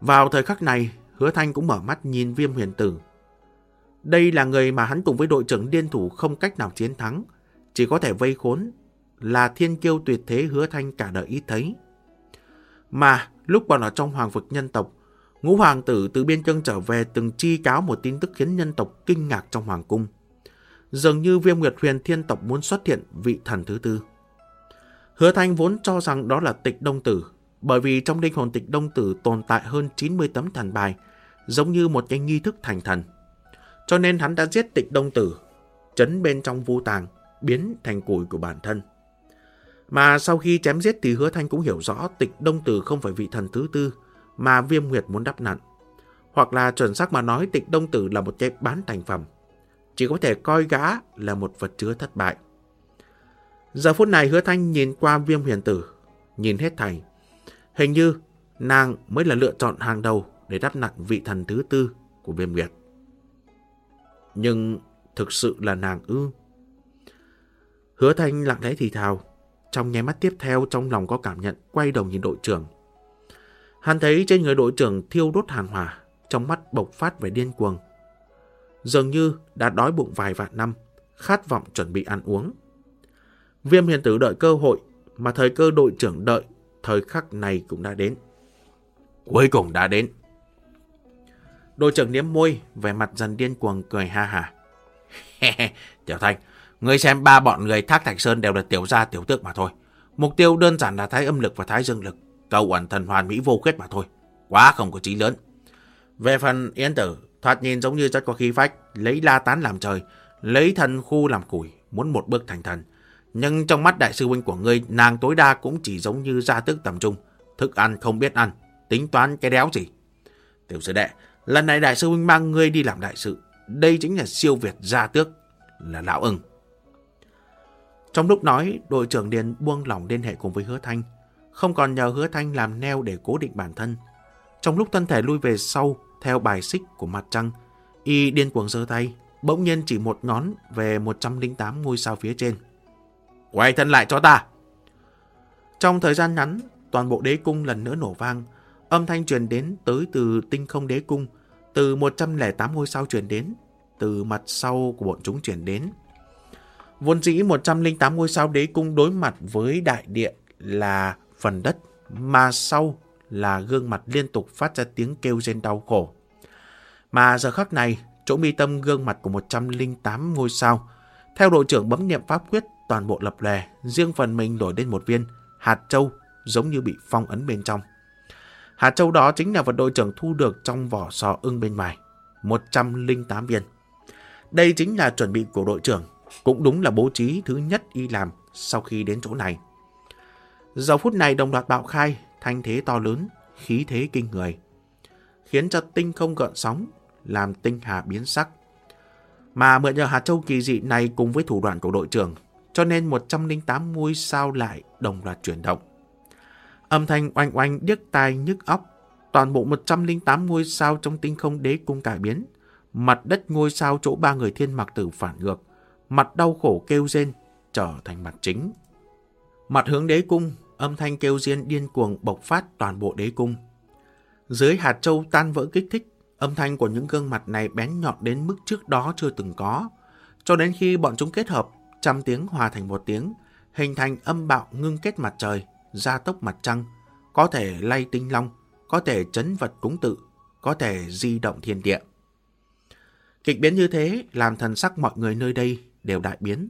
Speaker 1: Vào thời khắc này, hứa thanh cũng mở mắt nhìn viêm huyền tử. Đây là người mà hắn cùng với đội trưởng điên thủ không cách nào chiến thắng, chỉ có thể vây khốn, là thiên kiêu tuyệt thế hứa thanh cả đời ít thấy. Mà lúc bọn ở trong hoàng vực nhân tộc, ngũ hoàng tử từ biên chân trở về từng chi cáo một tin tức khiến nhân tộc kinh ngạc trong hoàng cung. Dường như viêm nguyệt huyền thiên tộc muốn xuất hiện vị thần thứ tư. Hứa Thanh vốn cho rằng đó là tịch đông tử, bởi vì trong linh hồn tịch đông tử tồn tại hơn 90 tấm thần bài, giống như một cái nghi thức thành thần. Cho nên hắn đã giết tịch đông tử, chấn bên trong vu tàng, biến thành củi của bản thân. Mà sau khi chém giết thì hứa thanh cũng hiểu rõ tịch đông tử không phải vị thần thứ tư mà viêm nguyệt muốn đắp nặn. Hoặc là chuẩn xác mà nói tịch đông tử là một cái bán thành phẩm. Chỉ có thể coi gã là một vật chứa thất bại. Giờ phút này hứa thanh nhìn qua viêm huyền tử, nhìn hết thảy Hình như nàng mới là lựa chọn hàng đầu để đắp nặn vị thần thứ tư của viêm nguyệt. Nhưng thực sự là nàng ư. Hứa thanh lặng lẽ thì thào. Trong nháy mắt tiếp theo trong lòng có cảm nhận quay đầu nhìn đội trưởng. Hắn thấy trên người đội trưởng thiêu đốt hàn hỏa, trong mắt bộc phát về điên cuồng. Dường như đã đói bụng vài vạn năm, khát vọng chuẩn bị ăn uống. Viêm hiền tử đợi cơ hội, mà thời cơ đội trưởng đợi, thời khắc này cũng đã đến. Cuối cùng đã đến. Đội trưởng niếm môi, vẻ mặt dần điên cuồng cười ha ha. Tiểu Thanh, người xem ba bọn người thác Thạch Sơn đều là tiểu gia tiểu tước mà thôi. Mục tiêu đơn giản là thái âm lực và thái dương lực. Cầu ẩn thần hoàn mỹ vô khuyết mà thôi. Quá không có trí lớn. Về phần Yến Tử, thoạt nhìn giống như rất có khí phách, lấy la tán làm trời, lấy thần khu làm củi, muốn một bước thành thần. Nhưng trong mắt đại sư huynh của ngươi, nàng tối đa cũng chỉ giống như gia tước tầm trung. Thức ăn không biết ăn, tính toán cái đéo gì. Tiểu sư đệ, lần này đại sư huynh mang ngươi đi làm đại sự. Đây chính là siêu việt gia tước, là lão ưng. Trong lúc nói, đội trưởng Điền buông lỏng liên hệ cùng với hứa thanh, không còn nhờ hứa thanh làm neo để cố định bản thân. Trong lúc thân thể lui về sau, theo bài xích của mặt trăng, y điên cuồng giơ tay, bỗng nhiên chỉ một ngón về 108 ngôi sao phía trên. Quay thân lại cho ta! Trong thời gian ngắn, toàn bộ đế cung lần nữa nổ vang, âm thanh truyền đến tới từ tinh không đế cung, từ 108 ngôi sao truyền đến, từ mặt sau của bọn chúng truyền đến. Vốn dĩ 108 ngôi sao đế cung đối mặt với đại địa là phần đất, mà sau là gương mặt liên tục phát ra tiếng kêu rên đau khổ. Mà giờ khắc này, chỗ mi tâm gương mặt của 108 ngôi sao Theo đội trưởng bấm niệm pháp quyết, toàn bộ lập lè, riêng phần mình đổi lên một viên, hạt châu giống như bị phong ấn bên trong. Hạt châu đó chính là vật đội trưởng thu được trong vỏ sò ưng bên ngoài, 108 viên. Đây chính là chuẩn bị của đội trưởng, cũng đúng là bố trí thứ nhất y làm sau khi đến chỗ này. Giờ phút này đồng loạt bạo khai, thanh thế to lớn, khí thế kinh người, khiến cho tinh không gợn sóng, làm tinh hà biến sắc. Mà mượn nhờ hạt châu kỳ dị này cùng với thủ đoạn của đội trưởng, cho nên 108 ngôi sao lại đồng loạt chuyển động. Âm thanh oanh oanh điếc tai nhức óc, toàn bộ 108 ngôi sao trong tinh không đế cung cải biến. Mặt đất ngôi sao chỗ ba người thiên mặc tử phản ngược, mặt đau khổ kêu rên, trở thành mặt chính. Mặt hướng đế cung, âm thanh kêu riêng điên cuồng bộc phát toàn bộ đế cung. Dưới hạt châu tan vỡ kích thích, âm thanh của những gương mặt này bén nhọn đến mức trước đó chưa từng có. Cho đến khi bọn chúng kết hợp, trăm tiếng hòa thành một tiếng, hình thành âm bạo ngưng kết mặt trời, gia tốc mặt trăng, có thể lay tinh long, có thể chấn vật cúng tự, có thể di động thiên địa. Kịch biến như thế làm thần sắc mọi người nơi đây đều đại biến.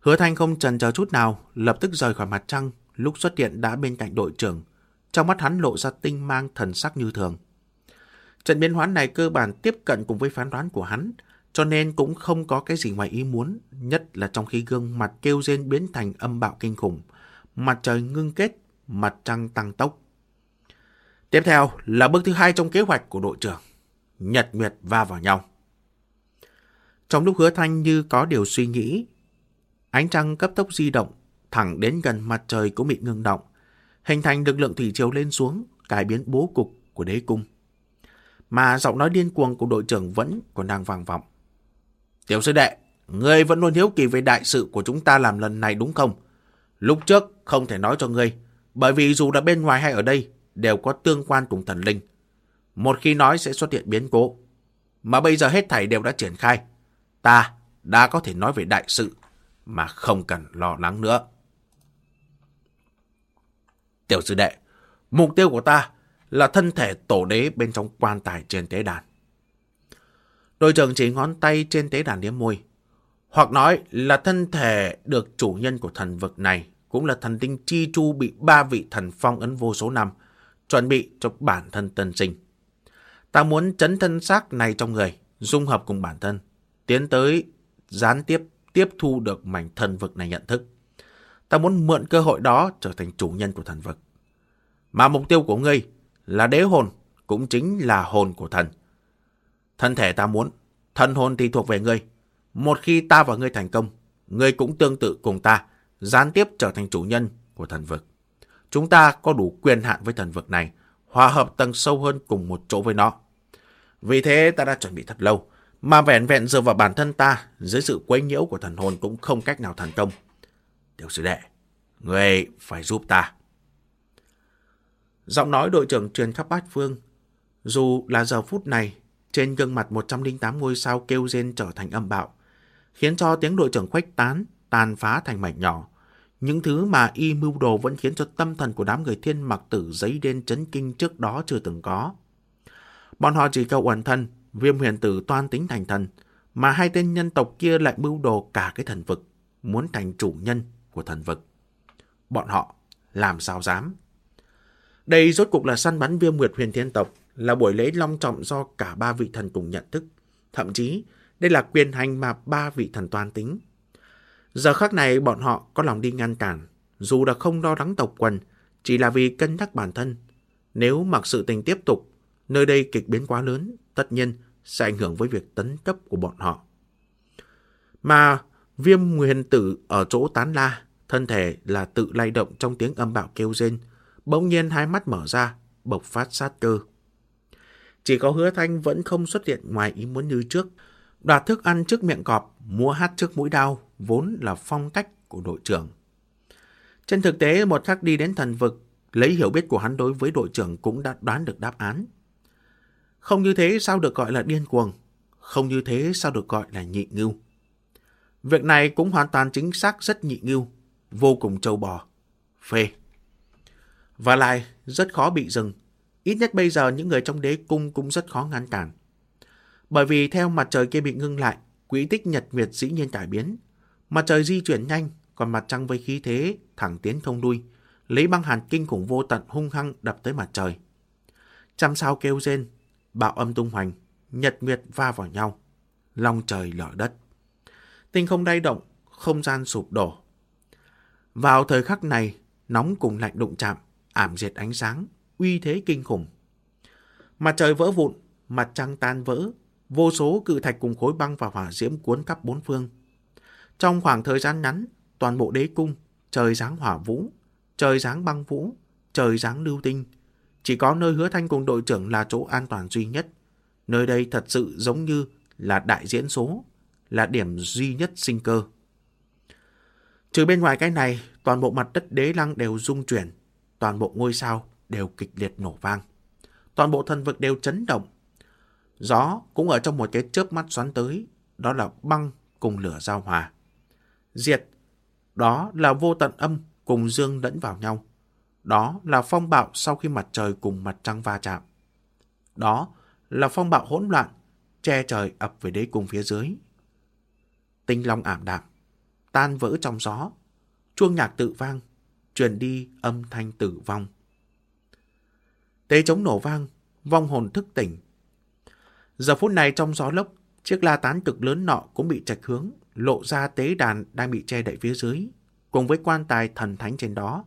Speaker 1: Hứa Thanh không chần chờ chút nào, lập tức rời khỏi mặt trăng, lúc xuất hiện đã bên cạnh đội trưởng. Trong mắt hắn lộ ra tinh mang thần sắc như thường. Trận biến hoán này cơ bản tiếp cận cùng với phán đoán của hắn, cho nên cũng không có cái gì ngoài ý muốn, nhất là trong khi gương mặt kêu rên biến thành âm bạo kinh khủng, mặt trời ngưng kết, mặt trăng tăng tốc. Tiếp theo là bước thứ hai trong kế hoạch của đội trưởng. Nhật Nguyệt va vào nhau. Trong lúc hứa thanh như có điều suy nghĩ, ánh trăng cấp tốc di động, thẳng đến gần mặt trời cũng bị ngưng động, hình thành lực lượng thủy triều lên xuống, cải biến bố cục của đế cung. Mà giọng nói điên cuồng của đội trưởng vẫn còn đang vang vọng. Tiểu sư đệ, ngươi vẫn luôn hiếu kỳ về đại sự của chúng ta làm lần này đúng không? Lúc trước không thể nói cho ngươi, bởi vì dù là bên ngoài hay ở đây, đều có tương quan cùng thần linh. Một khi nói sẽ xuất hiện biến cố. Mà bây giờ hết thảy đều đã triển khai. Ta đã có thể nói về đại sự mà không cần lo lắng nữa. Tiểu sư đệ, mục tiêu của ta là thân thể tổ đế bên trong quan tài trên tế đàn. Đội trưởng chỉ ngón tay trên tế đàn liếm môi. Hoặc nói là thân thể được chủ nhân của thần vực này cũng là thần tinh chi chu bị ba vị thần phong ấn vô số năm, chuẩn bị cho bản thân tân sinh. Ta muốn chấn thân xác này trong người, dung hợp cùng bản thân, tiến tới gián tiếp tiếp thu được mảnh thần vực này nhận thức. Ta muốn mượn cơ hội đó trở thành chủ nhân của thần vực. Mà mục tiêu của ngươi là đế hồn, cũng chính là hồn của thần. Thân thể ta muốn, thần hồn thì thuộc về ngươi. Một khi ta và ngươi thành công, ngươi cũng tương tự cùng ta, gián tiếp trở thành chủ nhân của thần vực. Chúng ta có đủ quyền hạn với thần vực này, hòa hợp tầng sâu hơn cùng một chỗ với nó. Vì thế ta đã chuẩn bị thật lâu, mà vẹn vẹn dựa vào bản thân ta, dưới sự quấy nhiễu của thần hồn cũng không cách nào thành công. Tiểu sư đệ, người phải giúp ta. Giọng nói đội trưởng truyền khắp bát phương. Dù là giờ phút này, trên gương mặt 108 ngôi sao kêu rên trở thành âm bạo, khiến cho tiếng đội trưởng khuếch tán, tàn phá thành mảnh nhỏ. Những thứ mà y mưu đồ vẫn khiến cho tâm thần của đám người thiên mặc tử giấy đen chấn kinh trước đó chưa từng có. Bọn họ chỉ cầu ẩn thân, viêm huyền tử toan tính thành thần, mà hai tên nhân tộc kia lại mưu đồ cả cái thần vực, muốn thành chủ nhân của thần vực. Bọn họ làm sao dám? Đây rốt cục là săn bắn viêm nguyệt huyền thiên tộc, là buổi lễ long trọng do cả ba vị thần cùng nhận thức. Thậm chí, đây là quyền hành mà ba vị thần toan tính. Giờ khắc này bọn họ có lòng đi ngăn cản, dù đã không lo lắng tộc quần, chỉ là vì cân nhắc bản thân. Nếu mặc sự tình tiếp tục, nơi đây kịch biến quá lớn, tất nhiên sẽ ảnh hưởng với việc tấn cấp của bọn họ. Mà viêm nguyên tử ở chỗ tán la, thân thể là tự lay động trong tiếng âm bạo kêu rên, bỗng nhiên hai mắt mở ra, bộc phát sát cơ. Chỉ có hứa thanh vẫn không xuất hiện ngoài ý muốn như trước, đoạt thức ăn trước miệng cọp, múa hát trước mũi đao, vốn là phong cách của đội trưởng. Trên thực tế, một khắc đi đến thần vực, lấy hiểu biết của hắn đối với đội trưởng cũng đã đoán được đáp án. Không như thế sao được gọi là điên cuồng, không như thế sao được gọi là nhị ngưu. Việc này cũng hoàn toàn chính xác rất nhị ngưu, vô cùng trâu bò, phê. Và lại rất khó bị dừng, ít nhất bây giờ những người trong đế cung cũng rất khó ngăn cản. Bởi vì theo mặt trời kia bị ngưng lại, quỹ tích nhật nguyệt dĩ nhiên cải biến. Mặt trời di chuyển nhanh, còn mặt trăng với khí thế thẳng tiến không đuôi, lấy băng hàn kinh khủng vô tận hung hăng đập tới mặt trời. Trăm sao kêu rên, bạo âm tung hoành, nhật nguyệt va vào nhau, long trời lở đất. Tinh không đay động, không gian sụp đổ. Vào thời khắc này, nóng cùng lạnh đụng chạm, ảm diệt ánh sáng, uy thế kinh khủng. Mặt trời vỡ vụn, mặt trăng tan vỡ, vô số cự thạch cùng khối băng và hỏa diễm cuốn khắp bốn phương. Trong khoảng thời gian ngắn, toàn bộ đế cung, trời giáng hỏa vũ, trời giáng băng vũ, trời giáng lưu tinh. Chỉ có nơi hứa thanh cùng đội trưởng là chỗ an toàn duy nhất. Nơi đây thật sự giống như là đại diễn số, là điểm duy nhất sinh cơ. Trừ bên ngoài cái này, toàn bộ mặt đất đế lăng đều rung chuyển, toàn bộ ngôi sao đều kịch liệt nổ vang. Toàn bộ thần vực đều chấn động. Gió cũng ở trong một cái chớp mắt xoắn tới, đó là băng cùng lửa giao hòa. Diệt, đó là vô tận âm cùng dương lẫn vào nhau. Đó là phong bạo sau khi mặt trời cùng mặt trăng va chạm. Đó là phong bạo hỗn loạn, che trời ập về đế cùng phía dưới. Tinh long ảm đạm, tan vỡ trong gió, chuông nhạc tự vang, truyền đi âm thanh tử vong. Tế chống nổ vang, vong hồn thức tỉnh. Giờ phút này trong gió lốc, chiếc la tán cực lớn nọ cũng bị trạch hướng, lộ ra tế đàn đang bị che đậy phía dưới, cùng với quan tài thần thánh trên đó.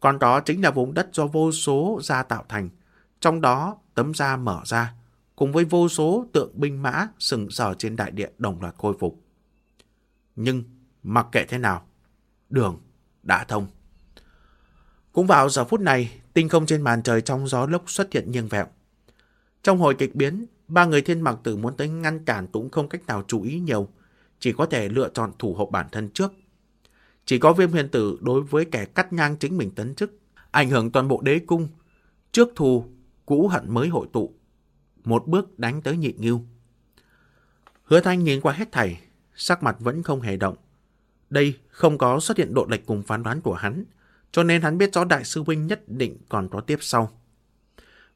Speaker 1: Còn đó chính là vùng đất do vô số da tạo thành, trong đó tấm da mở ra, cùng với vô số tượng binh mã sừng sờ trên đại địa đồng loạt khôi phục. Nhưng mặc kệ thế nào, đường đã thông. Cũng vào giờ phút này, tinh không trên màn trời trong gió lốc xuất hiện nghiêng vẹo. Trong hồi kịch biến, ba người thiên mặc tử muốn tới ngăn cản cũng không cách nào chú ý nhiều, chỉ có thể lựa chọn thủ hộ bản thân trước. Chỉ có viêm huyền tử đối với kẻ cắt ngang chính mình tấn chức, ảnh hưởng toàn bộ đế cung. Trước thù, cũ hận mới hội tụ. Một bước đánh tới nhị nghiêu. Hứa thanh nhìn qua hết thảy, sắc mặt vẫn không hề động. Đây không có xuất hiện độ lệch cùng phán đoán của hắn, cho nên hắn biết rõ đại sư huynh nhất định còn có tiếp sau.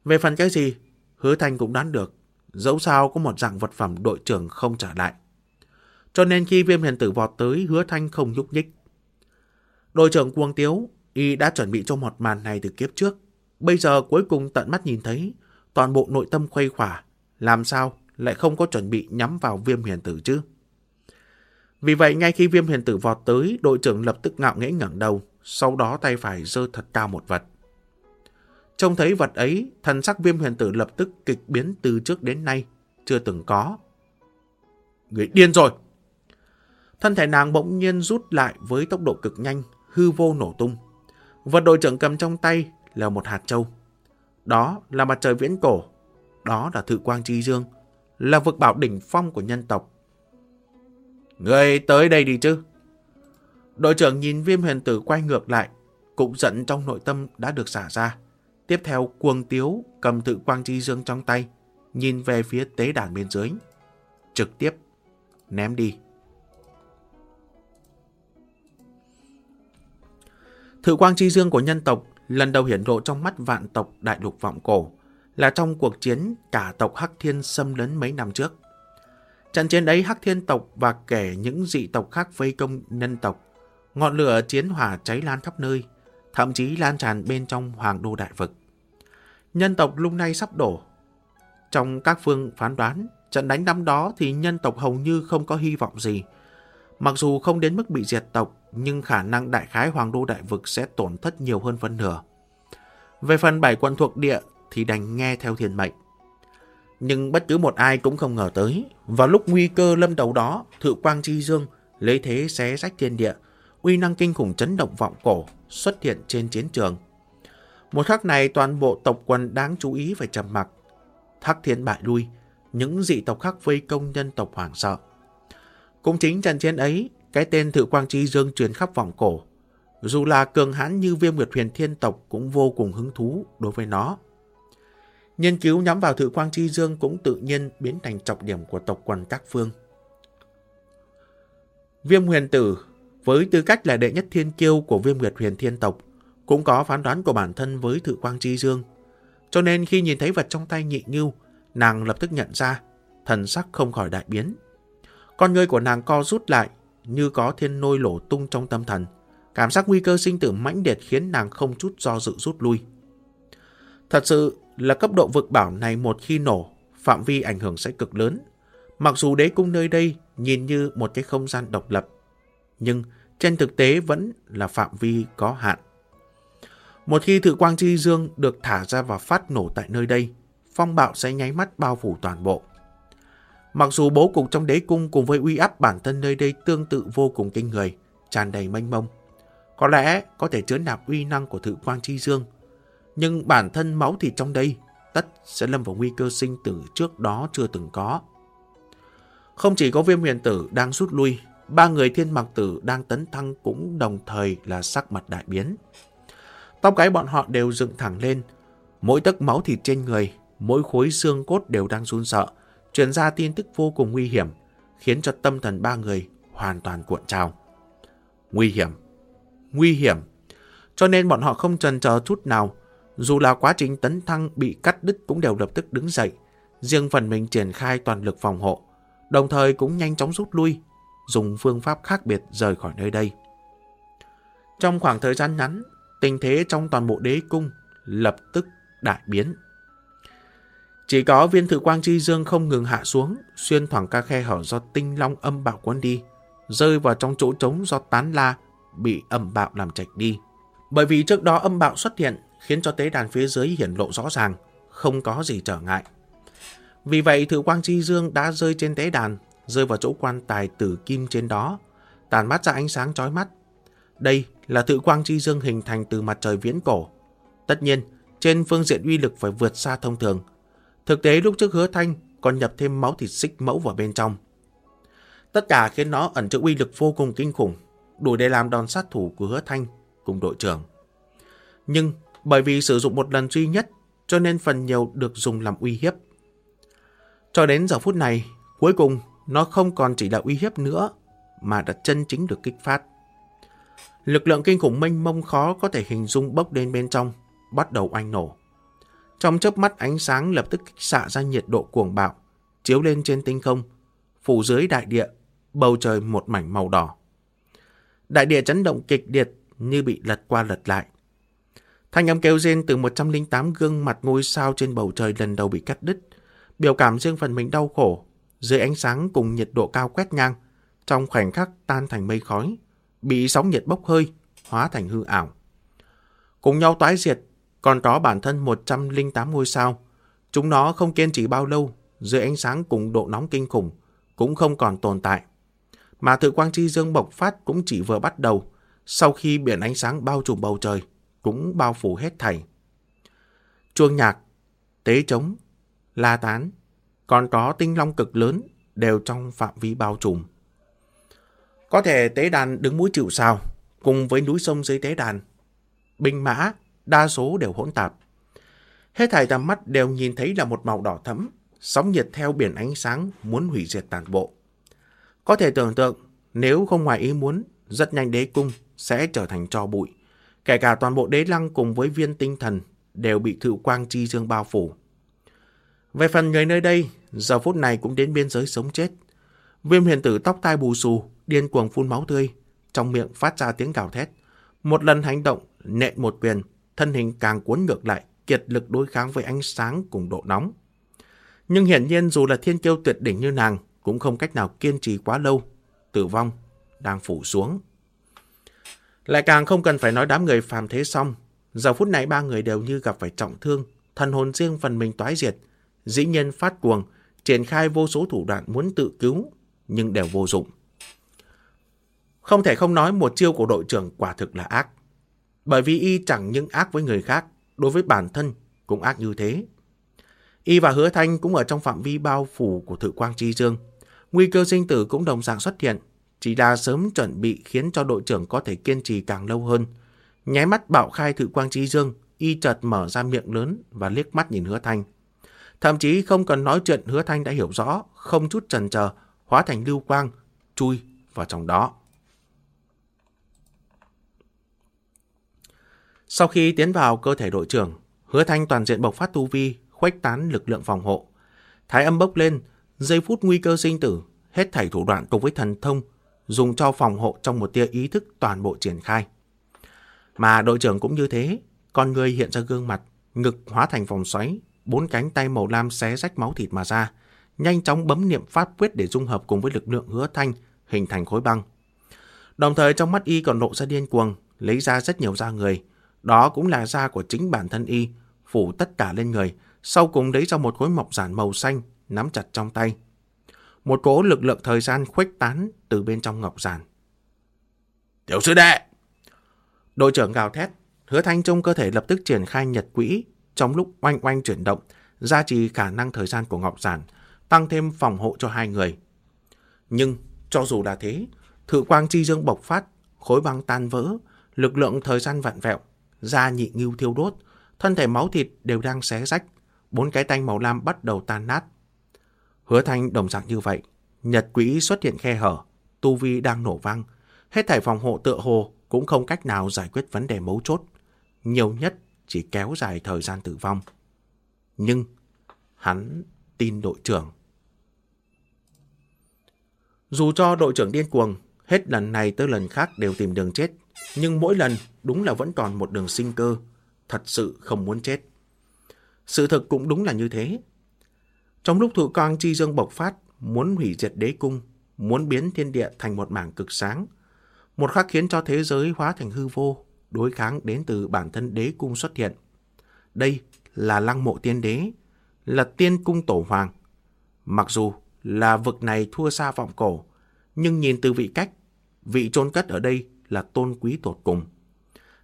Speaker 1: Về phần cái gì, hứa thanh cũng đoán được, dẫu sao có một dạng vật phẩm đội trưởng không trả lại. Cho nên khi viêm hiền tử vọt tới, hứa thanh không nhúc nhích. Đội trưởng cuồng tiếu, y đã chuẩn bị cho một màn này từ kiếp trước. Bây giờ cuối cùng tận mắt nhìn thấy, toàn bộ nội tâm khuây khỏa, làm sao lại không có chuẩn bị nhắm vào viêm hiền tử chứ? Vì vậy, ngay khi viêm hiền tử vọt tới, đội trưởng lập tức ngạo nghễ ngẩng đầu, sau đó tay phải giơ thật cao một vật. Trông thấy vật ấy, thần sắc viêm huyền tử lập tức kịch biến từ trước đến nay, chưa từng có. Người điên rồi! Thân thể nàng bỗng nhiên rút lại với tốc độ cực nhanh, hư vô nổ tung. Vật đội trưởng cầm trong tay là một hạt châu. Đó là mặt trời viễn cổ. Đó là thự quang chi dương, là vực bảo đỉnh phong của nhân tộc. Người tới đây đi chứ. Đội trưởng nhìn viêm huyền tử quay ngược lại, cũng giận trong nội tâm đã được xả ra. Tiếp theo cuồng tiếu cầm tự quang chi dương trong tay, nhìn về phía tế đàn bên dưới. Trực tiếp ném đi. Thự quang chi dương của nhân tộc lần đầu hiển lộ trong mắt vạn tộc đại lục vọng cổ là trong cuộc chiến cả tộc Hắc Thiên xâm lấn mấy năm trước. Trận chiến ấy Hắc Thiên tộc và kể những dị tộc khác vây công nhân tộc. Ngọn lửa chiến hỏa cháy lan khắp nơi, thậm chí lan tràn bên trong hoàng đô đại vực. Nhân tộc lúc nay sắp đổ. Trong các phương phán đoán, trận đánh năm đó thì nhân tộc hầu như không có hy vọng gì. Mặc dù không đến mức bị diệt tộc, nhưng khả năng đại khái hoàng đô đại vực sẽ tổn thất nhiều hơn phân nửa. Về phần bảy quân thuộc địa thì đành nghe theo thiên mệnh. Nhưng bất cứ một ai cũng không ngờ tới, vào lúc nguy cơ lâm đầu đó, Thự Quang Chi Dương lấy thế xé rách thiên địa, uy năng kinh khủng chấn động vọng cổ xuất hiện trên chiến trường. Một khắc này toàn bộ tộc quần đáng chú ý phải trầm mặc. Thác thiên bại lui, những dị tộc khác vây công nhân tộc hoảng sợ. Cũng chính trận chiến ấy, cái tên Thự Quang Chi Dương truyền khắp vọng cổ. Dù là cường hãn như viêm nguyệt huyền thiên tộc cũng vô cùng hứng thú đối với nó. Nghiên cứu nhắm vào Thự Quang Chi Dương cũng tự nhiên biến thành trọng điểm của tộc quần các phương. Viêm huyền tử, với tư cách là đệ nhất thiên kiêu của viêm nguyệt huyền thiên tộc, cũng có phán đoán của bản thân với Thự Quang Chi Dương. Cho nên khi nhìn thấy vật trong tay nhị ngưu, nàng lập tức nhận ra, thần sắc không khỏi đại biến. Con ngươi của nàng co rút lại, như có thiên nôi lổ tung trong tâm thần. Cảm giác nguy cơ sinh tử mãnh liệt khiến nàng không chút do dự rút lui. Thật sự là cấp độ vực bảo này một khi nổ, phạm vi ảnh hưởng sẽ cực lớn. Mặc dù đế cung nơi đây nhìn như một cái không gian độc lập, nhưng trên thực tế vẫn là phạm vi có hạn. Một khi thử quang chi dương được thả ra và phát nổ tại nơi đây, phong bạo sẽ nháy mắt bao phủ toàn bộ. Mặc dù bố cục trong đế cung cùng với uy áp bản thân nơi đây tương tự vô cùng kinh người, tràn đầy mênh mông, có lẽ có thể chứa nạp uy năng của thự quang chi dương, nhưng bản thân máu thịt trong đây tất sẽ lâm vào nguy cơ sinh tử trước đó chưa từng có. Không chỉ có viêm huyền tử đang rút lui, ba người thiên mặc tử đang tấn thăng cũng đồng thời là sắc mặt đại biến. Tóc cái bọn họ đều dựng thẳng lên, mỗi tấc máu thịt trên người, mỗi khối xương cốt đều đang run sợ, truyền ra tin tức vô cùng nguy hiểm, khiến cho tâm thần ba người hoàn toàn cuộn trào. Nguy hiểm, nguy hiểm, cho nên bọn họ không chần chờ chút nào, dù là quá trình tấn thăng bị cắt đứt cũng đều lập tức đứng dậy, riêng phần mình triển khai toàn lực phòng hộ, đồng thời cũng nhanh chóng rút lui, dùng phương pháp khác biệt rời khỏi nơi đây. Trong khoảng thời gian ngắn, tình thế trong toàn bộ đế cung lập tức đại biến. Chỉ có viên thử quang chi dương không ngừng hạ xuống, xuyên thoảng các khe hở do tinh long âm bạo cuốn đi, rơi vào trong chỗ trống do tán la, bị âm bạo làm chạch đi. Bởi vì trước đó âm bạo xuất hiện, khiến cho tế đàn phía dưới hiển lộ rõ ràng, không có gì trở ngại. Vì vậy, thử quang chi dương đã rơi trên tế đàn, rơi vào chỗ quan tài tử kim trên đó, tàn mát ra ánh sáng chói mắt. Đây là tự quang chi dương hình thành từ mặt trời viễn cổ. Tất nhiên, trên phương diện uy lực phải vượt xa thông thường. Thực tế lúc trước hứa thanh còn nhập thêm máu thịt xích mẫu vào bên trong. Tất cả khiến nó ẩn chứa uy lực vô cùng kinh khủng, đủ để làm đòn sát thủ của hứa thanh cùng đội trưởng. Nhưng bởi vì sử dụng một lần duy nhất cho nên phần nhiều được dùng làm uy hiếp. Cho đến giờ phút này, cuối cùng nó không còn chỉ là uy hiếp nữa mà đã chân chính được kích phát. Lực lượng kinh khủng mênh mông khó có thể hình dung bốc lên bên trong, bắt đầu oanh nổ. Trong chớp mắt ánh sáng lập tức kích xạ ra nhiệt độ cuồng bạo, chiếu lên trên tinh không, phủ dưới đại địa, bầu trời một mảnh màu đỏ. Đại địa chấn động kịch liệt như bị lật qua lật lại. Thanh âm kêu rên từ 108 gương mặt ngôi sao trên bầu trời lần đầu bị cắt đứt. Biểu cảm riêng phần mình đau khổ, dưới ánh sáng cùng nhiệt độ cao quét ngang, trong khoảnh khắc tan thành mây khói, bị sóng nhiệt bốc hơi, hóa thành hư ảo. Cùng nhau toái diệt, còn có bản thân 108 ngôi sao. Chúng nó không kiên trì bao lâu, dưới ánh sáng cùng độ nóng kinh khủng, cũng không còn tồn tại. Mà thự quang chi dương bộc phát cũng chỉ vừa bắt đầu, sau khi biển ánh sáng bao trùm bầu trời, cũng bao phủ hết thảy. Chuông nhạc, tế trống, la tán, còn có tinh long cực lớn đều trong phạm vi bao trùm. Có thể tế đàn đứng mũi chịu sao, cùng với núi sông dưới tế đàn. Binh mã, đa số đều hỗn tạp. Hết thảy tầm mắt đều nhìn thấy là một màu đỏ thẫm, sóng nhiệt theo biển ánh sáng muốn hủy diệt toàn bộ. Có thể tưởng tượng, nếu không ngoài ý muốn, rất nhanh đế cung sẽ trở thành tro bụi. Kể cả toàn bộ đế lăng cùng với viên tinh thần đều bị thự quang chi dương bao phủ. Về phần người nơi đây, giờ phút này cũng đến biên giới sống chết. Viêm huyền tử tóc tai bù xù, điên cuồng phun máu tươi, trong miệng phát ra tiếng gào thét. Một lần hành động, nện một quyền, thân hình càng cuốn ngược lại, kiệt lực đối kháng với ánh sáng cùng độ nóng. Nhưng hiển nhiên dù là thiên kiêu tuyệt đỉnh như nàng, cũng không cách nào kiên trì quá lâu. Tử vong đang phủ xuống. Lại càng không cần phải nói đám người phàm thế xong. Giờ phút này ba người đều như gặp phải trọng thương, thần hồn riêng phần mình toái diệt. Dĩ nhân phát cuồng, triển khai vô số thủ đoạn muốn tự cứu, nhưng đều vô dụng. Không thể không nói một chiêu của đội trưởng quả thực là ác. Bởi vì y chẳng những ác với người khác, đối với bản thân cũng ác như thế. Y và hứa thanh cũng ở trong phạm vi bao phủ của thự quang chi dương. Nguy cơ sinh tử cũng đồng dạng xuất hiện, chỉ là sớm chuẩn bị khiến cho đội trưởng có thể kiên trì càng lâu hơn. Nháy mắt bạo khai thự quang chi dương, y chợt mở ra miệng lớn và liếc mắt nhìn hứa thanh. Thậm chí không cần nói chuyện hứa thanh đã hiểu rõ, không chút chần chờ, hóa thành lưu quang, chui vào trong đó. Sau khi tiến vào cơ thể đội trưởng, hứa thanh toàn diện bộc phát tu vi, khuếch tán lực lượng phòng hộ. Thái âm bốc lên, giây phút nguy cơ sinh tử, hết thảy thủ đoạn cùng với thần thông dùng cho phòng hộ trong một tia ý thức toàn bộ triển khai. Mà đội trưởng cũng như thế, con người hiện ra gương mặt, ngực hóa thành vòng xoáy, bốn cánh tay màu lam xé rách máu thịt mà ra, nhanh chóng bấm niệm pháp quyết để dung hợp cùng với lực lượng hứa thanh, hình thành khối băng. Đồng thời trong mắt y còn lộ ra điên cuồng, lấy ra rất nhiều da người. Đó cũng là da của chính bản thân y, phủ tất cả lên người, sau cùng lấy ra một khối mộc giản màu xanh, nắm chặt trong tay. Một cỗ lực lượng thời gian khuếch tán từ bên trong ngọc giản.
Speaker 2: Tiểu sư đệ!
Speaker 1: Đội trưởng gào thét, hứa thanh trong cơ thể lập tức triển khai nhật quỹ, trong lúc oanh oanh chuyển động, gia trì khả năng thời gian của ngọc giản, tăng thêm phòng hộ cho hai người. Nhưng, cho dù là thế, thử quang chi dương bộc phát, khối băng tan vỡ, lực lượng thời gian vặn vẹo, da nhị ngưu thiêu đốt, thân thể máu thịt đều đang xé rách, bốn cái tanh màu lam bắt đầu tan nát. Hứa thanh đồng dạng như vậy, nhật quỹ xuất hiện khe hở, tu vi đang nổ vang, hết thảy phòng hộ tựa hồ cũng không cách nào giải quyết vấn đề mấu chốt, nhiều nhất chỉ kéo dài thời gian tử vong. Nhưng hắn tin đội trưởng. Dù cho đội trưởng điên cuồng, hết lần này tới lần khác đều tìm đường chết, nhưng mỗi lần đúng là vẫn còn một đường sinh cơ, thật sự không muốn chết. Sự thực cũng đúng là như thế. Trong lúc thụ quang chi dương bộc phát, muốn hủy diệt đế cung, muốn biến thiên địa thành một mảng cực sáng, một khắc khiến cho thế giới hóa thành hư vô, đối kháng đến từ bản thân đế cung xuất hiện. Đây là lăng mộ tiên đế, là tiên cung tổ hoàng. Mặc dù là vực này thua xa vọng cổ, nhưng nhìn từ vị cách, vị chôn cất ở đây là tôn quý tột cùng.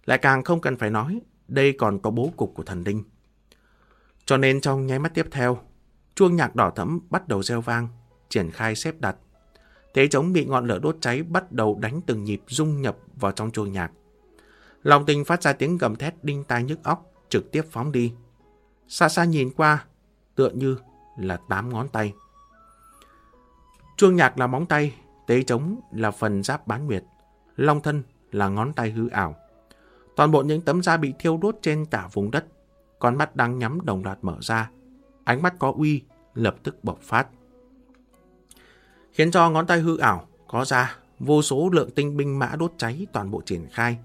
Speaker 1: Lại càng không cần phải nói, đây còn có bố cục của thần đinh. Cho nên trong nháy mắt tiếp theo, chuông nhạc đỏ thẫm bắt đầu reo vang, triển khai xếp đặt. Thế trống bị ngọn lửa đốt cháy bắt đầu đánh từng nhịp dung nhập vào trong chuông nhạc. Long tình phát ra tiếng gầm thét đinh tai nhức óc, trực tiếp phóng đi. Xa xa nhìn qua, tựa như là tám ngón tay. Chuông nhạc là móng tay, tế trống là phần giáp bán nguyệt, long thân là ngón tay hư ảo. Toàn bộ những tấm da bị thiêu đốt trên cả vùng đất, con mắt đang nhắm đồng loạt mở ra, ánh mắt có uy, lập tức bộc phát. Khiến cho ngón tay hư ảo có ra, vô số lượng tinh binh mã đốt cháy toàn bộ triển khai,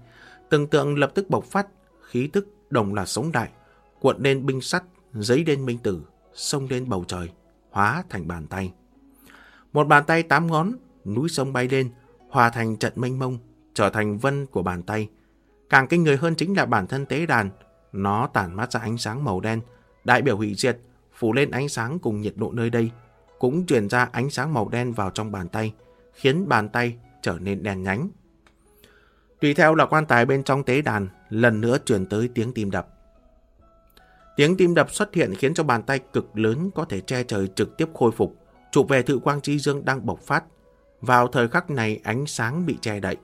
Speaker 1: từng tượng lập tức bộc phát, khí tức đồng là sống đại, cuộn lên binh sắt, giấy lên minh tử, xông lên bầu trời, hóa thành bàn tay. Một bàn tay tám ngón, núi sông bay lên, hòa thành trận mênh mông, trở thành vân của bàn tay. Càng kinh người hơn chính là bản thân tế đàn, nó tản mát ra ánh sáng màu đen, đại biểu hủy diệt, phủ lên ánh sáng cùng nhiệt độ nơi đây, cũng truyền ra ánh sáng màu đen vào trong bàn tay, khiến bàn tay trở nên đen nhánh. Tùy theo là quan tài bên trong tế đàn, lần nữa truyền tới tiếng tim đập. Tiếng tim đập xuất hiện khiến cho bàn tay cực lớn có thể che trời trực tiếp khôi phục, chụp về thự quang chi dương đang bộc phát. Vào thời khắc này ánh sáng bị che đậy.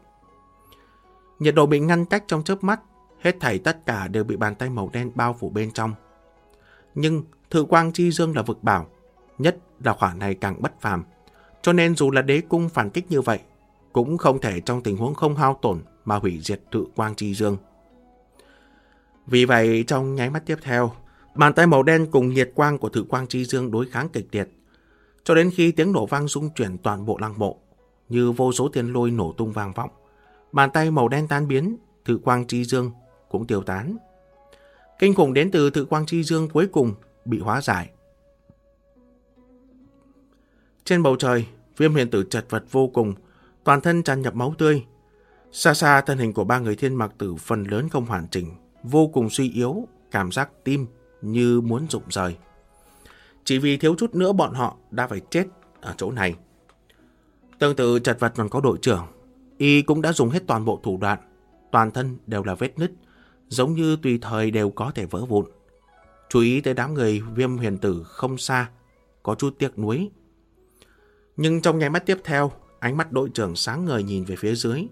Speaker 1: Nhiệt độ bị ngăn cách trong chớp mắt, hết thảy tất cả đều bị bàn tay màu đen bao phủ bên trong. Nhưng thự quang chi dương là vực bảo, nhất là khoảng này càng bất phàm. Cho nên dù là đế cung phản kích như vậy, cũng không thể trong tình huống không hao tổn mà hủy diệt tự quang chi dương. Vì vậy, trong nháy mắt tiếp theo, bàn tay màu đen cùng nhiệt quang của thử quang chi dương đối kháng kịch liệt. Cho đến khi tiếng nổ vang rung chuyển toàn bộ lăng mộ, như vô số tiền lôi nổ tung vang vọng. Bàn tay màu đen tan biến, thử quang chi dương cũng tiêu tán. Kinh khủng đến từ thử quang chi dương cuối cùng bị hóa giải. Trên bầu trời, viêm huyền tử chật vật vô cùng, toàn thân tràn nhập máu tươi. Xa xa thân hình của ba người thiên mặc tử phần lớn không hoàn chỉnh, vô cùng suy yếu, cảm giác tim như muốn rụng rời. Chỉ vì thiếu chút nữa bọn họ đã phải chết ở chỗ này. Tương tự chật vật còn có đội trưởng, y cũng đã dùng hết toàn bộ thủ đoạn, toàn thân đều là vết nứt, giống như tùy thời đều có thể vỡ vụn. Chú ý tới đám người viêm huyền tử không xa, có chút tiếc nuối. Nhưng trong nháy mắt tiếp theo, ánh mắt đội trưởng sáng ngời nhìn về phía dưới.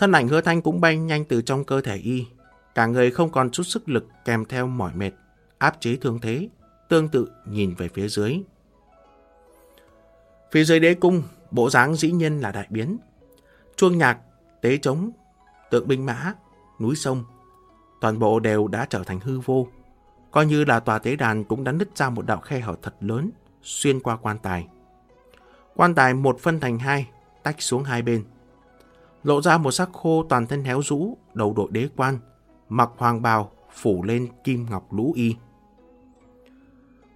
Speaker 1: Thân ảnh hứa thanh cũng bay nhanh từ trong cơ thể y, Cả người không còn chút sức lực kèm theo mỏi mệt, áp chế thương thế, tương tự nhìn về phía dưới. Phía dưới đế cung, bộ dáng dĩ nhiên là đại biến. Chuông nhạc, tế trống, tượng binh mã, núi sông, toàn bộ đều đã trở thành hư vô. Coi như là tòa tế đàn cũng đã nứt ra một đạo khe hở thật lớn, xuyên qua quan tài. Quan tài một phân thành hai, tách xuống hai bên. Lộ ra một xác khô toàn thân héo rũ, đầu đội đế quan, mặc hoàng bào, phủ lên kim ngọc lũ y.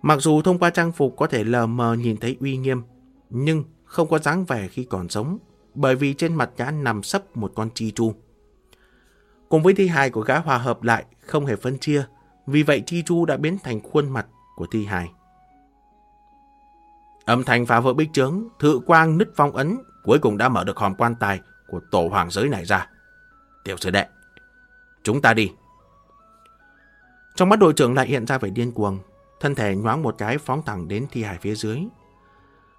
Speaker 1: Mặc dù thông qua trang phục có thể lờ mờ nhìn thấy uy nghiêm, nhưng không có dáng vẻ khi còn sống, bởi vì trên mặt gã nằm sấp một con chi chu. Cùng với thi hài của gã hòa hợp lại, không hề phân chia, vì vậy chi chu đã biến thành khuôn mặt của thi hài. Âm thanh phá vỡ bích trướng, thự quang nứt phong ấn, cuối cùng đã mở được hòm quan tài của tổ hoàng giới này ra. Tiểu sư đệ, chúng ta đi. Trong mắt đội trưởng lại hiện ra vẻ điên cuồng, thân thể nhoáng một cái phóng thẳng đến thi hải phía dưới.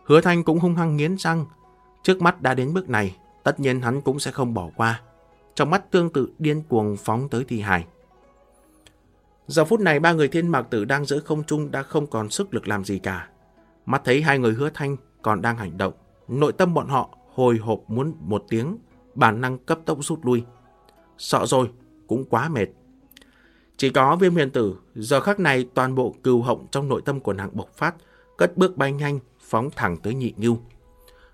Speaker 1: Hứa Thanh cũng hung hăng nghiến răng, trước mắt đã đến bước này, tất nhiên hắn cũng sẽ không bỏ qua. Trong mắt tương tự điên cuồng phóng tới thi hải. Giờ phút này ba người thiên mạc tử đang giữa không trung đã không còn sức lực làm gì cả. Mắt thấy hai người hứa thanh còn đang hành động. Nội tâm bọn họ hồi hộp muốn một tiếng, bản năng cấp tốc rút lui. Sợ rồi, cũng quá mệt. Chỉ có viêm huyền tử, giờ khắc này toàn bộ cừu họng trong nội tâm của nàng bộc phát, cất bước bay nhanh, phóng thẳng tới nhị ngưu.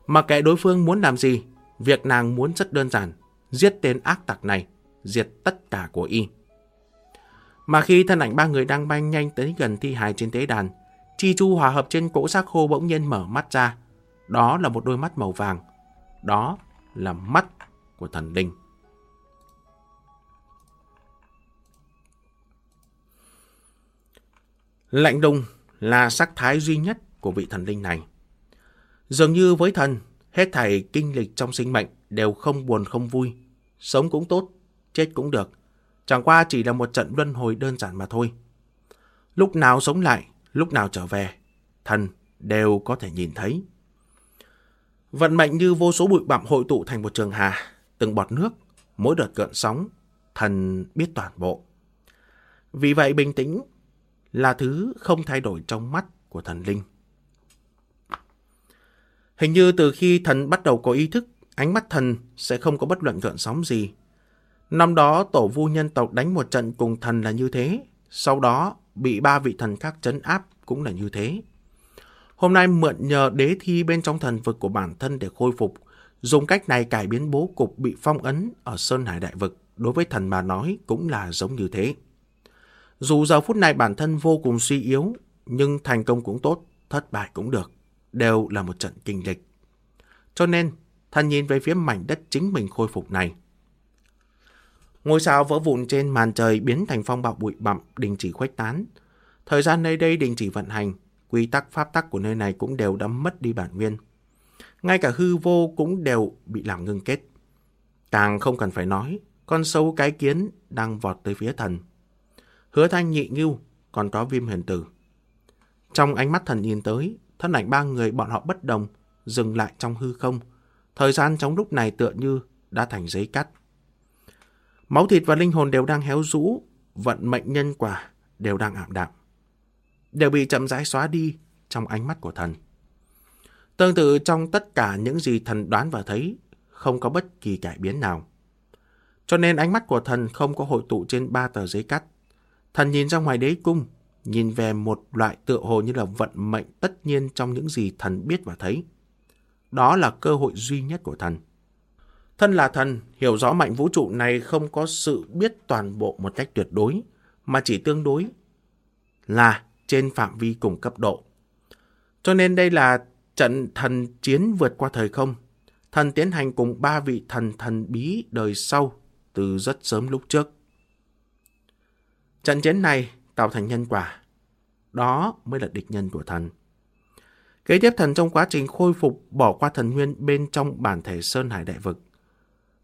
Speaker 1: Mà kệ đối phương muốn làm gì, việc nàng muốn rất đơn giản, giết tên ác tặc này, diệt tất cả của y. Mà khi thân ảnh ba người đang bay nhanh tới gần thi hài trên tế đàn, Chi Chu hòa hợp trên cỗ xác khô bỗng nhiên mở mắt ra. Đó là một đôi mắt màu vàng. Đó là mắt của thần linh. Lạnh đùng là sắc thái duy nhất của vị thần linh này. Dường như với thần, hết thảy kinh lịch trong sinh mệnh đều không buồn không vui. Sống cũng tốt, chết cũng được. Chẳng qua chỉ là một trận luân hồi đơn giản mà thôi. Lúc nào sống lại, lúc nào trở về, thần đều có thể nhìn thấy. Vận mệnh như vô số bụi bặm hội tụ thành một trường hà, từng bọt nước, mỗi đợt gợn sóng, thần biết toàn bộ. Vì vậy bình tĩnh là thứ không thay đổi trong mắt của thần linh. Hình như từ khi thần bắt đầu có ý thức, ánh mắt thần sẽ không có bất luận gợn sóng gì. Năm đó tổ vu nhân tộc đánh một trận cùng thần là như thế, sau đó bị ba vị thần khác chấn áp cũng là như thế. Hôm nay mượn nhờ đế thi bên trong thần vực của bản thân để khôi phục, dùng cách này cải biến bố cục bị phong ấn ở Sơn Hải Đại Vực, đối với thần mà nói cũng là giống như thế. Dù giờ phút này bản thân vô cùng suy yếu, nhưng thành công cũng tốt, thất bại cũng được, đều là một trận kinh lịch. Cho nên, thần nhìn về phía mảnh đất chính mình khôi phục này. Ngôi sao vỡ vụn trên màn trời biến thành phong bạo bụi bặm, đình chỉ khuếch tán. Thời gian nơi đây đình chỉ vận hành, quy tắc pháp tắc của nơi này cũng đều đã mất đi bản nguyên. Ngay cả hư vô cũng đều bị làm ngưng kết. Càng không cần phải nói, con sâu cái kiến đang vọt tới phía thần. Hứa thanh nhị ngưu, còn có viêm huyền tử. Trong ánh mắt thần nhìn tới, thân ảnh ba người bọn họ bất đồng, dừng lại trong hư không. Thời gian trong lúc này tựa như đã thành giấy cắt. Máu thịt và linh hồn đều đang héo rũ, vận mệnh nhân quả đều đang ảm đạm. Đều bị chậm rãi xóa đi trong ánh mắt của thần. Tương tự trong tất cả những gì thần đoán và thấy, không có bất kỳ cải biến nào. Cho nên ánh mắt của thần không có hội tụ trên ba tờ giấy cắt. Thần nhìn ra ngoài đế cung, nhìn về một loại tựa hồ như là vận mệnh tất nhiên trong những gì thần biết và thấy. Đó là cơ hội duy nhất của thần. Thân là thần, hiểu rõ mạnh vũ trụ này không có sự biết toàn bộ một cách tuyệt đối, mà chỉ tương đối là trên phạm vi cùng cấp độ. Cho nên đây là trận thần chiến vượt qua thời không. Thần tiến hành cùng ba vị thần thần bí đời sau từ rất sớm lúc trước. Trận chiến này tạo thành nhân quả. Đó mới là địch nhân của thần. Kế tiếp thần trong quá trình khôi phục bỏ qua thần nguyên bên trong bản thể Sơn Hải Đại Vực.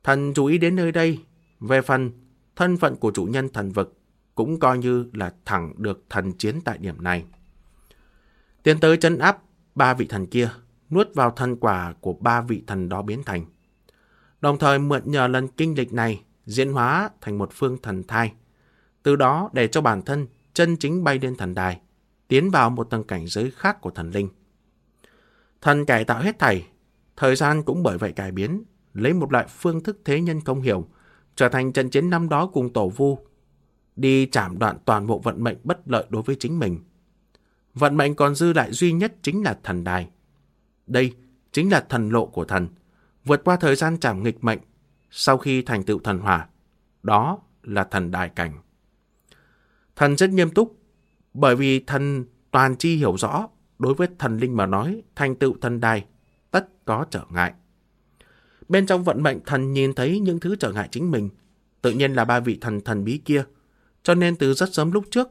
Speaker 1: Thần chú ý đến nơi đây, về phần thân phận của chủ nhân thần vực cũng coi như là thẳng được thần chiến tại điểm này. Tiến tới chân áp ba vị thần kia, nuốt vào thần quả của ba vị thần đó biến thành. Đồng thời mượn nhờ lần kinh lịch này diễn hóa thành một phương thần thai. Từ đó để cho bản thân chân chính bay lên thần đài, tiến vào một tầng cảnh giới khác của thần linh. Thần cải tạo hết thảy, thời gian cũng bởi vậy cải biến, lấy một loại phương thức thế nhân công hiểu, trở thành trận chiến năm đó cùng tổ vu, đi chạm đoạn toàn bộ vận mệnh bất lợi đối với chính mình. Vận mệnh còn dư lại duy nhất chính là thần đài. Đây chính là thần lộ của thần, vượt qua thời gian trảm nghịch mệnh sau khi thành tựu thần hỏa. Đó là thần đài cảnh. Thần rất nghiêm túc, bởi vì thần toàn chi hiểu rõ, đối với thần linh mà nói, thành tựu thần đài, tất có trở ngại. Bên trong vận mệnh thần nhìn thấy những thứ trở ngại chính mình, tự nhiên là ba vị thần thần bí kia. Cho nên từ rất sớm lúc trước,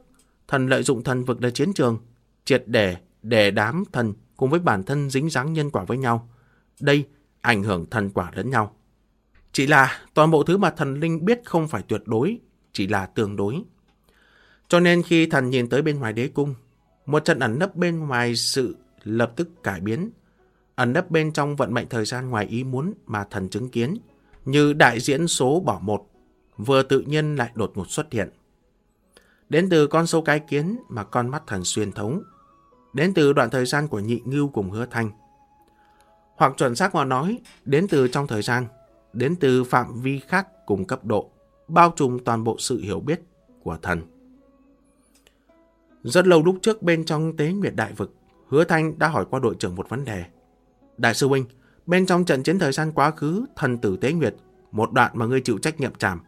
Speaker 1: thần lợi dụng thần vực để chiến trường, triệt để để đám thần cùng với bản thân dính dáng nhân quả với nhau. Đây ảnh hưởng thần quả lẫn nhau. Chỉ là toàn bộ thứ mà thần linh biết không phải tuyệt đối, chỉ là tương đối. Cho nên khi thần nhìn tới bên ngoài đế cung, một trận ẩn nấp bên ngoài sự lập tức cải biến. Ẩn nấp bên trong vận mệnh thời gian ngoài ý muốn mà thần chứng kiến, như đại diễn số bỏ một, vừa tự nhiên lại đột ngột xuất hiện. Đến từ con sâu cái kiến mà con mắt thần xuyên thấu, đến từ đoạn thời gian của nhị ngưu cùng hứa thanh. Hoặc chuẩn xác mà nói, đến từ trong thời gian, đến từ phạm vi khác cùng cấp độ, bao trùm toàn bộ sự hiểu biết của thần. Rất lâu lúc trước bên trong tế nguyệt đại vực, Hứa Thanh đã hỏi qua đội trưởng một vấn đề. Đại sư huynh, bên trong trận chiến thời gian quá khứ, thần tử tế nguyệt, một đoạn mà ngươi chịu trách nhiệm trảm,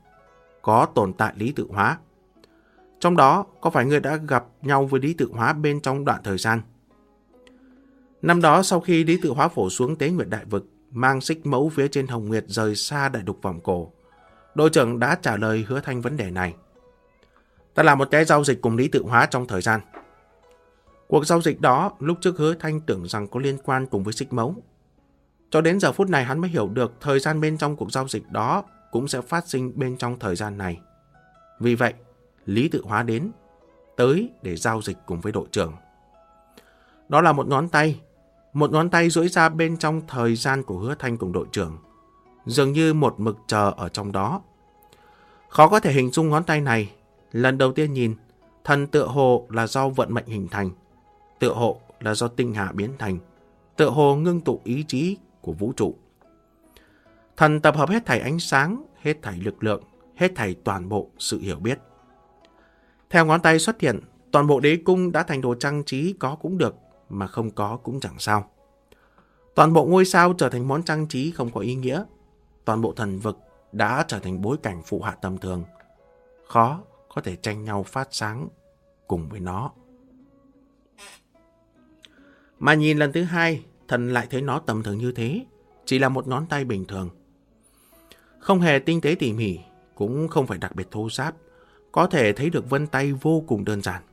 Speaker 1: có tồn tại lý tự hóa. Trong đó, có phải ngươi đã gặp nhau với lý tự hóa bên trong đoạn thời gian? Năm đó, sau khi lý tự hóa phổ xuống tế nguyệt đại vực, mang xích mẫu phía trên hồng nguyệt rời xa đại đục vòng cổ, đội trưởng đã trả lời hứa thanh vấn đề này. Ta làm một cái giao dịch cùng lý tự hóa trong thời gian. Cuộc giao dịch đó lúc trước hứa thanh tưởng rằng có liên quan cùng với xích mẫu. Cho đến giờ phút này hắn mới hiểu được thời gian bên trong cuộc giao dịch đó cũng sẽ phát sinh bên trong thời gian này. Vì vậy, Lý Tự Hóa đến, tới để giao dịch cùng với đội trưởng. Đó là một ngón tay, một ngón tay duỗi ra bên trong thời gian của hứa thanh cùng đội trưởng, dường như một mực chờ ở trong đó. Khó có thể hình dung ngón tay này, lần đầu tiên nhìn, thần tựa hồ là do vận mệnh hình thành, tựa hồ là do tinh hạ biến thành, tựa hồ ngưng tụ ý chí của vũ trụ. Thần tập hợp hết thảy ánh sáng, hết thảy lực lượng, hết thảy toàn bộ sự hiểu biết. Theo ngón tay xuất hiện, toàn bộ đế cung đã thành đồ trang trí có cũng được, mà không có cũng chẳng sao. Toàn bộ ngôi sao trở thành món trang trí không có ý nghĩa. Toàn bộ thần vực đã trở thành bối cảnh phụ hạ tầm thường. Khó có thể tranh nhau phát sáng cùng với nó. Mà nhìn lần thứ hai, thần lại thấy nó tầm thường như thế, chỉ là một ngón tay bình thường. Không hề tinh tế tỉ mỉ, cũng không phải đặc biệt thô giáp, có thể thấy được vân tay vô cùng đơn giản.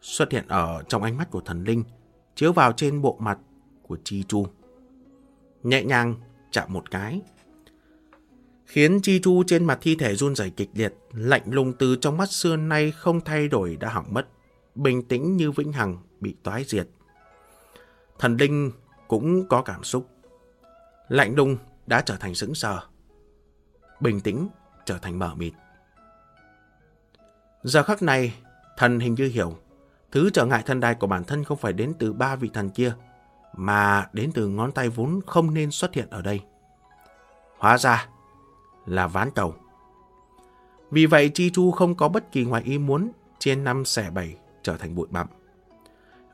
Speaker 1: Xuất hiện ở trong ánh mắt của thần linh, chiếu vào trên bộ mặt của Chi Chu. Nhẹ nhàng chạm một cái, khiến Chi Chu trên mặt thi thể run rẩy kịch liệt, lạnh lùng từ trong mắt xưa nay không thay đổi đã hỏng mất, bình tĩnh như vĩnh hằng bị toái diệt. Thần linh cũng có cảm xúc. Lạnh lùng đã trở thành sững sờ. Bình tĩnh trở thành mở mịt. Giờ khắc này, thần hình như hiểu, thứ trở ngại thân đài của bản thân không phải đến từ ba vị thần kia, mà đến từ ngón tay vốn không nên xuất hiện ở đây. Hóa ra là ván cầu. Vì vậy Chi Chu không có bất kỳ ngoài ý muốn trên năm xẻ bảy trở thành bụi bặm.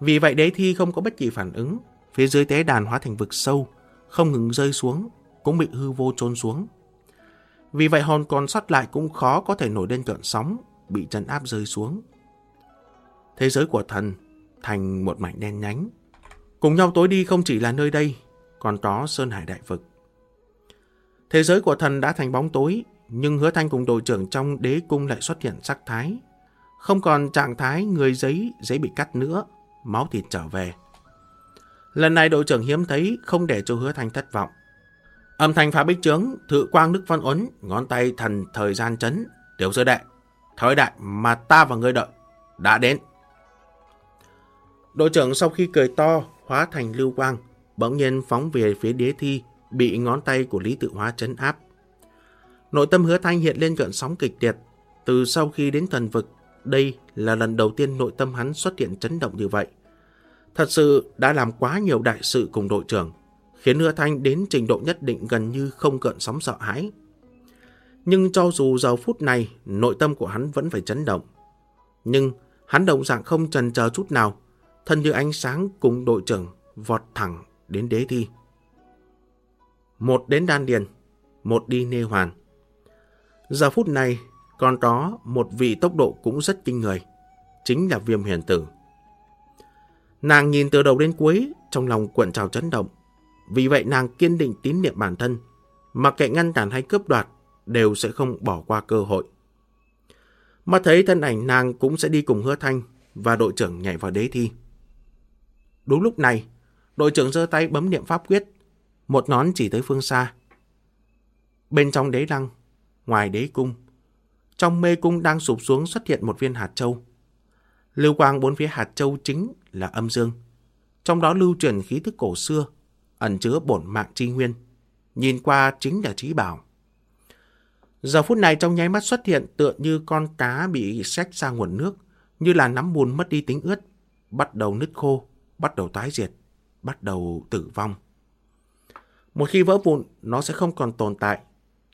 Speaker 1: Vì vậy đế thi không có bất kỳ phản ứng, phía dưới tế đàn hóa thành vực sâu, không ngừng rơi xuống, cũng bị hư vô trôn xuống. Vì vậy hồn còn sót lại cũng khó có thể nổi lên cơn sóng, bị chân áp rơi xuống. Thế giới của thần thành một mảnh đen nhánh. Cùng nhau tối đi không chỉ là nơi đây, còn có Sơn Hải Đại Vực. Thế giới của thần đã thành bóng tối, nhưng hứa thanh cùng đội trưởng trong đế cung lại xuất hiện sắc thái. Không còn trạng thái người giấy, giấy bị cắt nữa, máu thịt trở về. Lần này đội trưởng hiếm thấy không để cho hứa thanh thất vọng. Âm thanh phá bích trướng, thự quang đức văn uấn, ngón tay thần thời gian chấn, tiểu sơ đệ. Thời đại mà ta và ngươi đợi, đã đến. Đội trưởng sau khi cười to, hóa thành lưu quang, bỗng nhiên phóng về phía đế thi, bị ngón tay của Lý Tự Hóa chấn áp. Nội tâm hứa thanh hiện lên gợn sóng kịch liệt. Từ sau khi đến thần vực, đây là lần đầu tiên nội tâm hắn xuất hiện chấn động như vậy. Thật sự đã làm quá nhiều đại sự cùng đội trưởng, khiến hứa thanh đến trình độ nhất định gần như không cận sóng sợ hãi. Nhưng cho dù giờ phút này, nội tâm của hắn vẫn phải chấn động. Nhưng hắn động dạng không trần chờ chút nào, thân như ánh sáng cùng đội trưởng vọt thẳng đến đế thi. Một đến đan điền, một đi nê hoàn. Giờ phút này, còn có một vị tốc độ cũng rất kinh người, chính là viêm huyền tử. Nàng nhìn từ đầu đến cuối, trong lòng cuộn trào chấn động. Vì vậy nàng kiên định tín niệm bản thân, mặc kệ ngăn cản hay cướp đoạt, đều sẽ không bỏ qua cơ hội. Mà thấy thân ảnh nàng cũng sẽ đi cùng hứa thanh và đội trưởng nhảy vào đế thi. Đúng lúc này, đội trưởng giơ tay bấm niệm pháp quyết, một nón chỉ tới phương xa. Bên trong đế lăng, ngoài đế cung, trong mê cung đang sụp xuống xuất hiện một viên hạt châu. Lưu quang bốn phía hạt châu chính là âm dương. Trong đó lưu truyền khí thức cổ xưa, ẩn chứa bổn mạng chi nguyên. Nhìn qua chính là trí bảo. Giờ phút này trong nháy mắt xuất hiện tựa như con cá bị xách ra nguồn nước, như là nắm bùn mất đi tính ướt, bắt đầu nứt khô, bắt đầu tái diệt, bắt đầu tử vong. Một khi vỡ vụn, nó sẽ không còn tồn tại,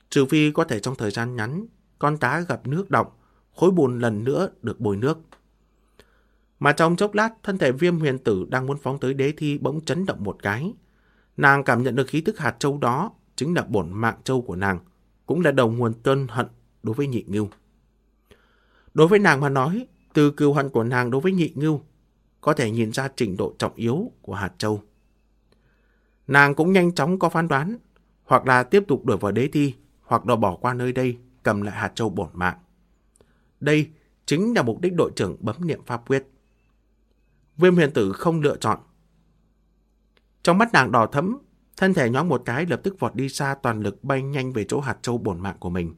Speaker 1: trừ phi có thể trong thời gian ngắn, con cá gặp nước động, khối bùn lần nữa được bồi nước. Mà trong chốc lát, thân thể viêm huyền tử đang muốn phóng tới đế thi bỗng chấn động một cái. Nàng cảm nhận được khí tức hạt châu đó, chính là bổn mạng châu của nàng, cũng là đầu nguồn tân hận đối với nhị ngưu. Đối với nàng mà nói, từ cừu hận của nàng đối với nhị ngưu, có thể nhìn ra trình độ trọng yếu của hạt châu. Nàng cũng nhanh chóng có phán đoán, hoặc là tiếp tục đuổi vào đế thi, hoặc là bỏ qua nơi đây, cầm lại hạt châu bổn mạng. Đây chính là mục đích đội trưởng bấm niệm pháp quyết. Viêm huyền tử không lựa chọn. Trong mắt nàng đỏ thấm, thân thể nhóm một cái lập tức vọt đi xa toàn lực bay nhanh về chỗ hạt châu bổn mạng của mình.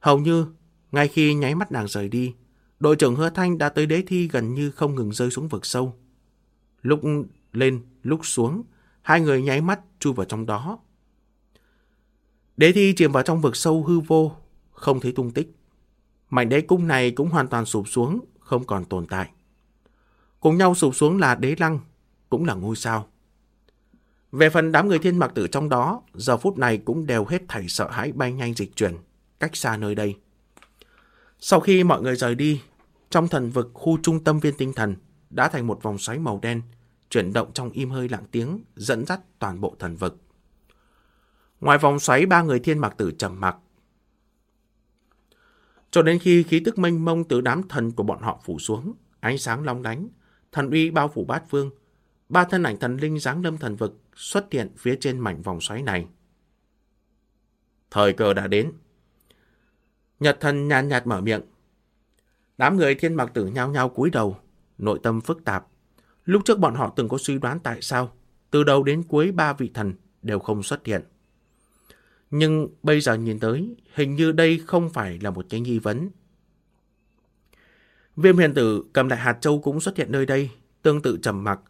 Speaker 1: Hầu như, ngay khi nháy mắt nàng rời đi, đội trưởng Hứa Thanh đã tới đế thi gần như không ngừng rơi xuống vực sâu. Lúc lên, lúc xuống, hai người nháy mắt chui vào trong đó. Đế thi chìm vào trong vực sâu hư vô, không thấy tung tích. Mảnh đế cung này cũng hoàn toàn sụp xuống, không còn tồn tại. Cùng nhau sụp xuống là đế lăng, cũng là ngôi sao. Về phần đám người thiên mặc tử trong đó, giờ phút này cũng đều hết thảy sợ hãi bay nhanh dịch chuyển, cách xa nơi đây. Sau khi mọi người rời đi, trong thần vực khu trung tâm viên tinh thần đã thành một vòng xoáy màu đen, chuyển động trong im hơi lặng tiếng, dẫn dắt toàn bộ thần vực. Ngoài vòng xoáy, ba người thiên mặc tử trầm mặc. Cho đến khi khí tức mênh mông từ đám thần của bọn họ phủ xuống, ánh sáng long lánh, thần uy bao phủ bát vương, ba thân ảnh thần linh giáng lâm thần vực xuất hiện phía trên mảnh vòng xoáy này. Thời cơ đã đến. Nhật thần nhàn nhạt mở miệng. Đám người thiên mặc tử nhao nhao cúi đầu, nội tâm phức tạp. Lúc trước bọn họ từng có suy đoán tại sao, từ đầu đến cuối ba vị thần đều không xuất hiện. Nhưng bây giờ nhìn tới, hình như đây không phải là một cái nghi vấn. Viêm huyền tử cầm lại hạt châu cũng xuất hiện nơi đây, tương tự trầm mặc,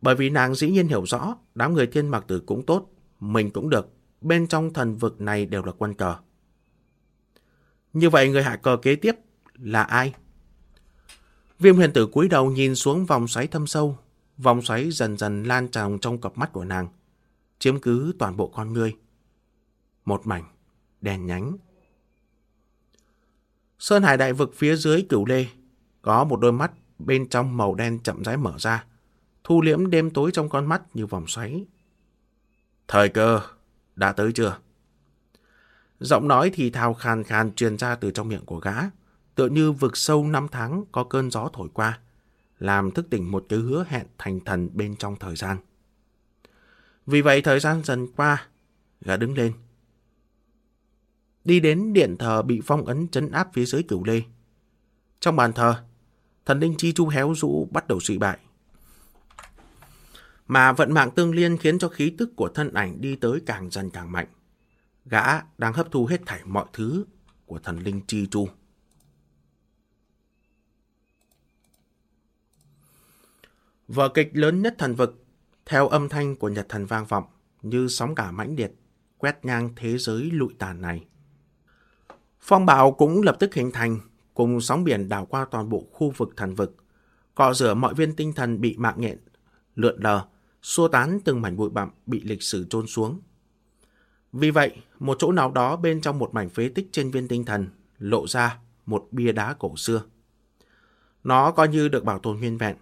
Speaker 1: bởi vì nàng dĩ nhiên hiểu rõ, đám người thiên mặc tử cũng tốt, mình cũng được, bên trong thần vực này đều là quân cờ. Như vậy người hạ cờ kế tiếp là ai? Viêm huyền tử cúi đầu nhìn xuống vòng xoáy thâm sâu, vòng xoáy dần dần lan tràn trong cặp mắt của nàng, chiếm cứ toàn bộ con người. Một mảnh, đèn nhánh. Sơn hải đại vực phía dưới cửu lê, có một đôi mắt bên trong màu đen chậm rãi mở ra, thu liễm đêm tối trong con mắt như vòng xoáy. Thời cơ, đã tới chưa? Giọng nói thì thào khàn khàn truyền ra từ trong miệng của gã, tựa như vực sâu năm tháng có cơn gió thổi qua, làm thức tỉnh một cái hứa hẹn thành thần bên trong thời gian. Vì vậy thời gian dần qua, gã đứng lên. Đi đến điện thờ bị phong ấn chấn áp phía dưới cửu lê. Trong bàn thờ, thần linh chi chu héo rũ bắt đầu suy bại. Mà vận mạng tương liên khiến cho khí tức của thân ảnh đi tới càng dần càng mạnh. Gã đang hấp thu hết thảy mọi thứ của thần linh chi chu. Vở kịch lớn nhất thần vực, theo âm thanh của Nhật thần vang vọng, như sóng cả mãnh liệt, quét ngang thế giới lụi tàn này. Phong bạo cũng lập tức hình thành, cùng sóng biển đảo qua toàn bộ khu vực thần vực, cọ rửa mọi viên tinh thần bị mạng nghẹn, lượn lờ, xua tán từng mảnh bụi bặm bị lịch sử trôn xuống. Vì vậy, một chỗ nào đó bên trong một mảnh phế tích trên viên tinh thần lộ ra một bia đá cổ xưa. Nó coi như được bảo tồn nguyên vẹn,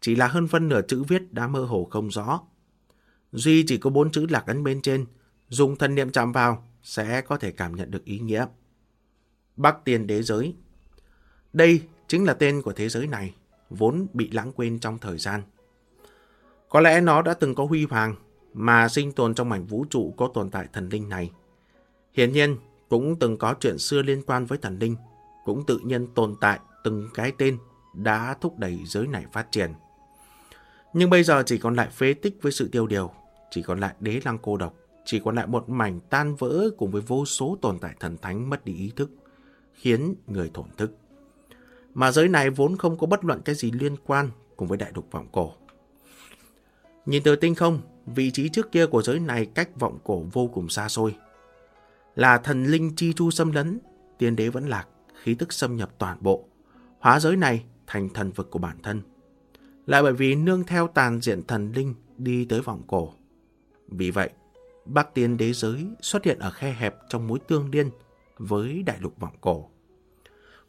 Speaker 1: chỉ là hơn phân nửa chữ viết đã mơ hồ không rõ. duy chỉ có bốn chữ lạc ấn bên trên, dùng thần niệm chạm vào sẽ có thể cảm nhận được ý nghĩa. Bắc Tiên Đế Giới Đây chính là tên của thế giới này, vốn bị lãng quên trong thời gian. Có lẽ nó đã từng có huy hoàng, mà sinh tồn trong mảnh vũ trụ có tồn tại thần linh này. Hiển nhiên, cũng từng có chuyện xưa liên quan với thần linh, cũng tự nhiên tồn tại từng cái tên đã thúc đẩy giới này phát triển. Nhưng bây giờ chỉ còn lại phế tích với sự tiêu điều, chỉ còn lại đế lăng cô độc, chỉ còn lại một mảnh tan vỡ cùng với vô số tồn tại thần thánh mất đi ý thức, khiến người thổn thức. Mà giới này vốn không có bất luận cái gì liên quan cùng với đại đục vọng cổ. Nhìn từ tinh không, vị trí trước kia của giới này cách vọng cổ vô cùng xa xôi. Là thần linh chi chu xâm lấn, tiên đế vẫn lạc, khí tức xâm nhập toàn bộ, hóa giới này thành thần vực của bản thân. Lại bởi vì nương theo tàn diện thần linh đi tới vọng cổ. Vì vậy, bác Tiên đế giới xuất hiện ở khe hẹp trong mối tương liên với đại lục vọng cổ.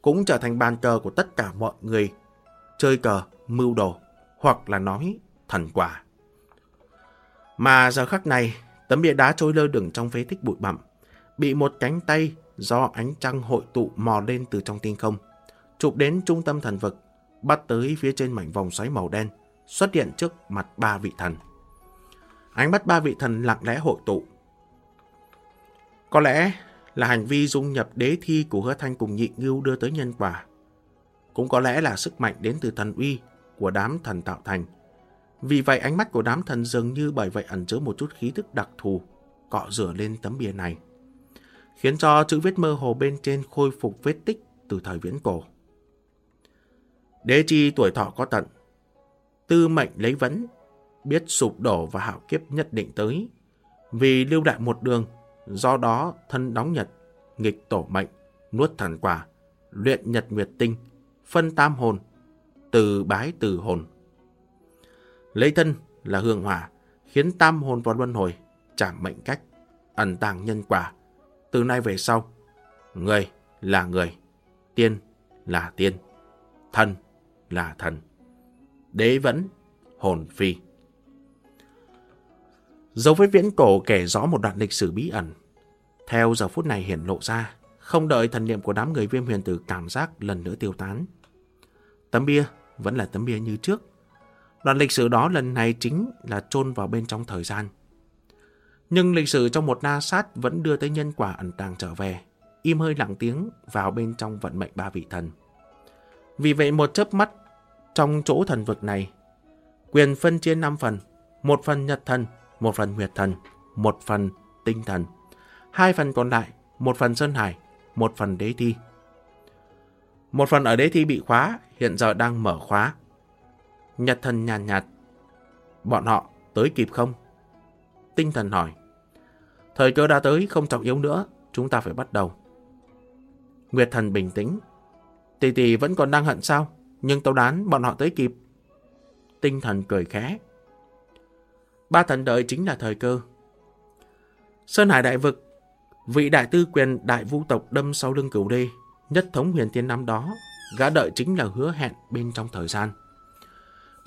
Speaker 1: Cũng trở thành bàn cờ của tất cả mọi người chơi cờ, mưu đồ hoặc là nói thần quả. Mà giờ khắc này, tấm bia đá trôi lơ lửng trong phế tích bụi bặm, bị một cánh tay do ánh trăng hội tụ mò lên từ trong tinh không, chụp đến trung tâm thần vực, bắt tới phía trên mảnh vòng xoáy màu đen, xuất hiện trước mặt ba vị thần. Ánh mắt ba vị thần lặng lẽ hội tụ. Có lẽ là hành vi dung nhập đế thi của hứa thanh cùng nhị ngưu đưa tới nhân quả. Cũng có lẽ là sức mạnh đến từ thần uy của đám thần tạo thành. Vì vậy ánh mắt của đám thần dường như bởi vậy ẩn chứa một chút khí thức đặc thù, cọ rửa lên tấm bia này. Khiến cho chữ viết mơ hồ bên trên khôi phục vết tích từ thời viễn cổ. Đế chi tuổi thọ có tận, tư mệnh lấy vấn, biết sụp đổ và hạo kiếp nhất định tới, vì lưu đại một đường, do đó thân đóng nhật, nghịch tổ mệnh, nuốt thần quả, luyện nhật nguyệt tinh, phân tam hồn, từ bái từ hồn. Lấy thân là hương hỏa, khiến tam hồn vào luân hồi, trảm mệnh cách, ẩn tàng nhân quả. Từ nay về sau, người là người, tiên là tiên, thân là thần. Đế vẫn, hồn phi. Dấu vết viễn cổ kể rõ một đoạn lịch sử bí ẩn. Theo giờ phút này hiển lộ ra, không đợi thần niệm của đám người viêm huyền tử cảm giác lần nữa tiêu tán. Tấm bia vẫn là tấm bia như trước. Đoạn lịch sử đó lần này chính là chôn vào bên trong thời gian. Nhưng lịch sử trong một na sát vẫn đưa tới nhân quả ẩn tàng trở về, im hơi lặng tiếng vào bên trong vận mệnh ba vị thần. Vì vậy một chớp mắt, trong chỗ thần vực này, quyền phân chia 5 phần, một phần nhật thần, một phần huyệt thần, một phần tinh thần. Hai phần còn lại, một phần sơn hải, một phần đế thi. Một phần ở đế thi bị khóa, hiện giờ đang mở khóa. Nhật thần nhàn nhạt, nhạt. Bọn họ tới kịp không? Tinh thần hỏi. Thời cơ đã tới, không trọng yếu nữa, chúng ta phải bắt đầu. Nguyệt thần bình tĩnh. Tỷ tỷ vẫn còn đang hận sao? Nhưng tao đoán bọn họ tới kịp. Tinh thần cười khẽ. Ba thần đợi chính là thời cơ. Sơn Hải Đại Vực, vị đại tư quyền đại vũ tộc đâm sau lưng cửu đê, nhất thống huyền tiên năm đó, gã đợi chính là hứa hẹn bên trong thời gian.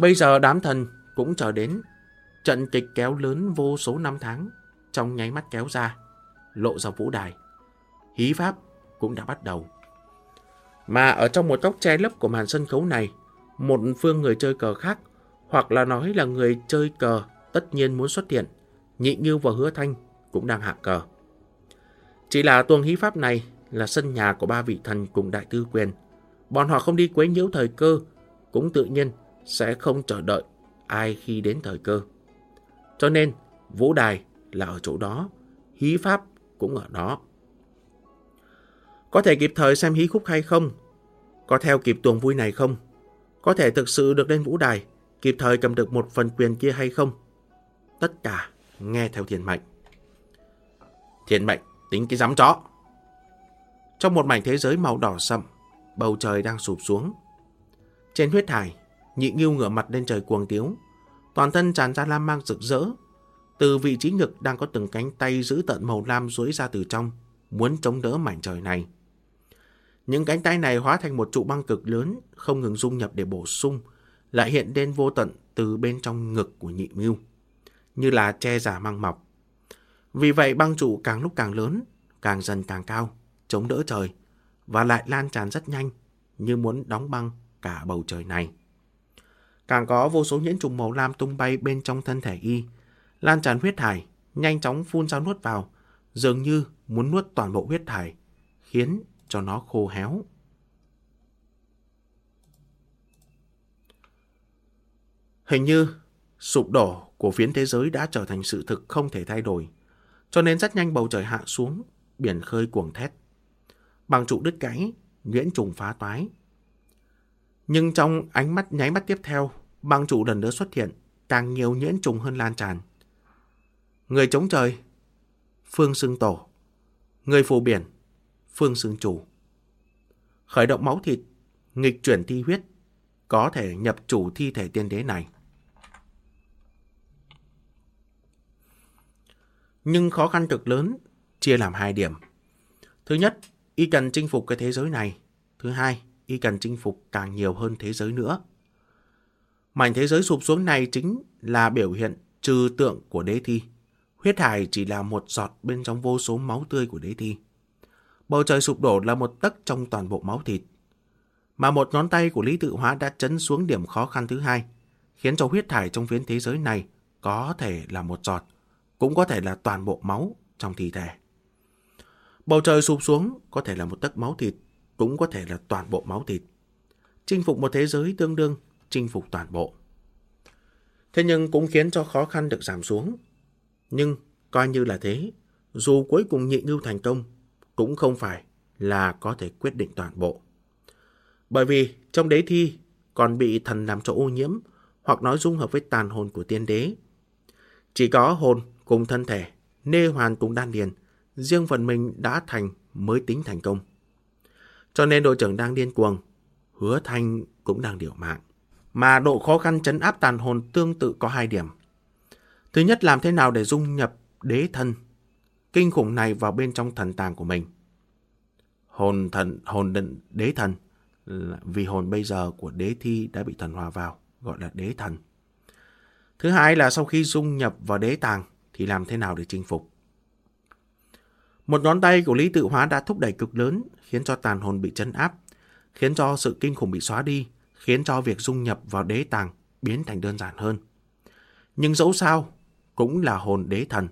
Speaker 1: Bây giờ đám thần cũng chờ đến, trận kịch kéo lớn vô số năm tháng, trong nháy mắt kéo ra, lộ ra vũ đài. Hí pháp cũng đã bắt đầu. Mà ở trong một góc che lấp của màn sân khấu này, một phương người chơi cờ khác, hoặc là nói là người chơi cờ tất nhiên muốn xuất hiện, nhị như và hứa thanh cũng đang hạ cờ. Chỉ là tuồng hí pháp này là sân nhà của ba vị thần cùng đại tư quyền. Bọn họ không đi quấy nhiễu thời cơ, cũng tự nhiên sẽ không chờ đợi ai khi đến thời cơ. Cho nên, vũ đài là ở chỗ đó, hí pháp cũng ở đó. Có thể kịp thời xem hí khúc hay không? Có theo kịp tuồng vui này không? Có thể thực sự được lên vũ đài, kịp thời cầm được một phần quyền kia hay không? Tất cả nghe theo thiền mệnh. Thiền mệnh tính cái giám chó. Trong một mảnh thế giới màu đỏ sậm, bầu trời đang sụp xuống. Trên huyết hải, nhị nghiêu ngửa mặt lên trời cuồng tiếu. Toàn thân tràn ra lam mang rực rỡ. Từ vị trí ngực đang có từng cánh tay giữ tận màu lam duỗi ra từ trong, muốn chống đỡ mảnh trời này. Những cánh tay này hóa thành một trụ băng cực lớn, không ngừng dung nhập để bổ sung, lại hiện lên vô tận từ bên trong ngực của nhị mưu. như là che giả măng mọc. Vì vậy băng trụ càng lúc càng lớn, càng dần càng cao, chống đỡ trời, và lại lan tràn rất nhanh, như muốn đóng băng cả bầu trời này. Càng có vô số nhiễm trùng màu lam tung bay bên trong thân thể y, lan tràn huyết thải, nhanh chóng phun ra nuốt vào, dường như muốn nuốt toàn bộ huyết thải, khiến cho nó khô héo. Hình như sụp đổ của phiến thế giới đã trở thành sự thực không thể thay đổi, cho nên rất nhanh bầu trời hạ xuống, biển khơi cuồng thét. Bằng trụ đứt gãy, nhuyễn trùng phá toái. Nhưng trong ánh mắt nháy mắt tiếp theo, băng trụ lần nữa xuất hiện, càng nhiều nhuyễn trùng hơn lan tràn. Người chống trời, phương xưng tổ. Người phù biển, phương xưng chủ. Khởi động máu thịt, nghịch chuyển thi huyết, có thể nhập chủ thi thể tiên đế này. Nhưng khó khăn cực lớn chia làm hai điểm. Thứ nhất, y cần chinh phục cái thế giới này. Thứ hai, y cần chinh phục càng nhiều hơn thế giới nữa. Mảnh thế giới sụp xuống này chính là biểu hiện trừ tượng của đế thi. Huyết hải chỉ là một giọt bên trong vô số máu tươi của đế thi. Bầu trời sụp đổ là một tấc trong toàn bộ máu thịt. Mà một ngón tay của Lý Tự Hóa đã chấn xuống điểm khó khăn thứ hai, khiến cho huyết thải trong phiến thế giới này có thể là một giọt, cũng có thể là toàn bộ máu trong thi thể. Bầu trời sụp xuống có thể là một tấc máu thịt, cũng có thể là toàn bộ máu thịt. Chinh phục một thế giới tương đương chinh phục toàn bộ. Thế nhưng cũng khiến cho khó khăn được giảm xuống. Nhưng coi như là thế, dù cuối cùng nhị ngưu thành công, cũng không phải là có thể quyết định toàn bộ. Bởi vì trong đế thi còn bị thần làm cho ô nhiễm hoặc nói dung hợp với tàn hồn của tiên đế. Chỉ có hồn cùng thân thể, nê hoàn cùng đan điền, riêng phần mình đã thành mới tính thành công. Cho nên đội trưởng đang điên cuồng, hứa thanh cũng đang điều mạng. Mà độ khó khăn chấn áp tàn hồn tương tự có hai điểm. Thứ nhất làm thế nào để dung nhập đế thân kinh khủng này vào bên trong thần tàng của mình. Hồn thần, hồn định đế thần, vì hồn bây giờ của đế thi đã bị thần hòa vào, gọi là đế thần. Thứ hai là sau khi dung nhập vào đế tàng thì làm thế nào để chinh phục. Một ngón tay của Lý Tự Hóa đã thúc đẩy cực lớn, khiến cho tàn hồn bị chấn áp, khiến cho sự kinh khủng bị xóa đi, khiến cho việc dung nhập vào đế tàng biến thành đơn giản hơn. Nhưng dẫu sao, cũng là hồn đế thần,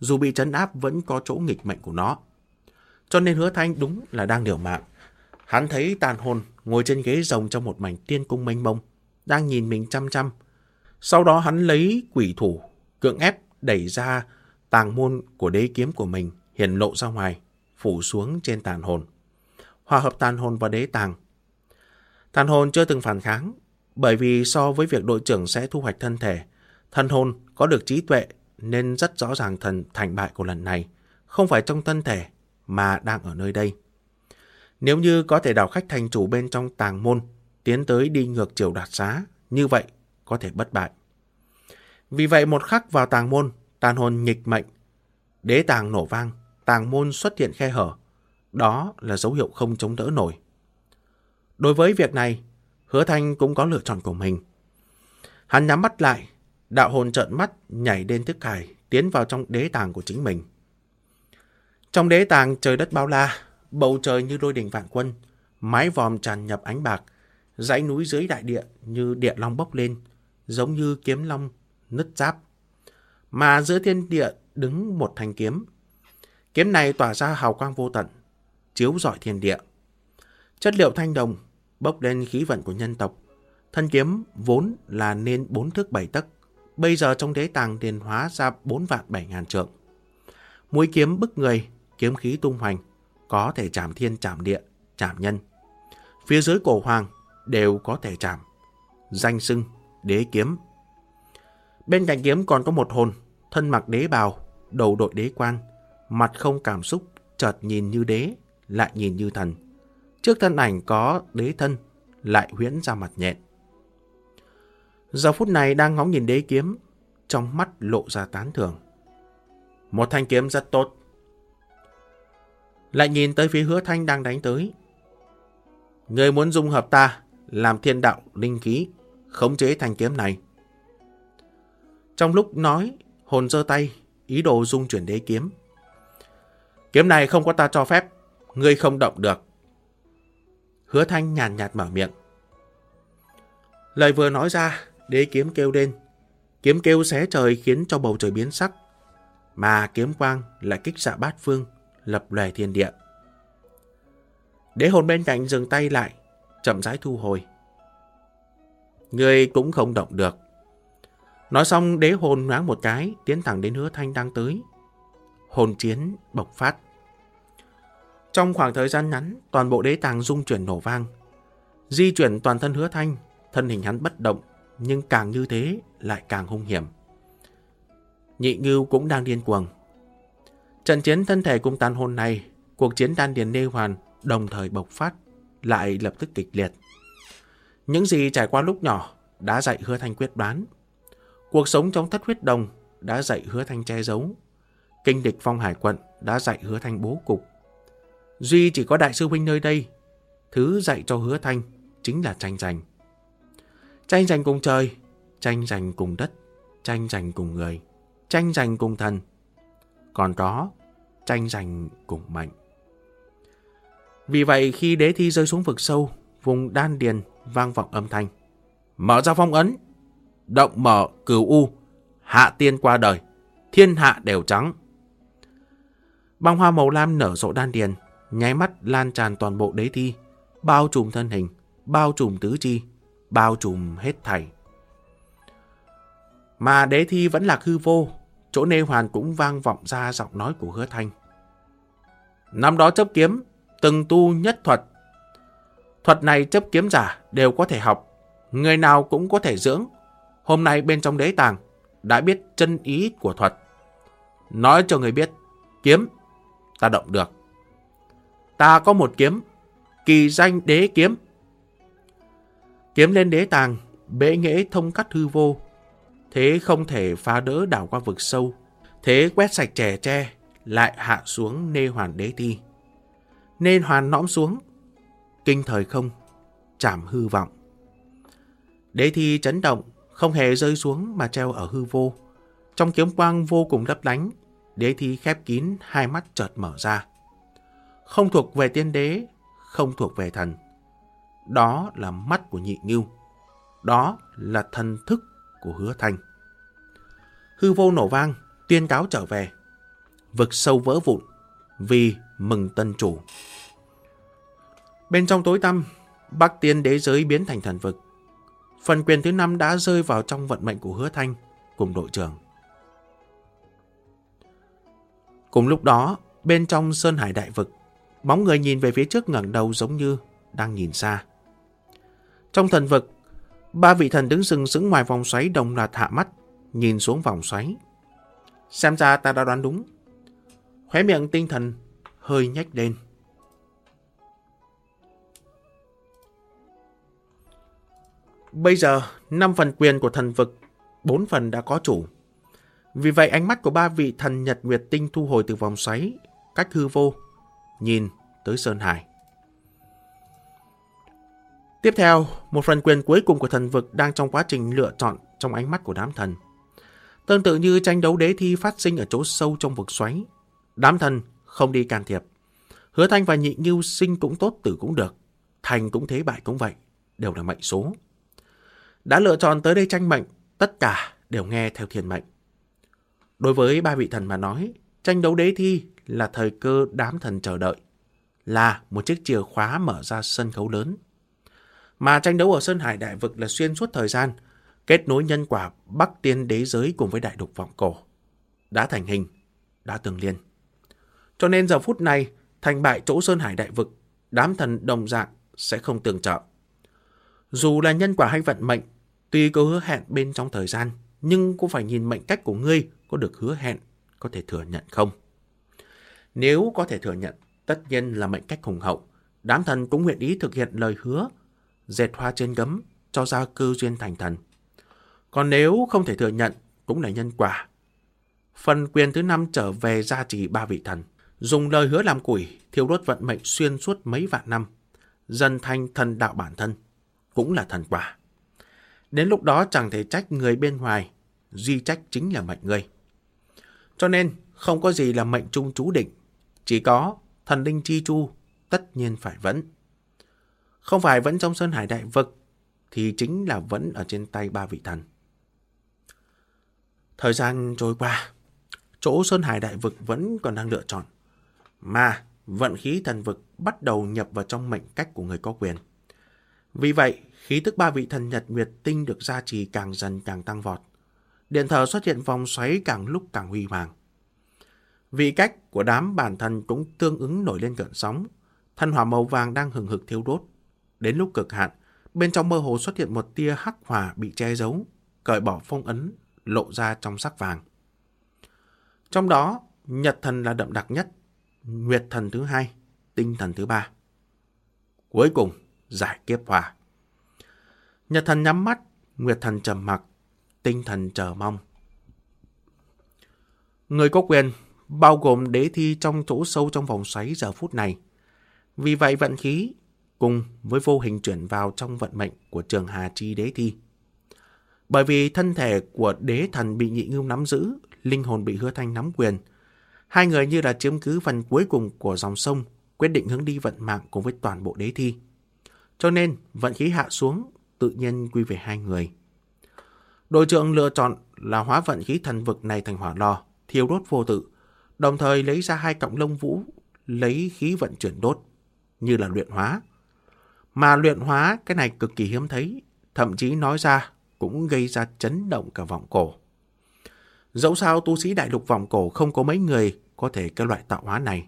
Speaker 1: dù bị chấn áp vẫn có chỗ nghịch mệnh của nó. Cho nên hứa thanh đúng là đang điều mạng. Hắn thấy tàn hồn ngồi trên ghế rồng trong một mảnh tiên cung mênh mông, đang nhìn mình chăm chăm. Sau đó hắn lấy quỷ thủ, cưỡng ép đẩy ra tàng môn của đế kiếm của mình hiển lộ ra ngoài, phủ xuống trên tàn hồn. Hòa hợp tàn hồn và đế tàng thần hồn chưa từng phản kháng, bởi vì so với việc đội trưởng sẽ thu hoạch thân thể, thần hồn có được trí tuệ nên rất rõ ràng thần thành bại của lần này không phải trong thân thể mà đang ở nơi đây. Nếu như có thể đảo khách thành chủ bên trong tàng môn tiến tới đi ngược chiều đạt giá, như vậy có thể bất bại. Vì vậy một khắc vào tàng môn, tàn hồn nghịch mệnh, đế tàng nổ vang, tàng môn xuất hiện khe hở. Đó là dấu hiệu không chống đỡ nổi. Đối với việc này, hứa thanh cũng có lựa chọn của mình. Hắn nhắm mắt lại, đạo hồn trợn mắt nhảy lên thức hải, tiến vào trong đế tàng của chính mình. Trong đế tàng trời đất bao la, bầu trời như đôi đỉnh vạn quân, mái vòm tràn nhập ánh bạc, dãy núi dưới đại địa như địa long bốc lên, giống như kiếm long nứt giáp. Mà giữa thiên địa đứng một thanh kiếm. Kiếm này tỏa ra hào quang vô tận, chiếu rọi thiên địa. Chất liệu thanh đồng bốc lên khí vận của nhân tộc. Thân kiếm vốn là nên bốn thước bảy tấc, bây giờ trong đế tàng tiền hóa ra bốn vạn bảy ngàn trượng. Mũi kiếm bức người, kiếm khí tung hoành, có thể chạm thiên chạm địa, chạm nhân. Phía dưới cổ hoàng đều có thể chạm. Danh xưng, đế kiếm. Bên cạnh kiếm còn có một hồn, thân mặc đế bào, đầu đội đế quan, mặt không cảm xúc, chợt nhìn như đế, lại nhìn như thần. Trước thân ảnh có đế thân, lại huyễn ra mặt nhện. Giờ phút này đang ngóng nhìn đế kiếm, trong mắt lộ ra tán thưởng. Một thanh kiếm rất tốt. Lại nhìn tới phía hứa thanh đang đánh tới. Người muốn dung hợp ta, làm thiên đạo linh khí, khống chế thanh kiếm này. Trong lúc nói, Hồn giơ tay, ý đồ dung chuyển đế kiếm. Kiếm này không có ta cho phép, ngươi không động được. Hứa thanh nhàn nhạt mở miệng. Lời vừa nói ra, đế kiếm kêu lên. Kiếm kêu xé trời khiến cho bầu trời biến sắc. Mà kiếm quang lại kích xạ bát phương, lập lòe thiên địa. Đế hồn bên cạnh dừng tay lại, chậm rãi thu hồi. Ngươi cũng không động được. Nói xong đế hồn nhoáng một cái, tiến thẳng đến hứa thanh đang tới. Hồn chiến bộc phát. Trong khoảng thời gian ngắn, toàn bộ đế tàng rung chuyển nổ vang. Di chuyển toàn thân hứa thanh, thân hình hắn bất động, nhưng càng như thế lại càng hung hiểm. Nhị ngưu cũng đang điên cuồng. Trận chiến thân thể cùng tàn hồn này, cuộc chiến đan điền nê hoàn đồng thời bộc phát, lại lập tức kịch liệt. Những gì trải qua lúc nhỏ đã dạy hứa thanh quyết đoán. Cuộc sống trong thất huyết đồng đã dạy hứa thanh che giấu. Kinh địch phong hải quận đã dạy hứa thanh bố cục. Duy chỉ có đại sư huynh nơi đây, thứ dạy cho hứa thanh chính là tranh giành. Tranh giành cùng trời, tranh giành cùng đất, tranh giành cùng người, tranh giành cùng thần. Còn có, tranh giành cùng mệnh. Vì vậy khi đế thi rơi xuống vực sâu, vùng đan điền vang vọng âm thanh. Mở ra phong ấn, động mở cửu u, hạ tiên qua đời, thiên hạ đều trắng. Băng hoa màu lam nở rộ đan điền, nháy mắt lan tràn toàn bộ đế thi, bao trùm thân hình, bao trùm tứ chi, bao trùm hết thảy. Mà đế thi vẫn là hư vô, chỗ nê hoàn cũng vang vọng ra giọng nói của hứa thanh. Năm đó chấp kiếm, từng tu nhất thuật. Thuật này chấp kiếm giả đều có thể học, người nào cũng có thể dưỡng. Hôm nay bên trong đế tàng đã biết chân ý của thuật. Nói cho người biết, kiếm, ta động được. Ta có một kiếm, kỳ danh đế kiếm. Kiếm lên đế tàng, bế nghệ thông cắt hư vô. Thế không thể phá đỡ đảo qua vực sâu. Thế quét sạch trẻ tre, lại hạ xuống nê hoàn đế thi. Nên hoàn nõm xuống, kinh thời không, chảm hư vọng. Đế thi chấn động, không hề rơi xuống mà treo ở hư vô. Trong kiếm quang vô cùng lấp lánh, đế thi khép kín, hai mắt chợt mở ra. Không thuộc về tiên đế, không thuộc về thần. Đó là mắt của nhị ngưu. Đó là thần thức của hứa thanh. Hư vô nổ vang, tuyên cáo trở về. Vực sâu vỡ vụn, vì mừng tân chủ. Bên trong tối tăm, Bắc Tiên đế giới biến thành thần vực. Phần quyền thứ năm đã rơi vào trong vận mệnh của hứa thanh cùng đội trưởng. Cùng lúc đó, bên trong Sơn Hải Đại Vực, bóng người nhìn về phía trước ngẩng đầu giống như đang nhìn xa. Trong thần vực, ba vị thần đứng sừng sững ngoài vòng xoáy đồng loạt hạ mắt, nhìn xuống vòng xoáy. Xem ra ta đã đoán đúng. Khóe miệng tinh thần hơi nhếch lên. Bây giờ, 5 phần quyền của thần vực, 4 phần đã có chủ. Vì vậy ánh mắt của ba vị thần Nhật Nguyệt Tinh thu hồi từ vòng xoáy, cách hư vô, nhìn tới Sơn Hải. Tiếp theo, một phần quyền cuối cùng của thần vực đang trong quá trình lựa chọn trong ánh mắt của đám thần. Tương tự như tranh đấu đế thi phát sinh ở chỗ sâu trong vực xoáy. Đám thần không đi can thiệp. Hứa Thanh và Nhị Ngưu sinh cũng tốt, tử cũng được. Thành cũng thế, bại cũng vậy. Đều là mệnh số. Đã lựa chọn tới đây tranh mệnh, tất cả đều nghe theo thiên mệnh. Đối với ba vị thần mà nói, tranh đấu đế thi là thời cơ đám thần chờ đợi. Là một chiếc chìa khóa mở ra sân khấu lớn. Mà tranh đấu ở Sơn Hải Đại Vực là xuyên suốt thời gian, kết nối nhân quả Bắc Tiên đế giới cùng với Đại Đục Vọng Cổ. Đã thành hình, đã tương liên. Cho nên giờ phút này, thành bại chỗ Sơn Hải Đại Vực, đám thần đồng dạng sẽ không tường trợ. Dù là nhân quả hay vận mệnh, tuy có hứa hẹn bên trong thời gian, nhưng cũng phải nhìn mệnh cách của ngươi có được hứa hẹn, có thể thừa nhận không. Nếu có thể thừa nhận, tất nhiên là mệnh cách hùng hậu, đám thần cũng nguyện ý thực hiện lời hứa, dệt hoa trên gấm, cho ra cư duyên thành thần. Còn nếu không thể thừa nhận, cũng là nhân quả. Phần quyền thứ năm trở về gia trì ba vị thần, dùng lời hứa làm củi thiêu đốt vận mệnh xuyên suốt mấy vạn năm, dần thành thần đạo bản thân, cũng là thần quả. Đến lúc đó chẳng thể trách người bên ngoài, duy trách chính là mệnh người. Cho nên không có gì là mệnh trung chú định, chỉ có thần linh chi chu tất nhiên phải vẫn. Không phải vẫn trong Sơn Hải Đại Vực, thì chính là vẫn ở trên tay ba vị thần. Thời gian trôi qua, chỗ Sơn Hải Đại Vực vẫn còn đang lựa chọn. Mà vận khí thần vực bắt đầu nhập vào trong mệnh cách của người có quyền. Vì vậy, khí tức ba vị thần nhật nguyệt tinh được gia trì càng dần càng tăng vọt. Điện thờ xuất hiện vòng xoáy càng lúc càng huy hoàng. Vị cách của đám bản thần cũng tương ứng nổi lên cận sóng. Thân hỏa màu vàng đang hừng hực thiêu đốt. Đến lúc cực hạn, bên trong mơ hồ xuất hiện một tia hắc hỏa bị che giấu, cởi bỏ phong ấn, lộ ra trong sắc vàng. Trong đó, nhật thần là đậm đặc nhất, nguyệt thần thứ hai, tinh thần thứ ba. Cuối cùng, giải kiếp hòa. Nhật thần nhắm mắt, nguyệt thần trầm mặc, tinh thần chờ mong. Người có quyền, bao gồm đế thi trong chỗ sâu trong vòng xoáy giờ phút này. Vì vậy vận khí, cùng với vô hình chuyển vào trong vận mệnh của trường Hà Chi đế thi. Bởi vì thân thể của đế thần bị nhị ngưu nắm giữ, linh hồn bị hứa thanh nắm quyền. Hai người như là chiếm cứ phần cuối cùng của dòng sông, quyết định hướng đi vận mạng cùng với toàn bộ đế thi. Cho nên, vận khí hạ xuống, tự nhiên quy về hai người. Đội trưởng lựa chọn là hóa vận khí thần vực này thành hỏa lò, thiêu đốt vô tự, đồng thời lấy ra hai cọng lông vũ, lấy khí vận chuyển đốt, như là luyện hóa. Mà luyện hóa cái này cực kỳ hiếm thấy, thậm chí nói ra cũng gây ra chấn động cả vọng cổ. Dẫu sao tu sĩ đại lục vọng cổ không có mấy người có thể cái loại tạo hóa này,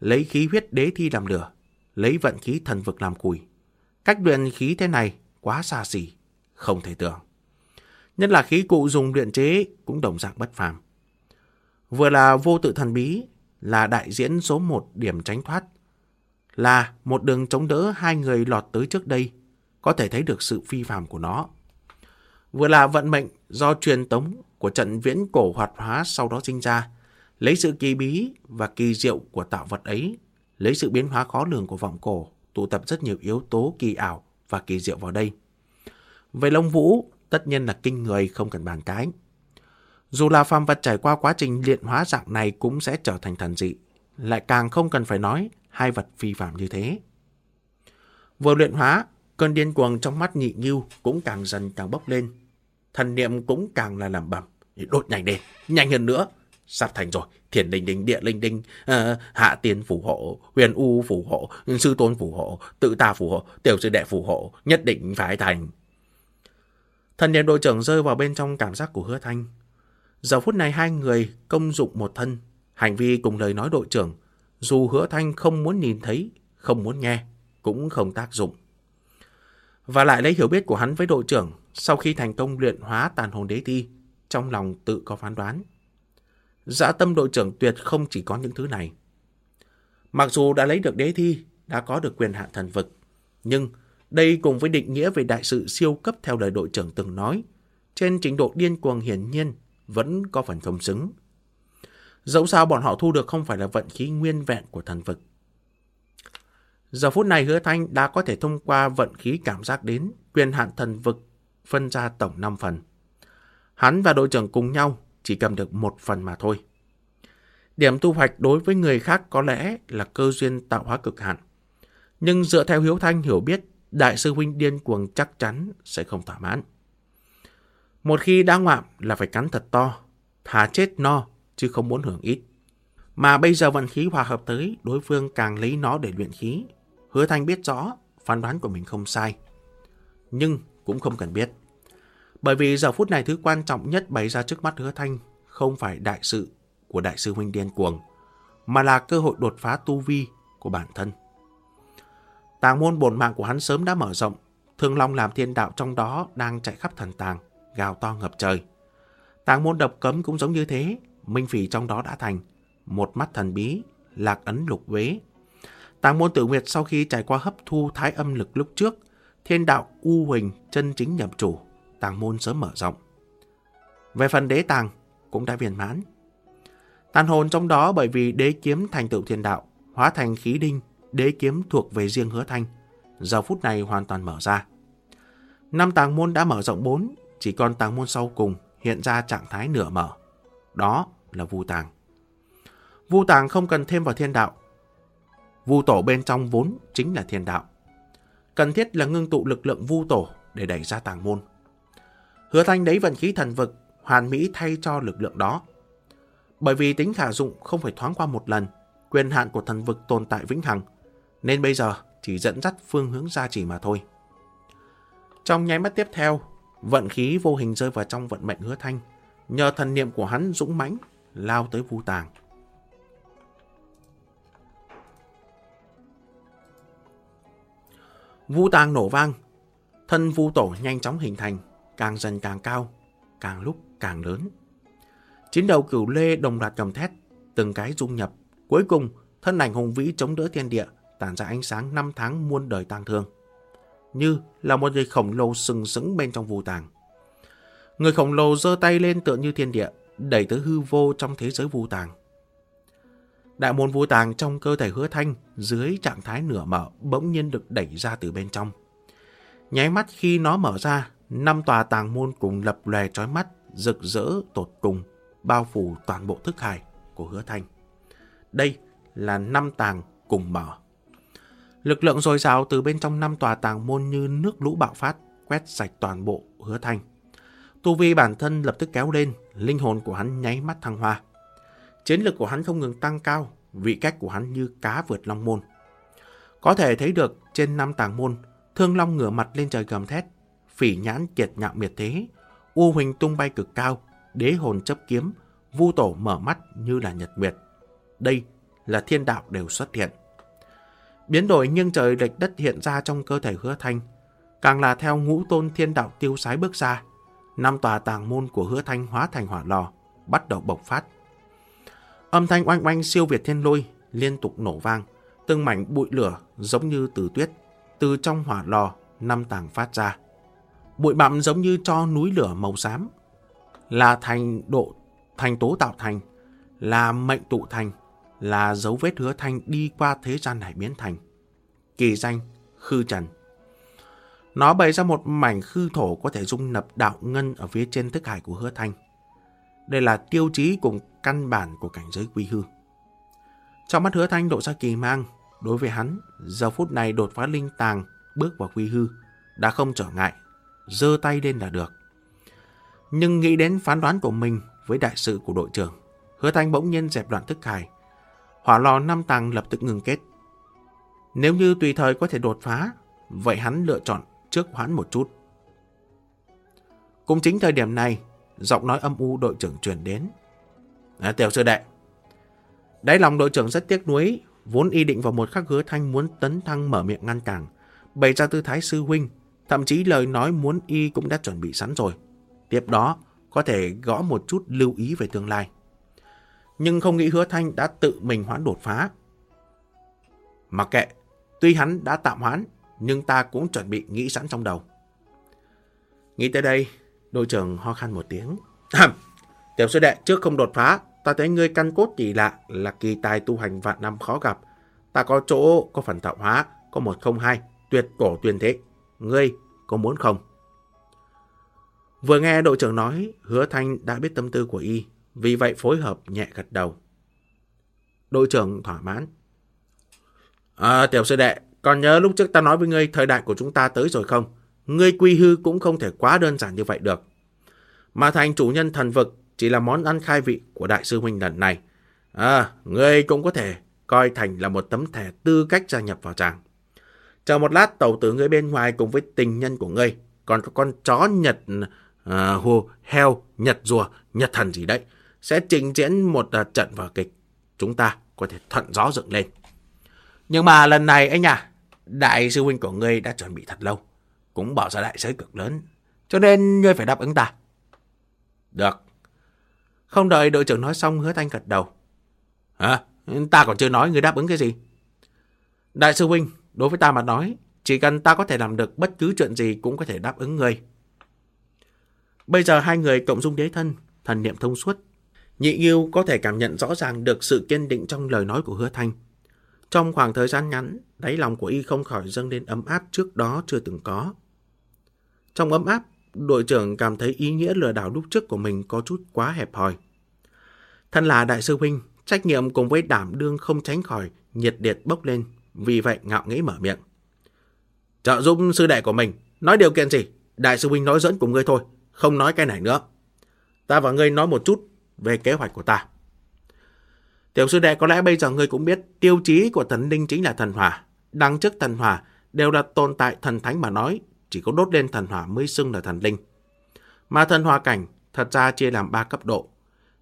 Speaker 1: lấy khí huyết đế thi làm lửa, lấy vận khí thần vực làm cùi Cách luyện khí thế này quá xa xỉ, không thể tưởng. Nhất là khí cụ dùng luyện chế cũng đồng dạng bất phàm. Vừa là vô tự thần bí, là đại diễn số một điểm tránh thoát, là một đường chống đỡ hai người lọt tới trước đây, có thể thấy được sự phi phàm của nó. Vừa là vận mệnh do truyền tống của trận viễn cổ hoạt hóa sau đó sinh ra, lấy sự kỳ bí và kỳ diệu của tạo vật ấy, lấy sự biến hóa khó lường của vọng cổ, tụ tập rất nhiều yếu tố kỳ ảo và kỳ diệu vào đây. Về Long Vũ, tất nhiên là kinh người không cần bàn cái. Dù là phàm vật trải qua quá trình luyện hóa dạng này cũng sẽ trở thành thần dị, lại càng không cần phải nói hai vật phi phạm như thế. Vừa luyện hóa, cơn điên cuồng trong mắt nhị nghiêu cũng càng dần càng bốc lên. Thần niệm cũng càng là làm bầm. Đột nhanh lên, nhanh hơn nữa. Sắp thành rồi, thiền đình đình địa linh đình uh, ờ, hạ tiên phù hộ, huyền u phù hộ, sư tôn phù hộ, tự ta phù hộ, tiểu sư đệ phù hộ, nhất định phải thành. Thần niệm đội trưởng rơi vào bên trong cảm giác của hứa thanh. Giờ phút này hai người công dụng một thân, hành vi cùng lời nói đội trưởng, dù hứa thanh không muốn nhìn thấy, không muốn nghe, cũng không tác dụng. Và lại lấy hiểu biết của hắn với đội trưởng, sau khi thành công luyện hóa tàn hồn đế thi, trong lòng tự có phán đoán. Dã tâm đội trưởng tuyệt không chỉ có những thứ này. Mặc dù đã lấy được đế thi, đã có được quyền hạn thần vực, nhưng đây cùng với định nghĩa về đại sự siêu cấp theo lời đội trưởng từng nói, trên trình độ điên cuồng hiển nhiên vẫn có phần không xứng. Dẫu sao bọn họ thu được không phải là vận khí nguyên vẹn của thần vực. Giờ phút này hứa thanh đã có thể thông qua vận khí cảm giác đến quyền hạn thần vực phân ra tổng 5 phần. Hắn và đội trưởng cùng nhau chỉ cầm được một phần mà thôi. Điểm thu hoạch đối với người khác có lẽ là cơ duyên tạo hóa cực hạn. Nhưng dựa theo Hiếu Thanh hiểu biết, Đại sư Huynh điên cuồng chắc chắn sẽ không thỏa mãn. Một khi đã ngoạm là phải cắn thật to, thà chết no, chứ không muốn hưởng ít. Mà bây giờ vận khí hòa hợp tới, đối phương càng lấy nó để luyện khí. Hứa Thanh biết rõ, phán đoán của mình không sai. Nhưng cũng không cần biết. Bởi vì giờ phút này thứ quan trọng nhất bày ra trước mắt hứa thanh không phải đại sự của đại sư huynh điên cuồng, mà là cơ hội đột phá tu vi của bản thân. Tàng môn bổn mạng của hắn sớm đã mở rộng, thương long làm thiên đạo trong đó đang chạy khắp thần tàng, gào to ngập trời. Tàng môn độc cấm cũng giống như thế, minh phỉ trong đó đã thành, một mắt thần bí, lạc ấn lục vế. Tàng môn tự nguyệt sau khi trải qua hấp thu thái âm lực lúc trước, thiên đạo U Huỳnh chân chính nhập chủ, tàng môn sớm mở rộng. Về phần đế tàng, cũng đã viên mãn. Tàn hồn trong đó bởi vì đế kiếm thành tựu thiên đạo, hóa thành khí đinh, đế kiếm thuộc về riêng hứa thanh, giờ phút này hoàn toàn mở ra. Năm tàng môn đã mở rộng bốn, chỉ còn tàng môn sau cùng hiện ra trạng thái nửa mở. Đó là vu tàng. Vu tàng không cần thêm vào thiên đạo. Vu tổ bên trong vốn chính là thiên đạo. Cần thiết là ngưng tụ lực lượng vu tổ để đẩy ra tàng môn. Hứa thanh đấy vận khí thần vực hoàn mỹ thay cho lực lượng đó. Bởi vì tính khả dụng không phải thoáng qua một lần, quyền hạn của thần vực tồn tại vĩnh hằng, nên bây giờ chỉ dẫn dắt phương hướng gia chỉ mà thôi. Trong nháy mắt tiếp theo, vận khí vô hình rơi vào trong vận mệnh hứa thanh, nhờ thần niệm của hắn dũng mãnh lao tới vu tàng. Vu tàng nổ vang, thân vu tổ nhanh chóng hình thành, càng dần càng cao, càng lúc càng lớn. chiến đầu cửu lê đồng loạt cầm thét, từng cái dung nhập. Cuối cùng, thân ảnh hùng vĩ chống đỡ thiên địa, tản ra ánh sáng năm tháng muôn đời tang thương. Như là một người khổng lồ sừng sững bên trong vù tàng. Người khổng lồ giơ tay lên tựa như thiên địa, đẩy tới hư vô trong thế giới vù tàng. Đại môn vù tàng trong cơ thể hứa thanh dưới trạng thái nửa mở bỗng nhiên được đẩy ra từ bên trong. Nháy mắt khi nó mở ra, năm tòa tàng môn cùng lập lòe trói mắt, rực rỡ tột cùng, bao phủ toàn bộ thức hải của hứa thanh. Đây là năm tàng cùng mở. Lực lượng dồi dào từ bên trong năm tòa tàng môn như nước lũ bạo phát, quét sạch toàn bộ hứa thanh. Tu vi bản thân lập tức kéo lên, linh hồn của hắn nháy mắt thăng hoa. Chiến lực của hắn không ngừng tăng cao, vị cách của hắn như cá vượt long môn. Có thể thấy được trên năm tàng môn, thương long ngửa mặt lên trời gầm thét, phỉ nhãn kiệt nhạo miệt thế, u huỳnh tung bay cực cao, đế hồn chấp kiếm, vu tổ mở mắt như là nhật nguyệt. Đây là thiên đạo đều xuất hiện. Biến đổi nghiêng trời lệch đất hiện ra trong cơ thể hứa thanh, càng là theo ngũ tôn thiên đạo tiêu sái bước ra, năm tòa tàng môn của hứa thanh hóa thành hỏa lò, bắt đầu bộc phát. Âm thanh oanh oanh siêu việt thiên lôi, liên tục nổ vang, từng mảnh bụi lửa giống như từ tuyết, từ trong hỏa lò, năm tàng phát ra. Bụi bặm giống như cho núi lửa màu xám, là thành độ thành tố tạo thành, là mệnh tụ thành, là dấu vết hứa thanh đi qua thế gian này biến thành. Kỳ danh, khư trần. Nó bày ra một mảnh khư thổ có thể dung nập đạo ngân ở phía trên thức hải của hứa thanh. Đây là tiêu chí cùng căn bản của cảnh giới quy hư. Trong mắt hứa thanh độ ra kỳ mang, đối với hắn, giờ phút này đột phá linh tàng, bước vào quy hư, đã không trở ngại, giơ tay lên là được. Nhưng nghĩ đến phán đoán của mình với đại sự của đội trưởng, hứa thanh bỗng nhiên dẹp đoạn thức hải. Hỏa lò năm tầng lập tức ngừng kết. Nếu như tùy thời có thể đột phá, vậy hắn lựa chọn trước hoãn một chút. Cũng chính thời điểm này, giọng nói âm u đội trưởng truyền đến. À, tiểu sư đệ, đáy lòng đội trưởng rất tiếc nuối, vốn y định vào một khắc hứa thanh muốn tấn thăng mở miệng ngăn cản, bày ra tư thái sư huynh, thậm chí lời nói muốn y cũng đã chuẩn bị sẵn rồi. Tiếp đó, có thể gõ một chút lưu ý về tương lai. Nhưng không nghĩ hứa thanh đã tự mình hoãn đột phá. Mặc kệ, tuy hắn đã tạm hoãn, nhưng ta cũng chuẩn bị nghĩ sẵn trong đầu. Nghĩ tới đây, đội trưởng ho khan một tiếng. Tiểu sư đệ, trước không đột phá, ta thấy ngươi căn cốt kỳ lạ là kỳ tài tu hành vạn năm khó gặp. Ta có chỗ, có phần tạo hóa, có một không hai, tuyệt cổ tuyên thế. Ngươi có muốn không? Vừa nghe đội trưởng nói, hứa thanh đã biết tâm tư của y, vì vậy phối hợp nhẹ gật đầu. Đội trưởng thỏa mãn. À, tiểu sư đệ, còn nhớ lúc trước ta nói với ngươi thời đại của chúng ta tới rồi không? Ngươi quy hư cũng không thể quá đơn giản như vậy được. Mà thành chủ nhân thần vực chỉ là món ăn khai vị của đại sư huynh lần này. À, ngươi cũng có thể coi thành là một tấm thẻ tư cách gia nhập vào tràng. Chờ một lát tàu tử ngươi bên ngoài cùng với tình nhân của ngươi, còn có con chó nhật à, uh, hồ, heo, nhật rùa, nhật thần gì đấy, sẽ trình diễn một uh, trận vở kịch. Chúng ta có thể thuận gió dựng lên. Nhưng mà lần này anh à, đại sư huynh của ngươi đã chuẩn bị thật lâu, cũng bỏ ra đại giới cực lớn, cho nên ngươi phải đáp ứng ta. Được. Không đợi đội trưởng nói xong hứa thanh gật đầu. Hả? Ta còn chưa nói ngươi đáp ứng cái gì? Đại sư huynh, đối với ta mà nói, chỉ cần ta có thể làm được bất cứ chuyện gì cũng có thể đáp ứng ngươi. Bây giờ hai người cộng dung đế thân, thần niệm thông suốt. Nhị yêu có thể cảm nhận rõ ràng được sự kiên định trong lời nói của hứa thanh. Trong khoảng thời gian ngắn, đáy lòng của y không khỏi dâng lên ấm áp trước đó chưa từng có. Trong ấm áp, đội trưởng cảm thấy ý nghĩa lừa đảo lúc trước của mình có chút quá hẹp hòi. Thân là đại sư huynh, trách nhiệm cùng với đảm đương không tránh khỏi nhiệt liệt bốc lên, vì vậy ngạo nghĩ mở miệng. Trợ giúp sư đệ của mình, nói điều kiện gì? Đại sư huynh nói dẫn cùng ngươi thôi, không nói cái này nữa. Ta và ngươi nói một chút về kế hoạch của ta. Tiểu sư đệ có lẽ bây giờ ngươi cũng biết tiêu chí của thần linh chính là thần hỏa. Đăng chức thần hỏa đều là tồn tại thần thánh mà nói, chỉ có đốt lên thần hỏa mới xưng là thần linh. Mà thần hỏa cảnh thật ra chia làm ba cấp độ.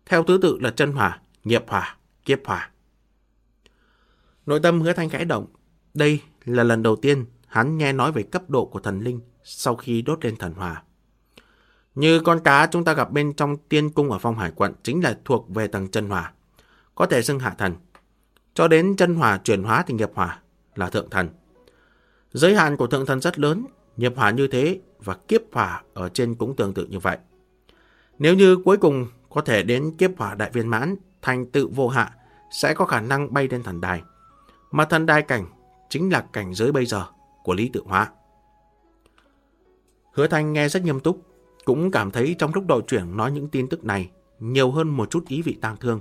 Speaker 1: Theo thứ tự là chân hỏa, nghiệp hỏa, kiếp hỏa. Nội tâm hứa thanh khẽ động. Đây là lần đầu tiên hắn nghe nói về cấp độ của thần linh sau khi đốt lên thần hỏa. Như con cá chúng ta gặp bên trong tiên cung ở phong hải quận chính là thuộc về tầng chân hỏa, có thể xưng hạ thần. Cho đến chân hỏa chuyển hóa thì nghiệp hỏa là thượng thần. Giới hạn của thượng thần rất lớn, nghiệp hỏa như thế và kiếp hỏa ở trên cũng tương tự như vậy. Nếu như cuối cùng có thể đến kiếp hỏa đại viên mãn, thành tự vô hạ, sẽ có khả năng bay lên thần đài. Mà thần đài cảnh chính là cảnh giới bây giờ của lý tự hóa. Hứa Thanh nghe rất nghiêm túc, cũng cảm thấy trong lúc đội trưởng nói những tin tức này nhiều hơn một chút ý vị tang thương.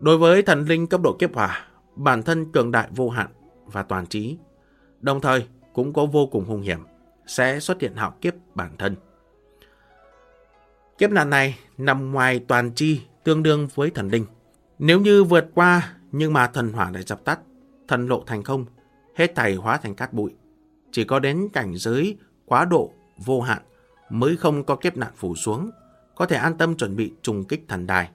Speaker 1: Đối với thần linh cấp độ kiếp hỏa, bản thân cường đại vô hạn và toàn trí, đồng thời cũng có vô cùng hung hiểm, sẽ xuất hiện hạo kiếp bản thân. Kiếp nạn này nằm ngoài toàn chi tương đương với thần linh. Nếu như vượt qua nhưng mà thần hỏa lại dập tắt, thần lộ thành không, hết thảy hóa thành cát bụi. Chỉ có đến cảnh giới quá độ vô hạn mới không có kiếp nạn phủ xuống, có thể an tâm chuẩn bị trùng kích thần đài.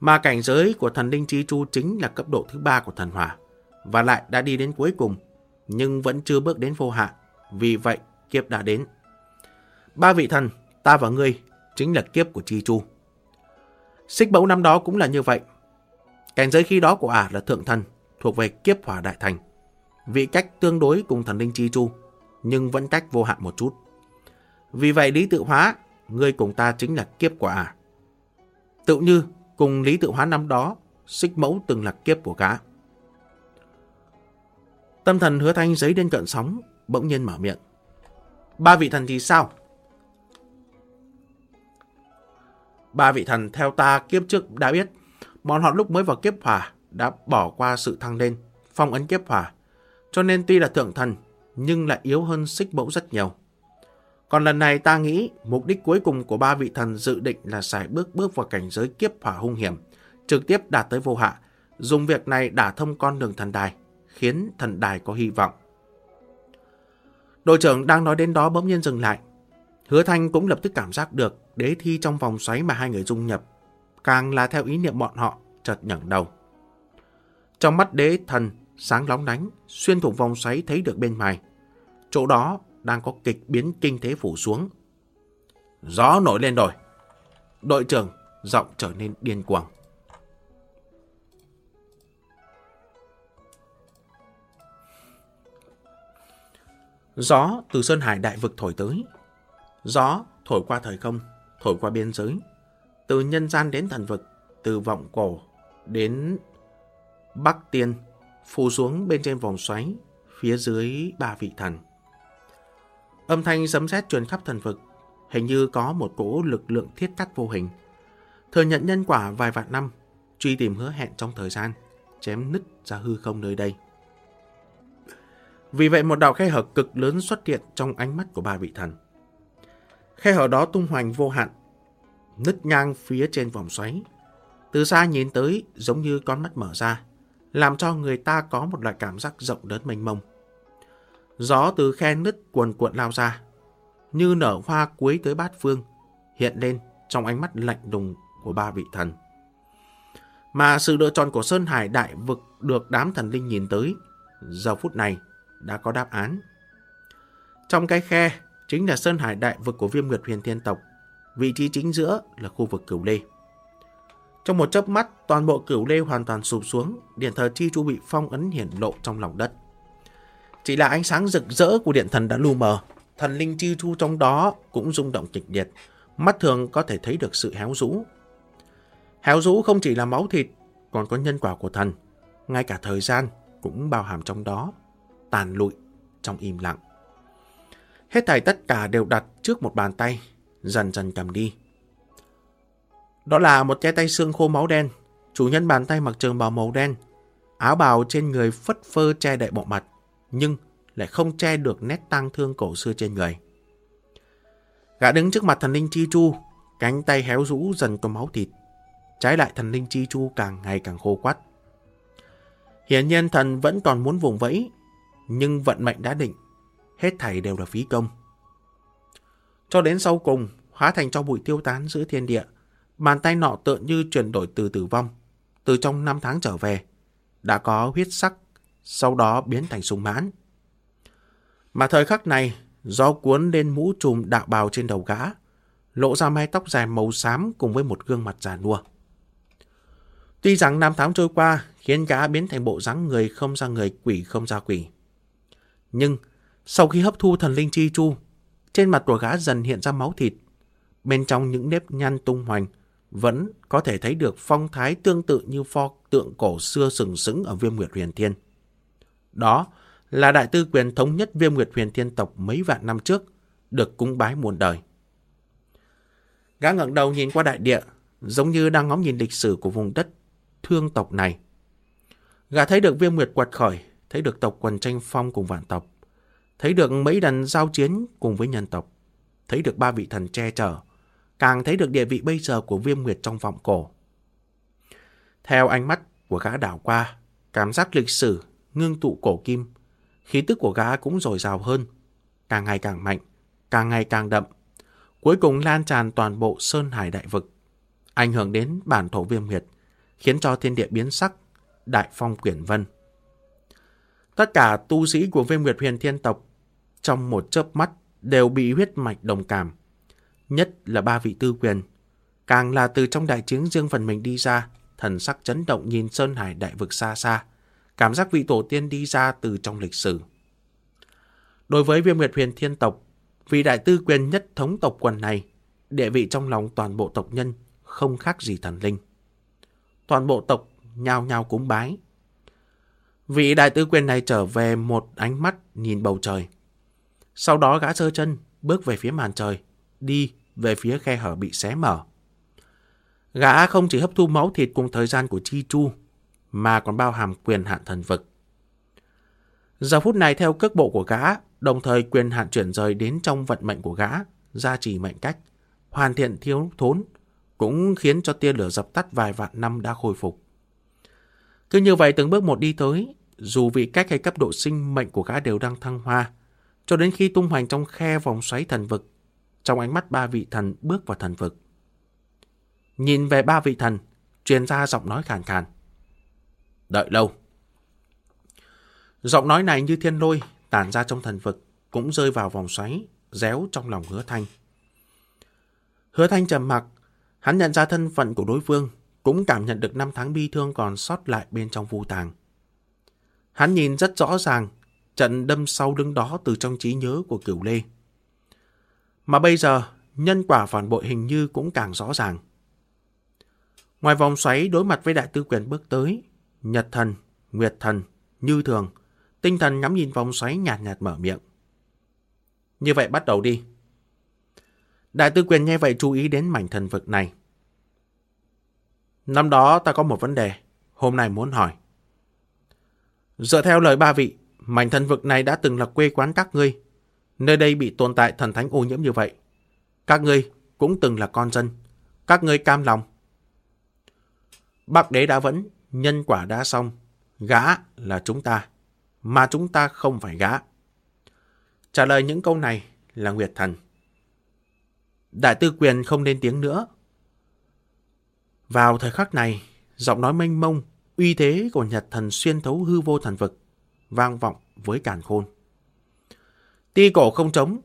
Speaker 1: Mà cảnh giới của thần linh chi chu chính là cấp độ thứ ba của thần hỏa, và lại đã đi đến cuối cùng, nhưng vẫn chưa bước đến vô hạn, vì vậy kiếp đã đến. Ba vị thần, ta và ngươi, chính là kiếp của chi chu. Xích bẫu năm đó cũng là như vậy. Cảnh giới khi đó của ả là thượng thần, thuộc về kiếp hỏa đại thành. Vị cách tương đối cùng thần linh chi chu, nhưng vẫn cách vô hạn một chút. Vì vậy lý tự hóa, ngươi cùng ta chính là kiếp của ả. Tự như cùng lý tự hóa năm đó, xích mẫu từng là kiếp của gã. Tâm thần hứa thanh giấy lên cận sóng, bỗng nhiên mở miệng. Ba vị thần thì sao? Ba vị thần theo ta kiếp trước đã biết, bọn họ lúc mới vào kiếp hỏa đã bỏ qua sự thăng lên, phong ấn kiếp hỏa. Cho nên tuy là thượng thần, nhưng lại yếu hơn xích mẫu rất nhiều. Còn lần này ta nghĩ mục đích cuối cùng của ba vị thần dự định là xài bước bước vào cảnh giới kiếp hỏa hung hiểm, trực tiếp đạt tới vô hạ, dùng việc này đả thông con đường thần đài, khiến thần đài có hy vọng. Đội trưởng đang nói đến đó bỗng nhiên dừng lại. Hứa Thanh cũng lập tức cảm giác được đế thi trong vòng xoáy mà hai người dung nhập, càng là theo ý niệm bọn họ chợt nhẫn đầu. Trong mắt đế thần sáng lóng lánh, xuyên thủng vòng xoáy thấy được bên ngoài. Chỗ đó đang có kịch biến kinh thế phủ xuống. Gió nổi lên rồi. Đội trưởng giọng trở nên điên cuồng. Gió từ Sơn Hải đại vực thổi tới. Gió thổi qua thời không, thổi qua biên giới. Từ nhân gian đến thần vực, từ vọng cổ đến Bắc Tiên, phù xuống bên trên vòng xoáy, phía dưới ba vị thần. Âm thanh sấm sét truyền khắp thần vực, hình như có một cỗ lực lượng thiết cắt vô hình. Thừa nhận nhân quả vài vạn năm, truy tìm hứa hẹn trong thời gian, chém nứt ra hư không nơi đây. Vì vậy một đạo khe hở cực lớn xuất hiện trong ánh mắt của ba vị thần. Khe hở đó tung hoành vô hạn, nứt ngang phía trên vòng xoáy. Từ xa nhìn tới giống như con mắt mở ra, làm cho người ta có một loại cảm giác rộng lớn mênh mông. Gió từ khe nứt cuồn cuộn lao ra, như nở hoa cuối tới bát phương, hiện lên trong ánh mắt lạnh đùng của ba vị thần. Mà sự lựa chọn của Sơn Hải Đại Vực được đám thần linh nhìn tới, giờ phút này đã có đáp án. Trong cái khe chính là Sơn Hải Đại Vực của viêm nguyệt huyền thiên tộc, vị trí chính giữa là khu vực cửu lê. Trong một chớp mắt, toàn bộ cửu lê hoàn toàn sụp xuống, điện thờ chi chu bị phong ấn hiển lộ trong lòng đất. Chỉ là ánh sáng rực rỡ của điện thần đã lu mờ, thần linh chi chu trong đó cũng rung động kịch liệt, mắt thường có thể thấy được sự héo rũ. Héo rũ không chỉ là máu thịt, còn có nhân quả của thần, ngay cả thời gian cũng bao hàm trong đó, tàn lụi trong im lặng. Hết thảy tất cả đều đặt trước một bàn tay, dần dần cầm đi. Đó là một cái tay xương khô máu đen, chủ nhân bàn tay mặc trường bào màu đen, áo bào trên người phất phơ che đậy bộ mặt, nhưng lại không che được nét tang thương cổ xưa trên người. Gã đứng trước mặt thần linh Chi Chu, cánh tay héo rũ dần có máu thịt. Trái lại thần linh Chi Chu càng ngày càng khô quắt. Hiển nhiên thần vẫn còn muốn vùng vẫy, nhưng vận mệnh đã định, hết thảy đều là phí công. Cho đến sau cùng, hóa thành cho bụi tiêu tán giữa thiên địa, bàn tay nọ tựa như chuyển đổi từ tử vong, từ trong năm tháng trở về, đã có huyết sắc, sau đó biến thành sung mãn. Mà thời khắc này, gió cuốn lên mũ trùm đạo bào trên đầu gã, lộ ra mái tóc dài màu xám cùng với một gương mặt già nua. Tuy rằng năm tháng trôi qua khiến gã biến thành bộ dáng người không ra người quỷ không ra quỷ. Nhưng sau khi hấp thu thần linh chi chu, trên mặt của gã dần hiện ra máu thịt. Bên trong những nếp nhăn tung hoành vẫn có thể thấy được phong thái tương tự như pho tượng cổ xưa sừng sững ở viêm nguyệt huyền thiên. Đó là đại tư quyền thống nhất viêm nguyệt huyền thiên tộc mấy vạn năm trước, được cúng bái muôn đời. Gã ngẩng đầu nhìn qua đại địa, giống như đang ngóng nhìn lịch sử của vùng đất thương tộc này. Gã thấy được viêm nguyệt quật khởi, thấy được tộc quần tranh phong cùng vạn tộc, thấy được mấy lần giao chiến cùng với nhân tộc, thấy được ba vị thần che chở, càng thấy được địa vị bây giờ của viêm nguyệt trong vọng cổ. Theo ánh mắt của gã đảo qua, cảm giác lịch sử, ngưng tụ cổ kim, khí tức của gã cũng dồi dào hơn, càng ngày càng mạnh, càng ngày càng đậm, cuối cùng lan tràn toàn bộ Sơn Hải Đại Vực, ảnh hưởng đến bản thổ viêm huyệt, khiến cho thiên địa biến sắc, đại phong quyển vân. Tất cả tu sĩ của viêm nguyệt huyền thiên tộc trong một chớp mắt đều bị huyết mạch đồng cảm, nhất là ba vị tư quyền, càng là từ trong đại chiến riêng phần mình đi ra, thần sắc chấn động nhìn Sơn Hải Đại Vực xa xa, cảm giác vị tổ tiên đi ra từ trong lịch sử. Đối với viêm nguyệt huyền thiên tộc, vị đại tư quyền nhất thống tộc quần này, địa vị trong lòng toàn bộ tộc nhân không khác gì thần linh. Toàn bộ tộc nhao nhao cúng bái. Vị đại tư quyền này trở về một ánh mắt nhìn bầu trời. Sau đó gã sơ chân bước về phía màn trời, đi về phía khe hở bị xé mở. Gã không chỉ hấp thu máu thịt cùng thời gian của Chi Chu, mà còn bao hàm quyền hạn thần vực. Giờ phút này theo cước bộ của gã, đồng thời quyền hạn chuyển rời đến trong vận mệnh của gã, gia trì mệnh cách, hoàn thiện thiếu thốn, cũng khiến cho tia lửa dập tắt vài vạn năm đã khôi phục. Cứ như vậy từng bước một đi tới, dù vị cách hay cấp độ sinh mệnh của gã đều đang thăng hoa, cho đến khi tung hoành trong khe vòng xoáy thần vực, trong ánh mắt ba vị thần bước vào thần vực. Nhìn về ba vị thần, truyền ra giọng nói khàn khàn. Đợi lâu. Giọng nói này như thiên lôi, tản ra trong thần vực, cũng rơi vào vòng xoáy, réo trong lòng hứa thanh. Hứa thanh trầm mặc, hắn nhận ra thân phận của đối phương, cũng cảm nhận được năm tháng bi thương còn sót lại bên trong vu tàng. Hắn nhìn rất rõ ràng, trận đâm sau đứng đó từ trong trí nhớ của cửu lê. Mà bây giờ, nhân quả phản bội hình như cũng càng rõ ràng. Ngoài vòng xoáy đối mặt với đại tư quyền bước tới, Nhật thần, Nguyệt thần, như thường, tinh thần ngắm nhìn vòng xoáy nhạt nhạt mở miệng. Như vậy bắt đầu đi. Đại tư quyền nghe vậy chú ý đến mảnh thần vực này. Năm đó ta có một vấn đề, hôm nay muốn hỏi. Dựa theo lời ba vị, mảnh thần vực này đã từng là quê quán các ngươi. Nơi đây bị tồn tại thần thánh ô nhiễm như vậy. Các ngươi cũng từng là con dân. Các ngươi cam lòng. Bắc đế đã vẫn, nhân quả đã xong. Gã là chúng ta, mà chúng ta không phải gã. Trả lời những câu này là Nguyệt Thần. Đại tư quyền không lên tiếng nữa. Vào thời khắc này, giọng nói mênh mông, uy thế của Nhật Thần xuyên thấu hư vô thần vực, vang vọng với càn khôn. Ti cổ không trống,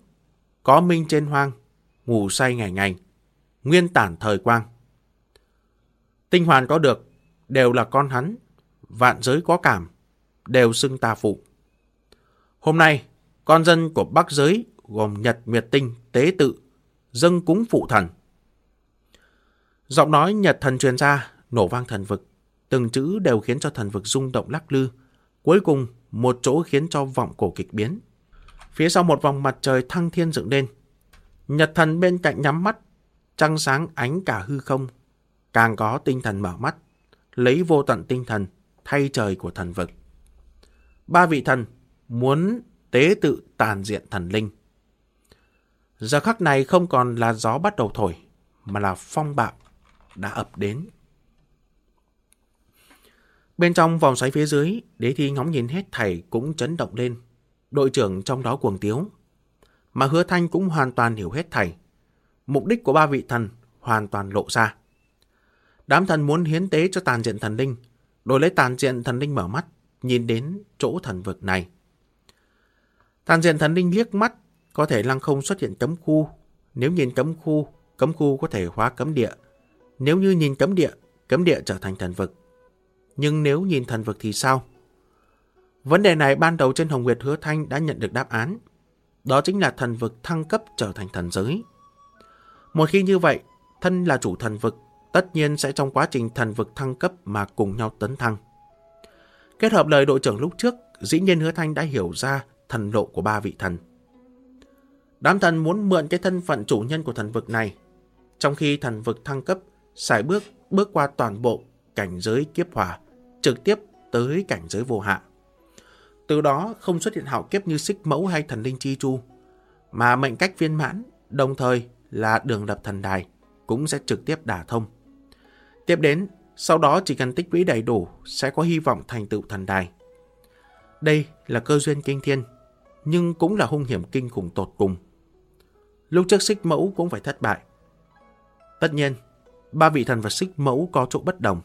Speaker 1: có minh trên hoang, ngủ say ngày ngày, nguyên tản thời quang. Tinh hoàn có được, đều là con hắn, vạn giới có cảm, đều xưng ta phụ. Hôm nay, con dân của Bắc giới gồm Nhật Miệt Tinh, Tế Tự, dâng cúng phụ thần. Giọng nói Nhật thần truyền ra, nổ vang thần vực. Từng chữ đều khiến cho thần vực rung động lắc lư. Cuối cùng, một chỗ khiến cho vọng cổ kịch biến. Phía sau một vòng mặt trời thăng thiên dựng lên. Nhật thần bên cạnh nhắm mắt, trăng sáng ánh cả hư không. càng có tinh thần mở mắt, lấy vô tận tinh thần thay trời của thần vực. Ba vị thần muốn tế tự tàn diện thần linh. Giờ khắc này không còn là gió bắt đầu thổi, mà là phong bạo đã ập đến. Bên trong vòng xoáy phía dưới, đế thi ngóng nhìn hết thảy cũng chấn động lên. Đội trưởng trong đó cuồng tiếu. Mà hứa thanh cũng hoàn toàn hiểu hết thảy. Mục đích của ba vị thần hoàn toàn lộ ra. Đám thần muốn hiến tế cho tàn diện thần linh, đổi lấy tàn diện thần linh mở mắt, nhìn đến chỗ thần vực này. Tàn diện thần linh liếc mắt, có thể lăng không xuất hiện cấm khu. Nếu nhìn cấm khu, cấm khu có thể hóa cấm địa. Nếu như nhìn cấm địa, cấm địa trở thành thần vực. Nhưng nếu nhìn thần vực thì sao? Vấn đề này ban đầu trên Hồng Nguyệt Hứa Thanh đã nhận được đáp án. Đó chính là thần vực thăng cấp trở thành thần giới. Một khi như vậy, thân là chủ thần vực, tất nhiên sẽ trong quá trình thần vực thăng cấp mà cùng nhau tấn thăng. Kết hợp lời đội trưởng lúc trước, dĩ nhiên Hứa Thanh đã hiểu ra thần lộ của ba vị thần. Đám thần muốn mượn cái thân phận chủ nhân của thần vực này, trong khi thần vực thăng cấp, xài bước bước qua toàn bộ cảnh giới kiếp hỏa, trực tiếp tới cảnh giới vô hạn từ đó không xuất hiện hạo kiếp như xích mẫu hay thần linh chi chu, mà mệnh cách viên mãn, đồng thời là đường lập thần đài, cũng sẽ trực tiếp đả thông. Tiếp đến, sau đó chỉ cần tích lũy đầy đủ sẽ có hy vọng thành tựu thần đài. Đây là cơ duyên kinh thiên, nhưng cũng là hung hiểm kinh khủng tột cùng. Lúc trước xích mẫu cũng phải thất bại. Tất nhiên, ba vị thần và xích mẫu có chỗ bất đồng.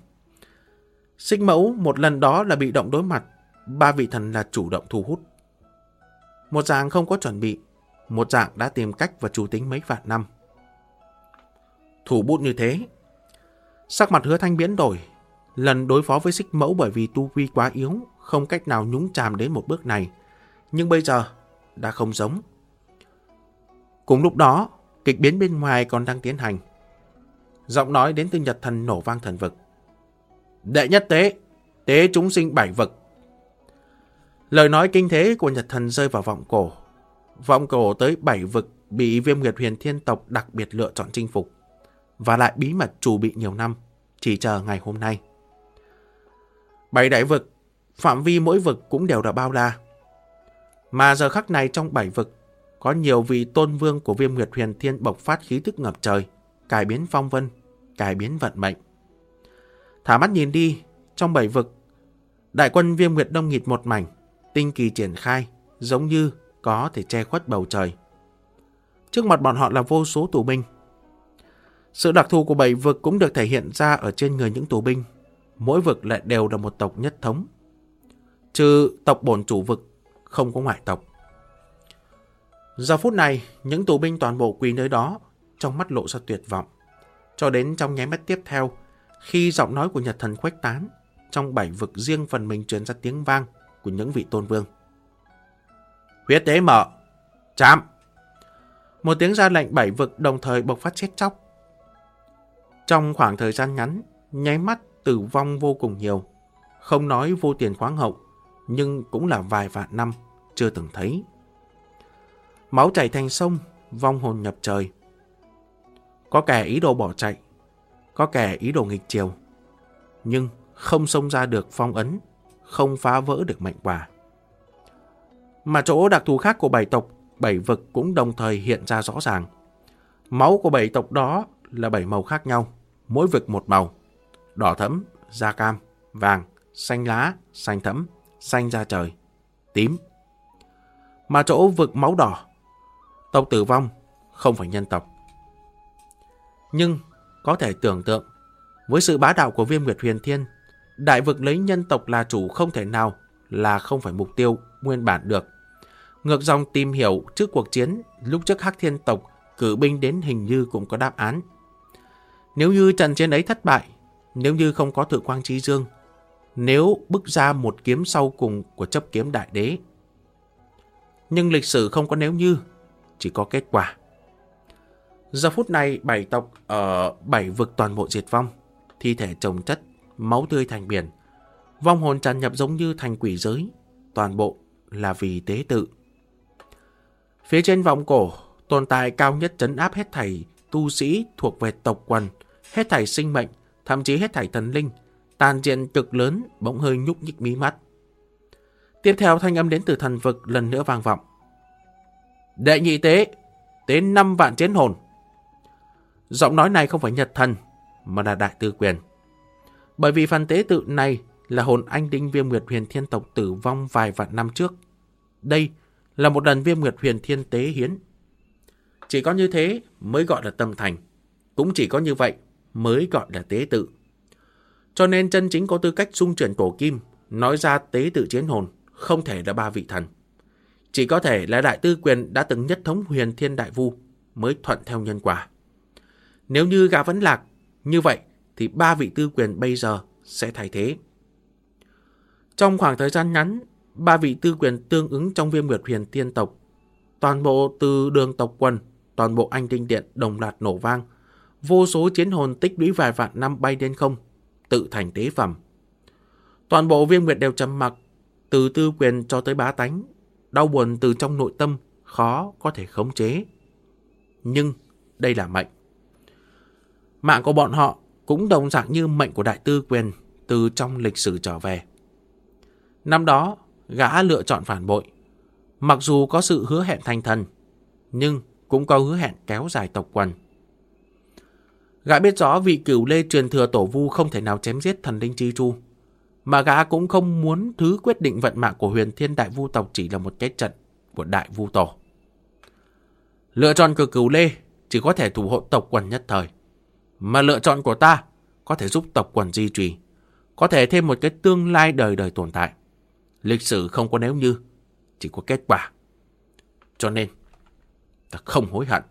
Speaker 1: Xích mẫu một lần đó là bị động đối mặt, ba vị thần là chủ động thu hút. Một dạng không có chuẩn bị, một dạng đã tìm cách và chủ tính mấy vạn năm. Thủ bút như thế, sắc mặt hứa thanh biến đổi, lần đối phó với xích mẫu bởi vì tu vi quá yếu, không cách nào nhúng chàm đến một bước này, nhưng bây giờ đã không giống. Cùng lúc đó, kịch biến bên ngoài còn đang tiến hành. Giọng nói đến từ Nhật Thần nổ vang thần vực. Đệ nhất tế, tế chúng sinh bảy vực. Lời nói kinh thế của Nhật Thần rơi vào vọng cổ. Vọng cổ tới bảy vực bị viêm nguyệt huyền thiên tộc đặc biệt lựa chọn chinh phục và lại bí mật chủ bị nhiều năm, chỉ chờ ngày hôm nay. Bảy đại vực, phạm vi mỗi vực cũng đều đã bao la. Mà giờ khắc này trong bảy vực, có nhiều vị tôn vương của viêm nguyệt huyền thiên bộc phát khí tức ngập trời, cải biến phong vân, cải biến vận mệnh. Thả mắt nhìn đi, trong bảy vực, đại quân viêm nguyệt đông nghịt một mảnh, tinh kỳ triển khai, giống như có thể che khuất bầu trời. Trước mặt bọn họ là vô số tù binh. Sự đặc thù của bảy vực cũng được thể hiện ra ở trên người những tù binh. Mỗi vực lại đều là một tộc nhất thống. Trừ tộc bổn chủ vực, không có ngoại tộc. Giờ phút này, những tù binh toàn bộ quỳ nơi đó, trong mắt lộ ra tuyệt vọng. Cho đến trong nháy mắt tiếp theo, khi giọng nói của Nhật Thần khuếch tán, trong bảy vực riêng phần mình truyền ra tiếng vang của những vị tôn vương. Huyết tế mở, chạm. Một tiếng ra lệnh bảy vực đồng thời bộc phát chết chóc. Trong khoảng thời gian ngắn, nháy mắt tử vong vô cùng nhiều. Không nói vô tiền khoáng hậu, nhưng cũng là vài vạn năm chưa từng thấy. Máu chảy thành sông, vong hồn nhập trời. Có kẻ ý đồ bỏ chạy, có kẻ ý đồ nghịch chiều, nhưng không xông ra được phong ấn, không phá vỡ được mệnh quả. Mà chỗ đặc thù khác của bảy tộc, bảy vực cũng đồng thời hiện ra rõ ràng. Máu của bảy tộc đó là bảy màu khác nhau, mỗi vực một màu. Đỏ thẫm, da cam, vàng, xanh lá, xanh thẫm, xanh da trời, tím. Mà chỗ vực máu đỏ, tộc tử vong không phải nhân tộc. Nhưng có thể tưởng tượng, với sự bá đạo của viêm nguyệt huyền thiên, đại vực lấy nhân tộc là chủ không thể nào là không phải mục tiêu nguyên bản được. Ngược dòng tìm hiểu trước cuộc chiến, lúc trước Hắc Thiên tộc cử binh đến hình như cũng có đáp án. Nếu như trận chiến ấy thất bại, nếu như không có tự quang trí dương, nếu bước ra một kiếm sau cùng của chấp kiếm đại đế. Nhưng lịch sử không có nếu như, chỉ có kết quả. Giờ phút này, bảy tộc ở bảy vực toàn bộ diệt vong, thi thể trồng chất, máu tươi thành biển. Vong hồn tràn nhập giống như thành quỷ giới, toàn bộ là vì tế tự. Phía trên vòng cổ, tồn tại cao nhất chấn áp hết thảy tu sĩ thuộc về tộc quần, hết thảy sinh mệnh, thậm chí hết thảy thần linh, tàn diện cực lớn bỗng hơi nhúc nhích mí mắt. Tiếp theo thanh âm đến từ thần vực lần nữa vang vọng. Đệ nhị tế, tế 5 vạn chiến hồn. Giọng nói này không phải nhật thần, mà là đại tư quyền. Bởi vì phần tế tự này là hồn anh đinh viêm nguyệt huyền thiên tộc tử vong vài vạn năm trước. Đây là một lần viêm nguyệt huyền thiên tế hiến. Chỉ có như thế mới gọi là tâm thành. Cũng chỉ có như vậy mới gọi là tế tự. Cho nên chân chính có tư cách dung chuyển cổ kim, nói ra tế tự chiến hồn, không thể là ba vị thần. Chỉ có thể là đại tư quyền đã từng nhất thống huyền thiên đại vu mới thuận theo nhân quả. Nếu như gã vẫn lạc, như vậy thì ba vị tư quyền bây giờ sẽ thay thế. Trong khoảng thời gian ngắn, ba vị tư quyền tương ứng trong viêm nguyệt huyền tiên tộc, toàn bộ từ đường tộc quần, toàn bộ anh tinh điện đồng loạt nổ vang, vô số chiến hồn tích lũy vài vạn năm bay lên không, tự thành tế phẩm. Toàn bộ viêm nguyệt đều trầm mặc, từ tư quyền cho tới bá tánh, đau buồn từ trong nội tâm, khó có thể khống chế. Nhưng đây là mệnh. Mạng của bọn họ cũng đồng dạng như mệnh của đại tư quyền từ trong lịch sử trở về. Năm đó, gã lựa chọn phản bội. Mặc dù có sự hứa hẹn thành thần, nhưng cũng có hứa hẹn kéo dài tộc quần. Gã biết rõ vị cửu lê truyền thừa tổ vu không thể nào chém giết thần linh chi chu, mà gã cũng không muốn thứ quyết định vận mạng của huyền thiên đại vu tộc chỉ là một cái trận của đại vu tổ. Lựa chọn của cửu lê chỉ có thể thủ hộ tộc quần nhất thời, mà lựa chọn của ta có thể giúp tộc quần duy trì, có thể thêm một cái tương lai đời đời tồn tại. Lịch sử không có nếu như, chỉ có kết quả. Cho nên, ta không hối hận.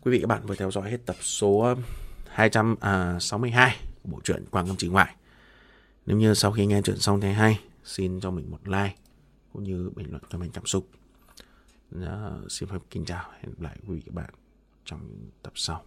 Speaker 1: Quý vị các bạn vừa theo dõi hết tập số um, 262 à, của bộ truyện Quang Ngâm Chỉ Ngoại. Nếu như sau khi nghe chuyện xong thấy hay, xin cho mình một like cũng như bình luận cho mình cảm xúc. Uh, xin phép kính chào, hẹn gặp lại quý vị các bạn trong những tập sau.